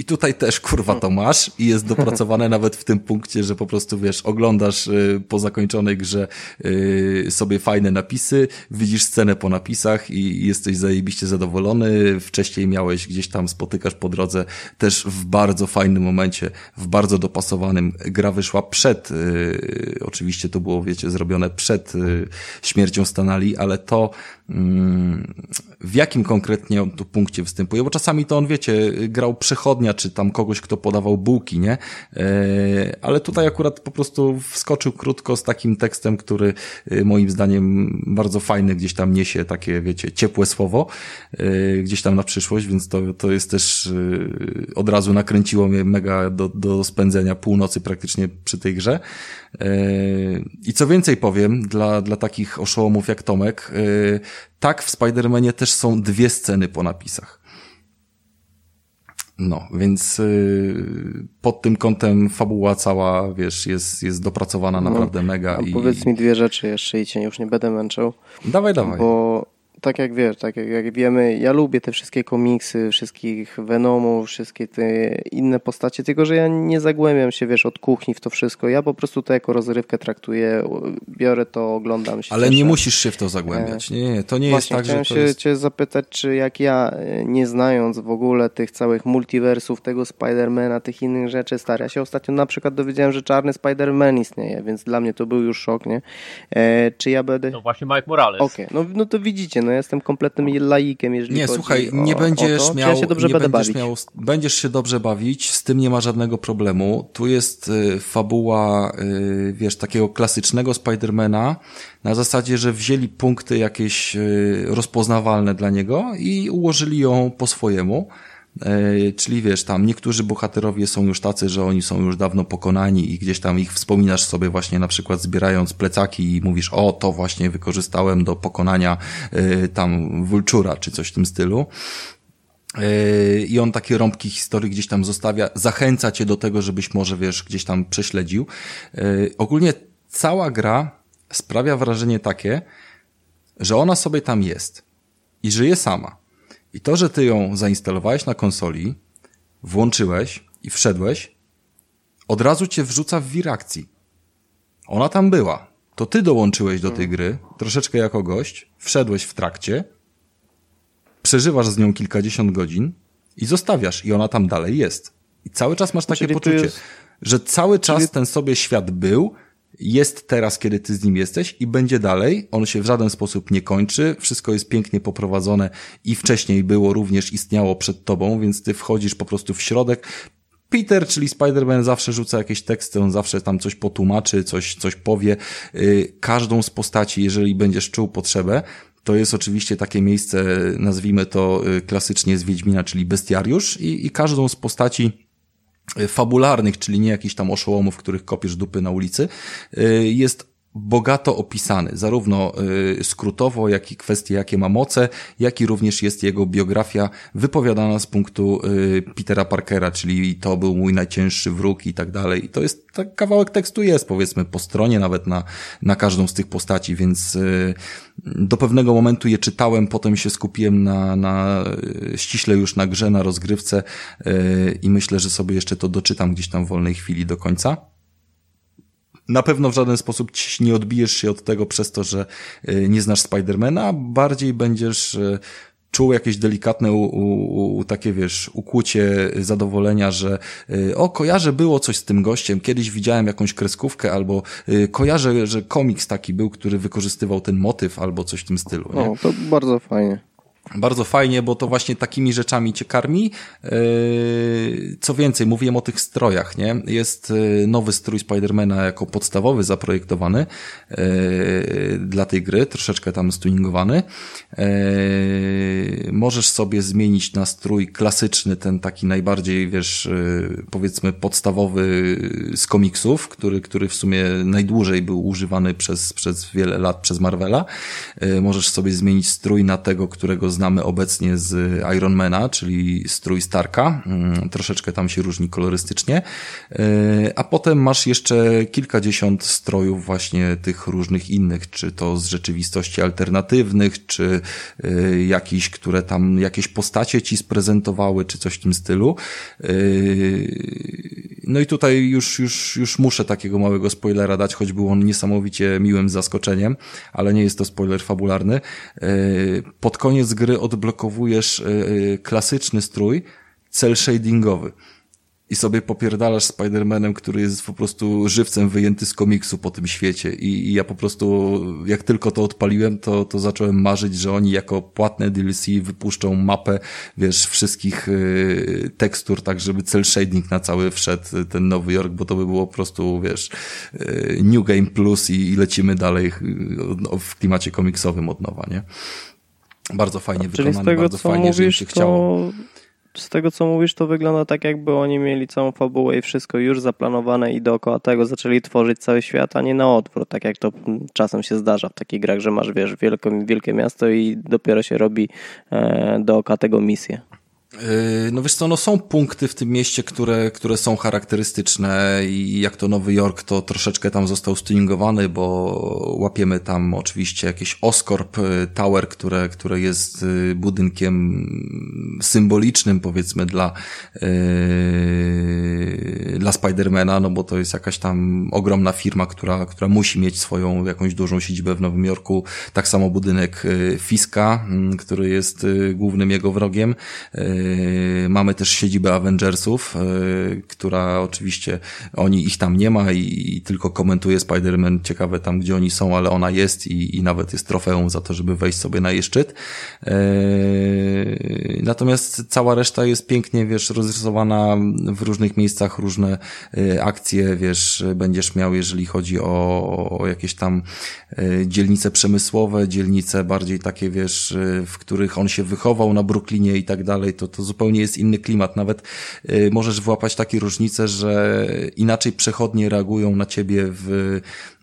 I tutaj też kurwa to masz i jest dopracowane nawet w tym punkcie, że po prostu wiesz, oglądasz y, po zakończonej grze y, sobie fajne napisy, widzisz scenę po napisach i jesteś zajebiście zadowolony. Wcześniej miałeś gdzieś tam spotykasz po drodze też w bardzo fajnym momencie, w bardzo dopasowanym. Gra wyszła przed, y, oczywiście to było wiecie zrobione przed śmiercią Stanali, ale to mm, w jakim konkretnie on tu punkcie występuje, bo czasami to on wiecie, grał przechodnia czy tam kogoś, kto podawał bułki, nie? E, ale tutaj akurat po prostu wskoczył krótko z takim tekstem, który e, moim zdaniem bardzo fajny gdzieś tam niesie takie, wiecie, ciepłe słowo e, gdzieś tam na przyszłość, więc to, to jest też od razu nakręciło mnie mega do, do spędzenia północy praktycznie przy tej grze. I co więcej powiem, dla, dla takich oszołomów jak Tomek, tak w Spider-Manie też są dwie sceny po napisach. No, więc y, pod tym kątem fabuła cała, wiesz, jest, jest dopracowana no, naprawdę mega. i... Powiedz mi dwie rzeczy jeszcze i cię już nie będę męczył. Dawaj, dawaj. Bo tak jak wiesz, tak jak, jak wiemy, ja lubię te wszystkie komiksy, wszystkich Venomów, wszystkie te inne postacie, tylko że ja nie zagłębiam się, wiesz, od kuchni w to wszystko. Ja po prostu to jako rozrywkę traktuję, biorę to, oglądam się. Ale cieszę. nie musisz się w to zagłębiać. Nie, nie to nie Właśnie, jest tak, chciałem że to się jest... cię zapytać, czy jak ja, nie znając w ogóle tych całych multiversów, tego Spidermana, tych innych rzeczy, stary, ja się ostatnio na przykład dowiedziałem, że czarny Spider-Man istnieje, więc dla mnie to był już szok, nie? E, czy ja będę... No właśnie Mike Morales. Okej, okay. no, no to widzicie, no jestem kompletnym laikiem, jeżeli Nie, chodzi słuchaj, nie o, będziesz o miał, ja się dobrze nie będę będziesz bawić. miał, będziesz się dobrze bawić, z tym nie ma żadnego problemu. Tu jest y, fabuła, y, wiesz, takiego klasycznego Spidermana, na zasadzie, że wzięli punkty jakieś y, rozpoznawalne dla niego i ułożyli ją po swojemu. E, czyli wiesz, tam niektórzy bohaterowie są już tacy, że oni są już dawno pokonani i gdzieś tam ich wspominasz sobie właśnie na przykład zbierając plecaki i mówisz, o to właśnie wykorzystałem do pokonania e, tam Vultura czy coś w tym stylu. E, I on takie rąbki historii gdzieś tam zostawia, zachęca cię do tego, żebyś może, wiesz, gdzieś tam prześledził. Ogólnie cała gra sprawia wrażenie takie, że ona sobie tam jest i żyje sama. I to, że ty ją zainstalowałeś na konsoli, włączyłeś i wszedłeś, od razu cię wrzuca w wir akcji. Ona tam była. To ty dołączyłeś do tej mm. gry, troszeczkę jako gość, wszedłeś w trakcie, przeżywasz z nią kilkadziesiąt godzin i zostawiasz i ona tam dalej jest. I cały czas masz takie Czyli poczucie, jest... że cały czas Czyli... ten sobie świat był, jest teraz, kiedy ty z nim jesteś i będzie dalej. On się w żaden sposób nie kończy. Wszystko jest pięknie poprowadzone i wcześniej było również, istniało przed tobą, więc ty wchodzisz po prostu w środek. Peter, czyli Spider-Man zawsze rzuca jakieś teksty, on zawsze tam coś potłumaczy, coś, coś powie. Y, każdą z postaci, jeżeli będziesz czuł potrzebę, to jest oczywiście takie miejsce, nazwijmy to y, klasycznie z Wiedźmina, czyli bestiariusz i, i każdą z postaci fabularnych, czyli nie jakichś tam oszołomów, których kopiesz dupy na ulicy, y, jest bogato opisany, zarówno y, skrótowo, jak i kwestie, jakie ma moce, jak i również jest jego biografia wypowiadana z punktu y, Petera Parkera, czyli to był mój najcięższy wróg i tak dalej. I to jest, tak kawałek tekstu jest, powiedzmy, po stronie, nawet na, na każdą z tych postaci, więc y, do pewnego momentu je czytałem, potem się skupiłem na, na ściśle już na grze, na rozgrywce i myślę, że sobie jeszcze to doczytam gdzieś tam w wolnej chwili do końca na pewno w żaden sposób nie odbijesz się od tego przez to, że y, nie znasz Spidermana, bardziej będziesz y, czuł jakieś delikatne u, u, u, takie, wiesz, ukłucie zadowolenia, że y, o, kojarzę było coś z tym gościem, kiedyś widziałem jakąś kreskówkę, albo kojarzę, że komiks taki był, który wykorzystywał ten motyw, albo coś w tym stylu. Nie? O, to bardzo fajnie. Bardzo fajnie, bo to właśnie takimi rzeczami cię karmi. Yy, co więcej, mówiłem o tych strojach, nie? Jest yy, nowy strój Spidermana jako podstawowy zaprojektowany yy, dla tej gry, troszeczkę tam stuningowany. Możesz sobie zmienić na strój klasyczny, ten taki najbardziej, wiesz, powiedzmy podstawowy z komiksów, który, który w sumie najdłużej był używany przez, przez wiele lat przez Marvela. Możesz sobie zmienić strój na tego, którego znamy obecnie z Ironmana, czyli strój Starka. Mm, troszeczkę tam się różni kolorystycznie. E, a potem masz jeszcze kilkadziesiąt strojów właśnie tych różnych innych, czy to z rzeczywistości alternatywnych, czy e, jakiś, które tam jakieś postacie ci sprezentowały, czy coś w tym stylu. E, no i tutaj już, już, już muszę takiego małego spoilera dać, choć był on niesamowicie miłym zaskoczeniem, ale nie jest to spoiler fabularny. Pod koniec gry gry odblokowujesz e, e, klasyczny strój, cel shadingowy i sobie popierdalasz Spider-Manem, który jest po prostu żywcem wyjęty z komiksu po tym świecie I, i, ja po prostu, jak tylko to odpaliłem, to, to zacząłem marzyć, że oni jako płatne DLC wypuszczą mapę, wiesz, wszystkich y, tekstur, tak żeby cel shading na cały wszedł ten Nowy Jork, bo to by było po prostu, wiesz, New Game Plus i, i lecimy dalej y, w klimacie komiksowym od nowa, nie? Bardzo fajnie Czyli wykonane, tego, bardzo fajnie, mówisz, że się chciało. Z tego, co mówisz, to wygląda tak, jakby oni mieli całą fabułę i wszystko już zaplanowane i dookoła tego zaczęli tworzyć cały świat, a nie na odwrót, tak jak to czasem się zdarza w takich grach, że masz, wiesz, wielkie, wielkie miasto i dopiero się robi e, dookoła tego misję. Yy, no wiesz co, no są punkty w tym mieście, które, które są charakterystyczne i jak to Nowy Jork, to troszeczkę tam został stuningowany, bo łapiemy tam oczywiście jakieś Oscorp y, Tower, które, które jest y, budynkiem symbolicznym powiedzmy dla, yy, dla Spidermana, no bo to jest jakaś tam ogromna firma, która, która musi mieć swoją jakąś dużą siedzibę w Nowym Jorku. Tak samo budynek Fiska, mm, który jest głównym jego wrogiem. Yy, mamy też siedzibę Avengersów, yy, która oczywiście oni ich tam nie ma i, i tylko komentuje Spider-Man. Ciekawe tam, gdzie oni są, ale ona jest i, i nawet jest trofeum za to, żeby wejść sobie na jej szczyt. Yy, natomiast cała reszta jest pięknie, wiesz, rozrysowana w różnych miejscach, różne akcje, wiesz, będziesz miał, jeżeli chodzi o, o jakieś tam dzielnice przemysłowe, dzielnice bardziej takie, wiesz, w których on się wychował na Brooklynie i tak dalej, to to zupełnie jest inny klimat. Nawet y, możesz włapać takie różnice, że inaczej przechodnie reagują na ciebie w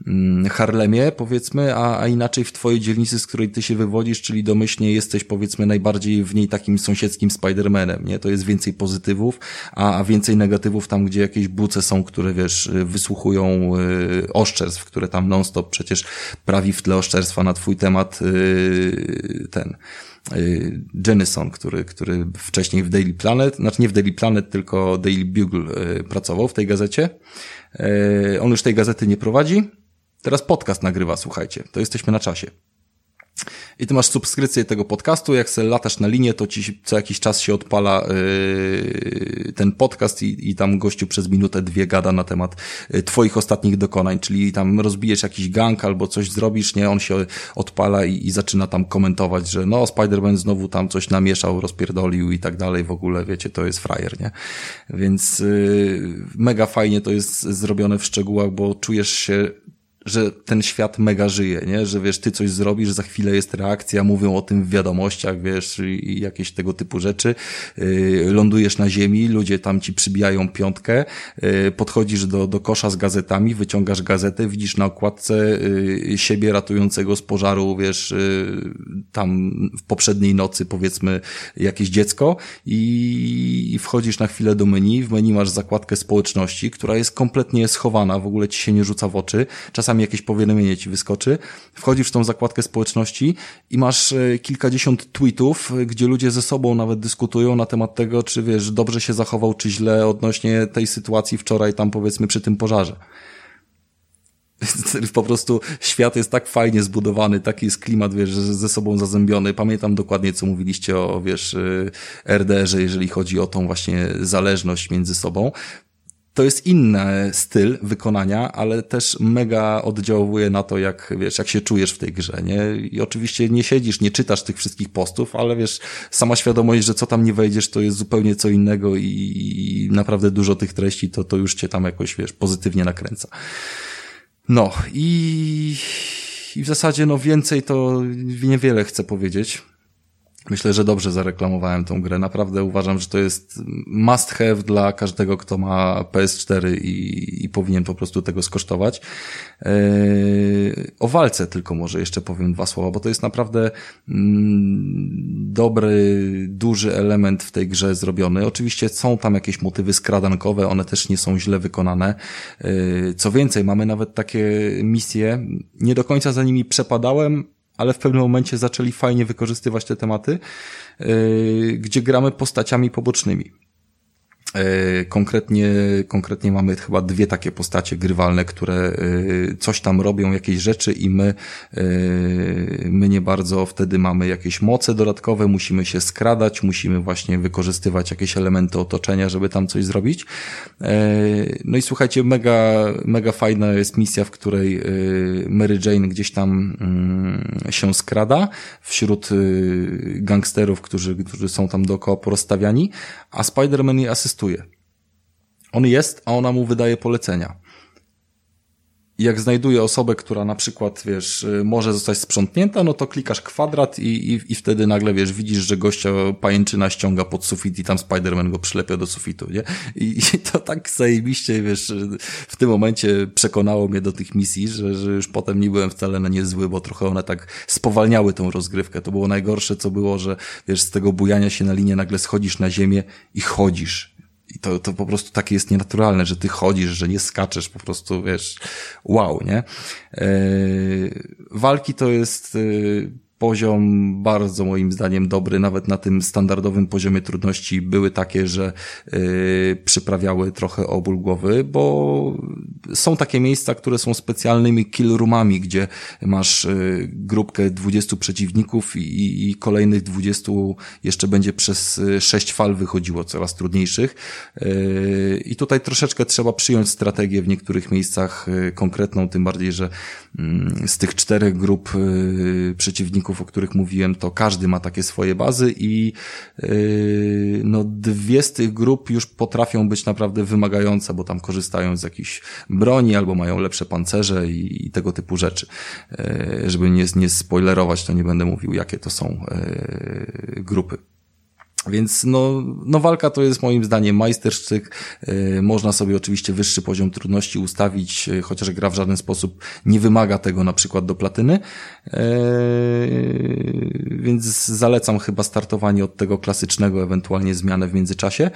mm, Harlemie, powiedzmy, a, a inaczej w twojej dzielnicy, z której ty się wywodzisz, czyli domyślnie jesteś, powiedzmy, najbardziej w niej takim sąsiedzkim Spidermanem, nie? To jest więcej pozytywów, a, a więcej negatywów tam, gdzie jakieś buce są, które, wiesz, wysłuchują y, oszczerstw, które tam non-stop przecież prawi w tle oszczerstwa na twój temat y, ten Y, Jennison, który, który wcześniej w Daily Planet, znaczy nie w Daily Planet, tylko Daily Bugle y, pracował w tej gazecie. Y, on już tej gazety nie prowadzi. Teraz podcast nagrywa, słuchajcie. To jesteśmy na czasie i ty masz subskrypcję tego podcastu, jak sobie latasz na linię, to ci co jakiś czas się odpala yy, ten podcast i, i tam gościu przez minutę, dwie gada na temat yy, twoich ostatnich dokonań, czyli tam rozbijesz jakiś gang albo coś zrobisz, nie, on się odpala i, i zaczyna tam komentować, że no Spider-Man znowu tam coś namieszał, rozpierdolił i tak dalej, w ogóle wiecie, to jest frajer, nie? Więc yy, mega fajnie to jest zrobione w szczegółach, bo czujesz się że ten świat mega żyje, nie? Że wiesz, ty coś zrobisz, za chwilę jest reakcja, mówią o tym w wiadomościach, wiesz, i jakieś tego typu rzeczy. Yy, lądujesz na ziemi, ludzie tam ci przybijają piątkę, yy, podchodzisz do, do kosza z gazetami, wyciągasz gazetę, widzisz na okładce yy, siebie ratującego z pożaru, wiesz, yy, tam w poprzedniej nocy powiedzmy jakieś dziecko i, i wchodzisz na chwilę do menu, w menu masz zakładkę społeczności, która jest kompletnie schowana, w ogóle ci się nie rzuca w oczy. Czasami czasami jakieś powiadomienie ci wyskoczy, wchodzisz w tą zakładkę społeczności i masz e, kilkadziesiąt tweetów, e, gdzie ludzie ze sobą nawet dyskutują na temat tego, czy wiesz, dobrze się zachował, czy źle odnośnie tej sytuacji wczoraj tam powiedzmy przy tym pożarze. po prostu świat jest tak fajnie zbudowany, taki jest klimat, wiesz, ze sobą zazębiony. Pamiętam dokładnie, co mówiliście o, wiesz, y, RDR-ze, jeżeli chodzi o tą właśnie zależność między sobą to jest inny styl wykonania, ale też mega oddziałuje na to, jak, wiesz, jak się czujesz w tej grze, nie? I oczywiście nie siedzisz, nie czytasz tych wszystkich postów, ale wiesz, sama świadomość, że co tam nie wejdziesz, to jest zupełnie co innego i, i naprawdę dużo tych treści, to, to już cię tam jakoś, wiesz, pozytywnie nakręca. No i, i w zasadzie, no więcej to niewiele chcę powiedzieć. Myślę, że dobrze zareklamowałem tą grę. Naprawdę uważam, że to jest must have dla każdego, kto ma PS4 i, i powinien po prostu tego skosztować. Yy, o walce tylko może jeszcze powiem dwa słowa, bo to jest naprawdę mm, dobry, duży element w tej grze zrobiony. Oczywiście są tam jakieś motywy skradankowe, one też nie są źle wykonane. Yy, co więcej, mamy nawet takie misje, nie do końca za nimi przepadałem, ale w pewnym momencie zaczęli fajnie wykorzystywać te tematy, yy, gdzie gramy postaciami pobocznymi. E, konkretnie, konkretnie mamy chyba dwie takie postacie grywalne, które e, coś tam robią, jakieś rzeczy i my, e, my nie bardzo wtedy mamy jakieś moce dodatkowe, musimy się skradać, musimy właśnie wykorzystywać jakieś elementy otoczenia, żeby tam coś zrobić. No i słuchajcie, mega, mega fajna jest misja, w której Mary Jane gdzieś tam mm, się skrada wśród gangsterów, którzy, którzy są tam dookoła porozstawiani, a Spider-Man jej asystuje on jest, a ona mu wydaje polecenia. I jak znajduje osobę, która na przykład, wiesz, y, może zostać sprzątnięta, no to klikasz kwadrat i, i, i wtedy nagle, wiesz, widzisz, że gościa pajęczyna ściąga pod sufit i tam Spider-Man go przylepia do sufitu, nie? I, I, to tak zajebiście, wiesz, w tym momencie przekonało mnie do tych misji, że, że już potem nie byłem wcale na nie zły, bo trochę one tak spowalniały tą rozgrywkę. To było najgorsze, co było, że, wiesz, z tego bujania się na linię nagle schodzisz na ziemię i chodzisz i to, to po prostu takie jest nienaturalne, że ty chodzisz, że nie skaczesz, po prostu wiesz, wow, nie? Yy, walki to jest yy, poziom bardzo moim zdaniem dobry, nawet na tym standardowym poziomie trudności były takie, że yy, przyprawiały trochę o ból głowy, bo są takie miejsca, które są specjalnymi kill roomami, gdzie masz yy, grupkę 20 przeciwników i, i kolejnych 20 jeszcze będzie przez y, sześć fal wychodziło, coraz trudniejszych. Yy, I tutaj troszeczkę trzeba przyjąć strategię w niektórych miejscach yy, konkretną, tym bardziej, że mm, z tych czterech grup y, o których mówiłem, to każdy ma takie swoje bazy i yy, no dwie z tych grup już potrafią być naprawdę wymagające, bo tam korzystają z jakichś broni albo mają lepsze pancerze i, i tego typu rzeczy. Yy, żeby nie, nie spoilerować, to nie będę mówił, jakie to są yy, grupy. Więc no, no walka to jest moim zdaniem majstersztyk. Yy, można sobie oczywiście wyższy poziom trudności ustawić, yy, chociaż gra w żaden sposób nie wymaga tego na przykład do platyny. Yy, więc zalecam chyba startowanie od tego klasycznego, ewentualnie zmianę w międzyczasie,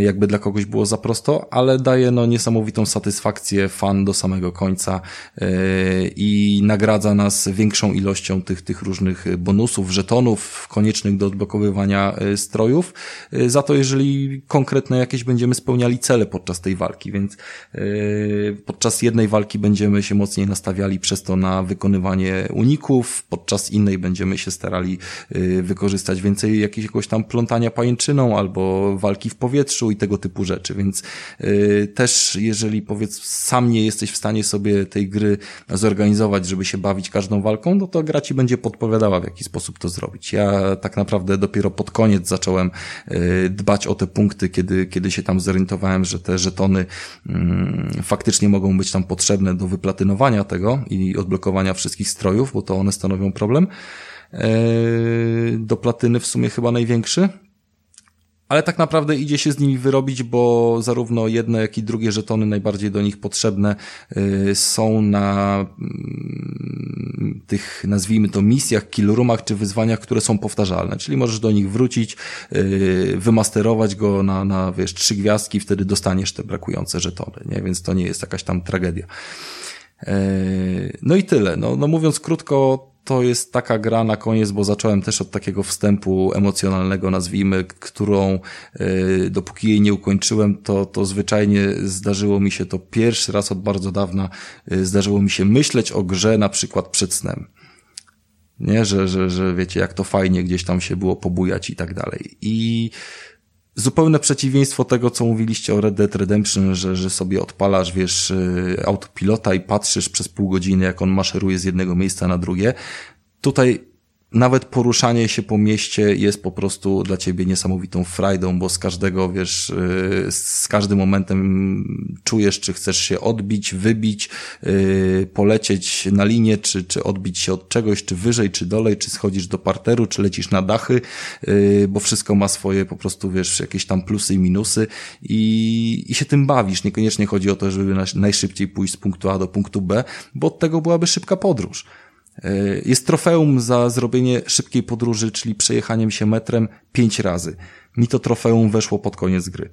jakby dla kogoś było za prosto, ale daje no niesamowitą satysfakcję fan do samego końca i nagradza nas większą ilością tych, tych różnych bonusów, żetonów koniecznych do odblokowywania strojów, y, za to jeżeli konkretne jakieś będziemy spełniali cele podczas tej walki, więc y, podczas jednej walki będziemy się mocniej nastawiali przez to na wykonywanie uników, podczas innej będziemy się starali y, wykorzystać więcej jakiegoś tam plątania pajęczyną albo walki w powietrzu i tego typu rzeczy, więc też jeżeli powiedz sam nie jesteś w stanie sobie tej gry zorganizować, żeby się bawić każdą walką, no to gra ci będzie podpowiadała w jaki sposób to zrobić. Ja tak naprawdę dopiero pod koniec zacząłem y, dbać o te punkty, kiedy, kiedy się tam zorientowałem, że te żetony mm, faktycznie mogą być tam potrzebne do wyplatynowania tego i odblokowania wszystkich strojów, bo to one stanowią problem. Y, do platyny w sumie chyba największy, ale tak naprawdę idzie się z nimi wyrobić, bo zarówno jedne, jak i drugie żetony najbardziej do nich potrzebne y, są na mm, tych, nazwijmy to, misjach, killroomach czy wyzwaniach, które są powtarzalne, czyli możesz do nich wrócić, y, wymasterować go na, na wiesz, trzy gwiazdki, wtedy dostaniesz te brakujące żetony, nie? Więc to nie jest jakaś tam tragedia. Y, no i tyle. No, no mówiąc krótko, to jest taka gra na koniec, bo zacząłem też od takiego wstępu emocjonalnego, nazwijmy, którą y, dopóki jej nie ukończyłem, to, to zwyczajnie zdarzyło mi się to pierwszy raz od bardzo dawna, y, zdarzyło mi się myśleć o grze na przykład przed snem. Nie, że, że, że wiecie, jak to fajnie gdzieś tam się było pobujać i tak dalej. I zupełne przeciwieństwo tego, co mówiliście o Red Dead Redemption, że, że sobie odpalasz, wiesz, y, autopilota i patrzysz przez pół godziny, jak on maszeruje z jednego miejsca na drugie. Tutaj nawet poruszanie się po mieście jest po prostu dla ciebie niesamowitą frajdą, bo z każdego, wiesz, y, z każdym momentem czujesz, czy chcesz się odbić, wybić, y, polecieć na linię, czy, czy odbić się od czegoś, czy wyżej, czy dolej, czy schodzisz do parteru, czy lecisz na dachy, y, bo wszystko ma swoje po prostu, wiesz, jakieś tam plusy i minusy i, i się tym bawisz. Niekoniecznie chodzi o to, żeby najszybciej pójść z punktu A do punktu B, bo od tego byłaby szybka podróż. E, jest trofeum za zrobienie szybkiej podróży, czyli przejechaniem się metrem pięć razy. Mi to trofeum weszło pod koniec gry.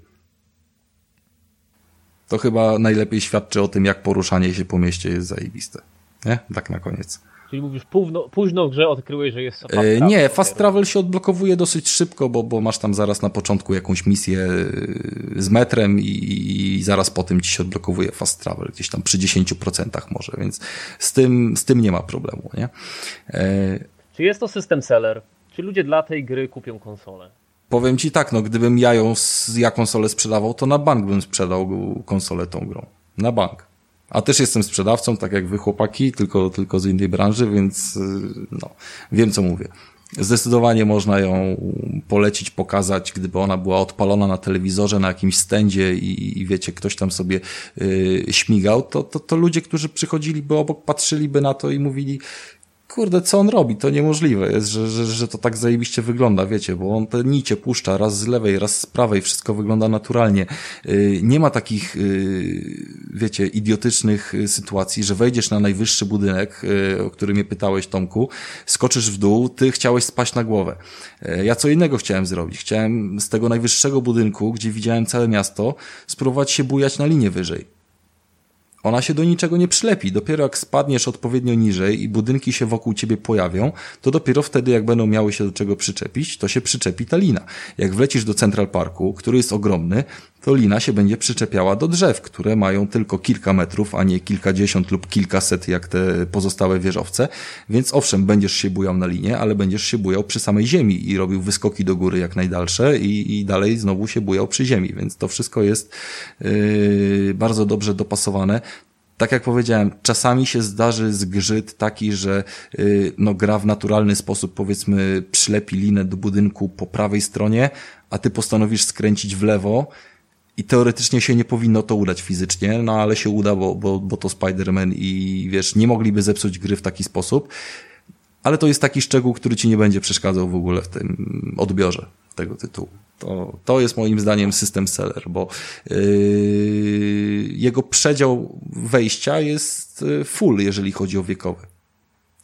To chyba najlepiej świadczy o tym, jak poruszanie się po mieście jest zajebiste. Nie? Tak na koniec. Czyli mówisz, późno, późno w grze odkryłeś, że jest fast e, travel. Nie, fast travel się odblokowuje dosyć szybko, bo, bo masz tam zaraz na początku jakąś misję e, z metrem i, i zaraz po tym ci się odblokowuje fast travel, gdzieś tam przy 10% może, więc z tym, z tym nie ma problemu, nie? E... Czy jest to system seller? Czy ludzie dla tej gry kupią konsolę? Powiem ci tak, no gdybym ja ją, ja konsolę sprzedawał, to na bank bym sprzedał konsolę tą grą. Na bank. A też jestem sprzedawcą, tak jak wy chłopaki, tylko, tylko z innej branży, więc y, no, wiem co mówię. Zdecydowanie można ją polecić, pokazać, gdyby ona była odpalona na telewizorze, na jakimś stędzie i, i wiecie, ktoś tam sobie y, śmigał, to, to, to ludzie, którzy przychodziliby obok, patrzyliby na to i mówili, kurde, co on robi? To niemożliwe jest, że, że, że to tak zajebiście wygląda, wiecie, bo on te nicie puszcza raz z lewej, raz z prawej, wszystko wygląda naturalnie. Y, nie ma takich, y, wiecie, idiotycznych y, sytuacji, że wejdziesz na najwyższy budynek, o który mnie pytałeś, Tomku, skoczysz w dół, ty chciałeś spaść na głowę. Ja co innego chciałem zrobić. Chciałem z tego najwyższego budynku, gdzie widziałem całe miasto, spróbować się bujać na linię wyżej. Ona się do niczego nie przylepi. Dopiero jak spadniesz odpowiednio niżej i budynki się wokół ciebie pojawią, to dopiero wtedy, jak będą miały się do czego przyczepić, to się przyczepi ta lina. Jak wlecisz do Central Parku, który jest ogromny, to lina się będzie przyczepiała do drzew, które mają tylko kilka metrów, a nie kilkadziesiąt lub kilkaset jak te pozostałe wieżowce. Więc owszem, będziesz się bujał na linie, ale będziesz się bujał przy samej ziemi i robił wyskoki do góry jak najdalsze i, i dalej znowu się bujał przy ziemi. Więc to wszystko jest yy, bardzo dobrze dopasowane tak jak powiedziałem, czasami się zdarzy zgrzyt taki, że yy, no, gra w naturalny sposób, powiedzmy, przylepi linę do budynku po prawej stronie, a ty postanowisz skręcić w lewo i teoretycznie się nie powinno to udać fizycznie, no ale się uda, bo, bo, bo to Spider-Man i wiesz, nie mogliby zepsuć gry w taki sposób. Ale to jest taki szczegół, który ci nie będzie przeszkadzał w ogóle w tym odbiorze tego tytułu. To, to jest moim zdaniem system seller, bo yy, jego przedział wejścia jest yy, full, jeżeli chodzi o wiekowy.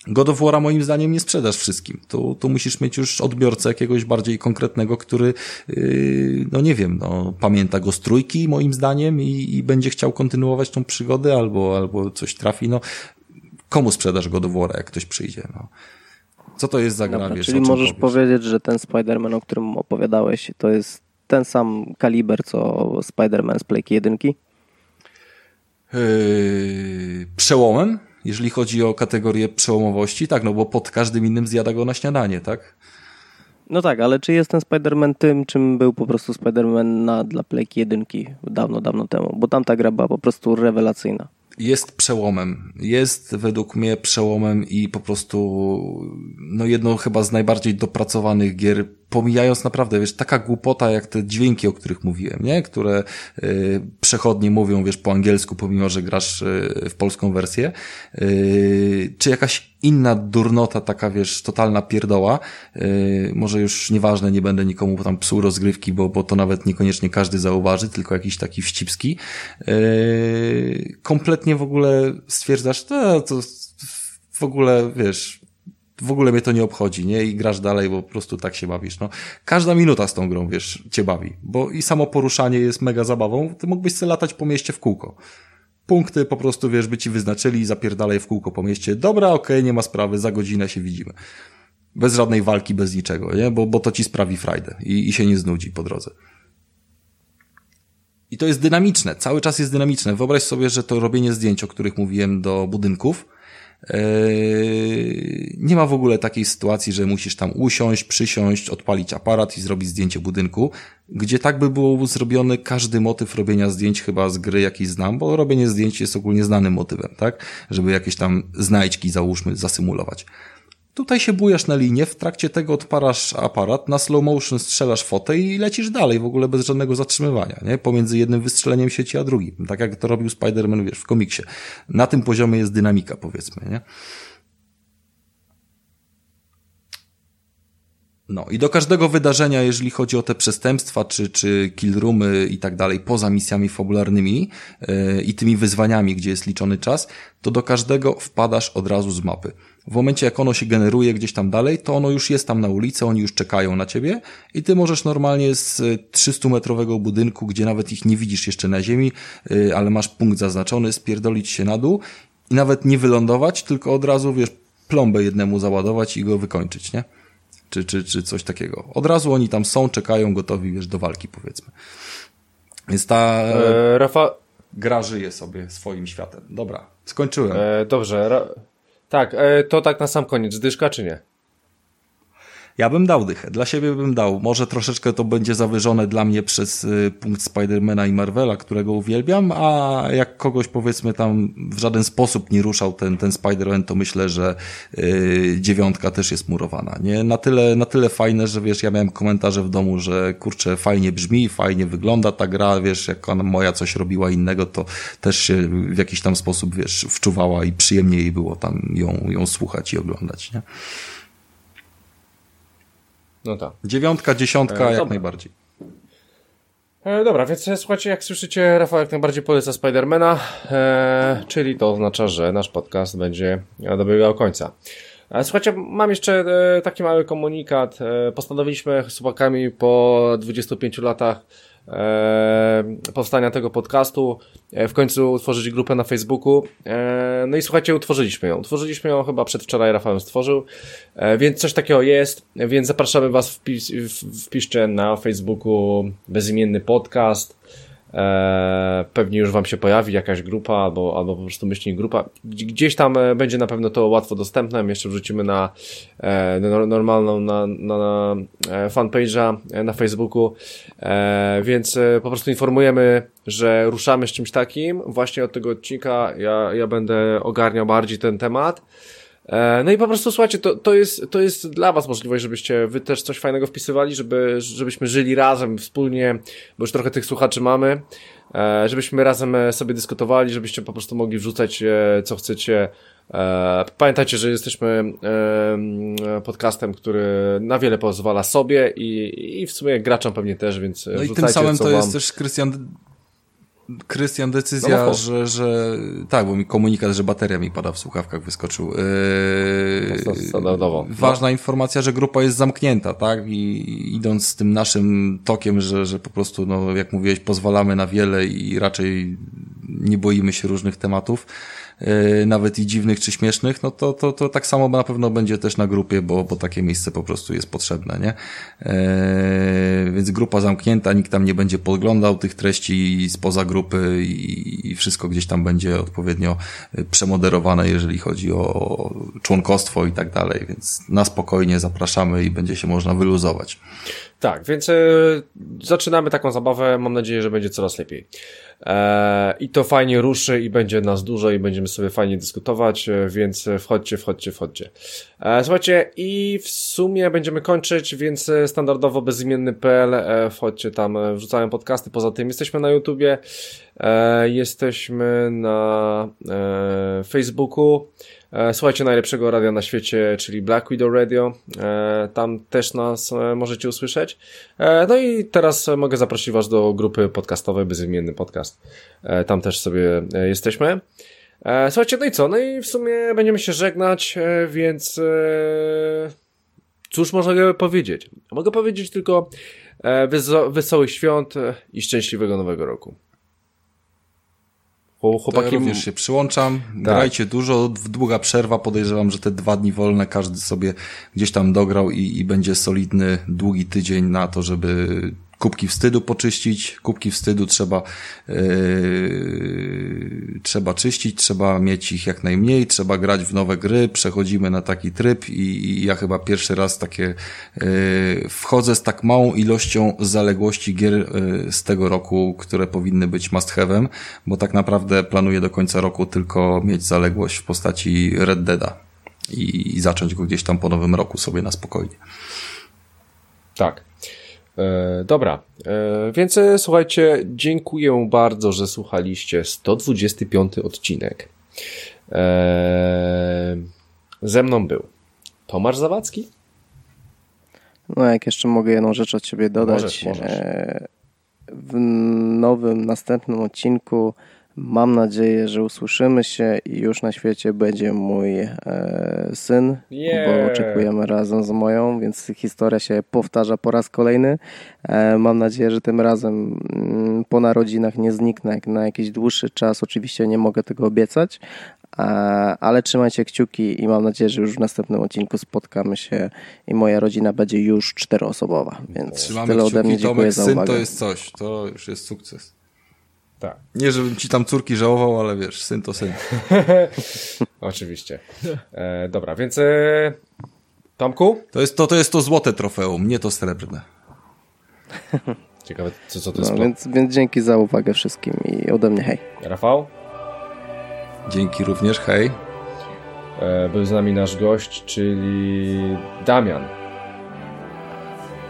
God of War'a moim zdaniem nie sprzedasz wszystkim. Tu, tu musisz mieć już odbiorcę jakiegoś bardziej konkretnego, który, yy, no nie wiem, no, pamięta go z trójki moim zdaniem i, i będzie chciał kontynuować tą przygodę albo, albo coś trafi. No, komu sprzedasz God of War'a, jak ktoś przyjdzie? No. Co to jest za gra, Dobra, wiesz, Czyli możesz powiesz? powiedzieć, że ten Spider-Man, o którym opowiadałeś, to jest ten sam kaliber, co Spider-Man z Playki 1? Yy, przełomem? Jeżeli chodzi o kategorię przełomowości, tak, no bo pod każdym innym zjada go na śniadanie, tak? No tak, ale czy jest ten Spider-Man tym, czym był po prostu Spider-Man na, dla Playki 1 dawno, dawno temu? Bo tamta gra była po prostu rewelacyjna jest przełomem. Jest według mnie przełomem i po prostu no jedną chyba z najbardziej dopracowanych gier pomijając naprawdę, wiesz, taka głupota jak te dźwięki, o których mówiłem, nie? Które y, przechodnie mówią, wiesz, po angielsku, pomimo, że grasz y, w polską wersję, y, czy jakaś inna durnota, taka, wiesz, totalna pierdoła, y, może już nieważne, nie będę nikomu tam psuł rozgrywki, bo, bo to nawet niekoniecznie każdy zauważy, tylko jakiś taki wścibski, y, kompletnie w ogóle stwierdzasz, to, to w ogóle, wiesz, w ogóle mnie to nie obchodzi, nie? I grasz dalej, bo po prostu tak się bawisz, no. Każda minuta z tą grą, wiesz, cię bawi, bo i samo poruszanie jest mega zabawą, ty mógłbyś sobie latać po mieście w kółko. punkty po prostu, wiesz, by ci wyznaczyli i zapierdalaj w kółko po mieście. Dobra, okej, okay, nie ma sprawy, za godzinę się widzimy. Bez żadnej walki, bez niczego, nie? Bo, bo to ci sprawi frajdę i, i się nie znudzi po drodze. I to jest dynamiczne, cały czas jest dynamiczne. Wyobraź sobie, że to robienie zdjęć, o których mówiłem do budynków, nie ma w ogóle takiej sytuacji, że musisz tam usiąść, przysiąść, odpalić aparat i zrobić zdjęcie budynku, gdzie tak by było zrobiony każdy motyw robienia zdjęć chyba z gry jakiś znam, bo robienie zdjęć jest ogólnie znanym motywem, tak? Żeby jakieś tam znajdźki załóżmy zasymulować. Tutaj się bujasz na linię, w trakcie tego odparasz aparat, na slow motion strzelasz fotę i lecisz dalej, w ogóle bez żadnego zatrzymywania, nie? Pomiędzy jednym wystrzeleniem sieci a drugim. Tak jak to robił Spider-Man, wiesz, w komiksie. Na tym poziomie jest dynamika, powiedzmy, nie? No i do każdego wydarzenia, jeżeli chodzi o te przestępstwa, czy, czy killroomy i tak dalej, poza misjami fabularnymi yy, i tymi wyzwaniami, gdzie jest liczony czas, to do każdego wpadasz od razu z mapy. W momencie, jak ono się generuje gdzieś tam dalej, to ono już jest tam na ulicy, oni już czekają na ciebie i ty możesz normalnie z 300-metrowego budynku, gdzie nawet ich nie widzisz jeszcze na ziemi, yy, ale masz punkt zaznaczony, spierdolić się na dół i nawet nie wylądować, tylko od razu, wiesz, plombę jednemu załadować i go wykończyć, nie? Czy, czy, czy coś takiego. Od razu oni tam są, czekają, gotowi, wiesz, do walki, powiedzmy. Więc ta e, Rafa... gra żyje sobie swoim światem. Dobra, skończyłem. E, dobrze, Ra... Tak, e, to tak na sam koniec. Dyszka czy nie? Ja bym dał dychę, dla siebie bym dał. Może troszeczkę to będzie zawyżone dla mnie przez y, punkt Spidermana i Marvela, którego uwielbiam, a jak kogoś powiedzmy tam w żaden sposób nie ruszał ten, ten Spider-Man, to myślę, że yy, dziewiątka też jest murowana. Nie? Na tyle, na tyle fajne, że wiesz, ja miałem komentarze w domu, że kurczę, fajnie brzmi, fajnie wygląda ta gra, wiesz, jak ona moja coś robiła innego, to też się w jakiś tam sposób, wiesz, wczuwała i przyjemnie jej było tam ją, ją słuchać i oglądać, nie? No tak. Dziewiątka, dziesiątka, e, jak dobra. najbardziej. E, dobra, więc e, słuchajcie, jak słyszycie, Rafał jak najbardziej poleca Spidermana, e, czyli to oznacza, że nasz podcast będzie dobiegał końca. E, słuchajcie, mam jeszcze e, taki mały komunikat. Postanowiliśmy z chłopakami po 25 latach powstania tego podcastu, e, w końcu utworzyć grupę na Facebooku. E, no i słuchajcie, utworzyliśmy ją. Utworzyliśmy ją chyba przedwczoraj, Rafałem stworzył, e, więc coś takiego jest, więc zapraszamy Was, wpis, wpiszcie na Facebooku bezimienny podcast, E, pewnie już Wam się pojawi jakaś grupa albo, albo po prostu myślnik grupa. Gdzieś tam e, będzie na pewno to łatwo dostępne. Jeszcze wrzucimy na, e, na normalną na, na, na fanpage'a na Facebooku. Więc po prostu informujemy, że ruszamy z czymś takim. Właśnie od tego odcinka ja, ja będę ogarniał bardziej ten temat. E, no i po prostu słuchajcie, to, to, jest, to jest dla Was możliwość, żebyście Wy też coś fajnego wpisywali, żeby, żebyśmy żyli razem, wspólnie, bo już trochę tych słuchaczy mamy, e, żebyśmy razem e, sobie dyskutowali, żebyście po prostu mogli wrzucać co chcecie. Pamiętajcie, że jesteśmy podcastem, który na wiele pozwala sobie i, i w sumie graczom pewnie też, więc No i tym samym to jest też, Krystian, Krystian, decyzja, no, że, że tak, bo mi komunikat, że bateria mi pada w słuchawkach wyskoczył. Yy, standardowo. Ważna no. informacja, że grupa jest zamknięta, tak? I idąc z tym naszym tokiem, że, że po prostu, no, jak mówiłeś, pozwalamy na wiele i raczej nie boimy się różnych tematów nawet i dziwnych czy śmiesznych, no to, to, to tak samo na pewno będzie też na grupie, bo, bo takie miejsce po prostu jest potrzebne, nie? E, więc grupa zamknięta, nikt tam nie będzie podglądał tych treści spoza grupy i, i wszystko gdzieś tam będzie odpowiednio przemoderowane, jeżeli chodzi o członkostwo i tak dalej, więc na spokojnie zapraszamy i będzie się można wyluzować. Tak, więc e, zaczynamy taką zabawę. Mam nadzieję, że będzie coraz lepiej. E, I to fajnie ruszy i będzie nas dużo i będziemy sobie fajnie dyskutować, e, więc wchodźcie, wchodźcie, wchodźcie. E, słuchajcie, i w sumie będziemy kończyć, więc standardowo bezimienny.pl, wchodźcie tam, wrzucałem podcasty. Poza tym jesteśmy na YouTubie, jesteśmy na Facebooku. E, słuchajcie najlepszego radia na świecie, czyli Black Widow Radio. E, tam też nas e, możecie usłyszeć. No i teraz mogę zaprosić Was do grupy podcastowej Bezimienny Podcast. Tam też sobie jesteśmy. Słuchajcie, no i co? No i w sumie będziemy się żegnać, więc cóż mogę powiedzieć? Mogę powiedzieć tylko wesołych świąt i szczęśliwego nowego roku. Chłopaki... To ja również się przyłączam. Tak. Grajcie dużo, długa przerwa, podejrzewam, że te dwa dni wolne każdy sobie gdzieś tam dograł i, i będzie solidny, długi tydzień na to, żeby kubki wstydu poczyścić. Kubki wstydu trzeba, yy, trzeba czyścić, trzeba mieć ich jak najmniej, trzeba grać w nowe gry, przechodzimy na taki tryb i, i ja chyba pierwszy raz takie yy, wchodzę z tak małą ilością zaległości gier yy, z tego roku, które powinny być must have'em, bo tak naprawdę planuję do końca roku tylko mieć zaległość w postaci Red Deada i, i zacząć go gdzieś tam po nowym roku sobie na spokojnie. Tak. E, dobra, e, więc e, słuchajcie, dziękuję bardzo, że słuchaliście 125 odcinek. E, ze mną był Tomasz Zawadzki. No, jak jeszcze mogę jedną rzecz od ciebie dodać. Możesz, możesz. E, w nowym, następnym odcinku Mam nadzieję, że usłyszymy się i już na świecie będzie mój e, syn, yeah. bo oczekujemy razem z moją, więc historia się powtarza po raz kolejny. E, mam nadzieję, że tym razem m, po narodzinach nie zniknę na jakiś dłuższy czas. Oczywiście nie mogę tego obiecać, e, ale trzymajcie kciuki i mam nadzieję, że już w następnym odcinku spotkamy się i moja rodzina będzie już czteroosobowa. Więc Trzymamy tyle kciuki, ode mnie. Dziękuję Tomek, za syn uwagę. to jest coś, to już jest sukces. Tak. Nie, żebym ci tam córki żałował, ale wiesz, syn to syn. Oczywiście. E, dobra, więc e, Tomku? To jest to, to jest to złote trofeum, nie to srebrne. Ciekawe, co, co to jest. No, więc, więc dzięki za uwagę wszystkim i ode mnie hej. Rafał? Dzięki również, hej. E, był z nami nasz gość, czyli Damian.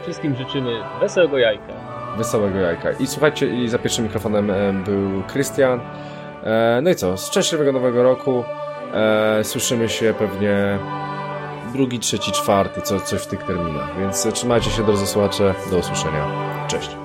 Wszystkim życzymy wesołego jajka. Wesołego jajka. I słuchajcie, i za pierwszym mikrofonem był Krystian. E, no i co? Szczęśliwego nowego roku. E, słyszymy się pewnie drugi, trzeci, czwarty, co, coś w tych terminach. Więc trzymajcie się, drodzy słuchacze. Do usłyszenia. Cześć.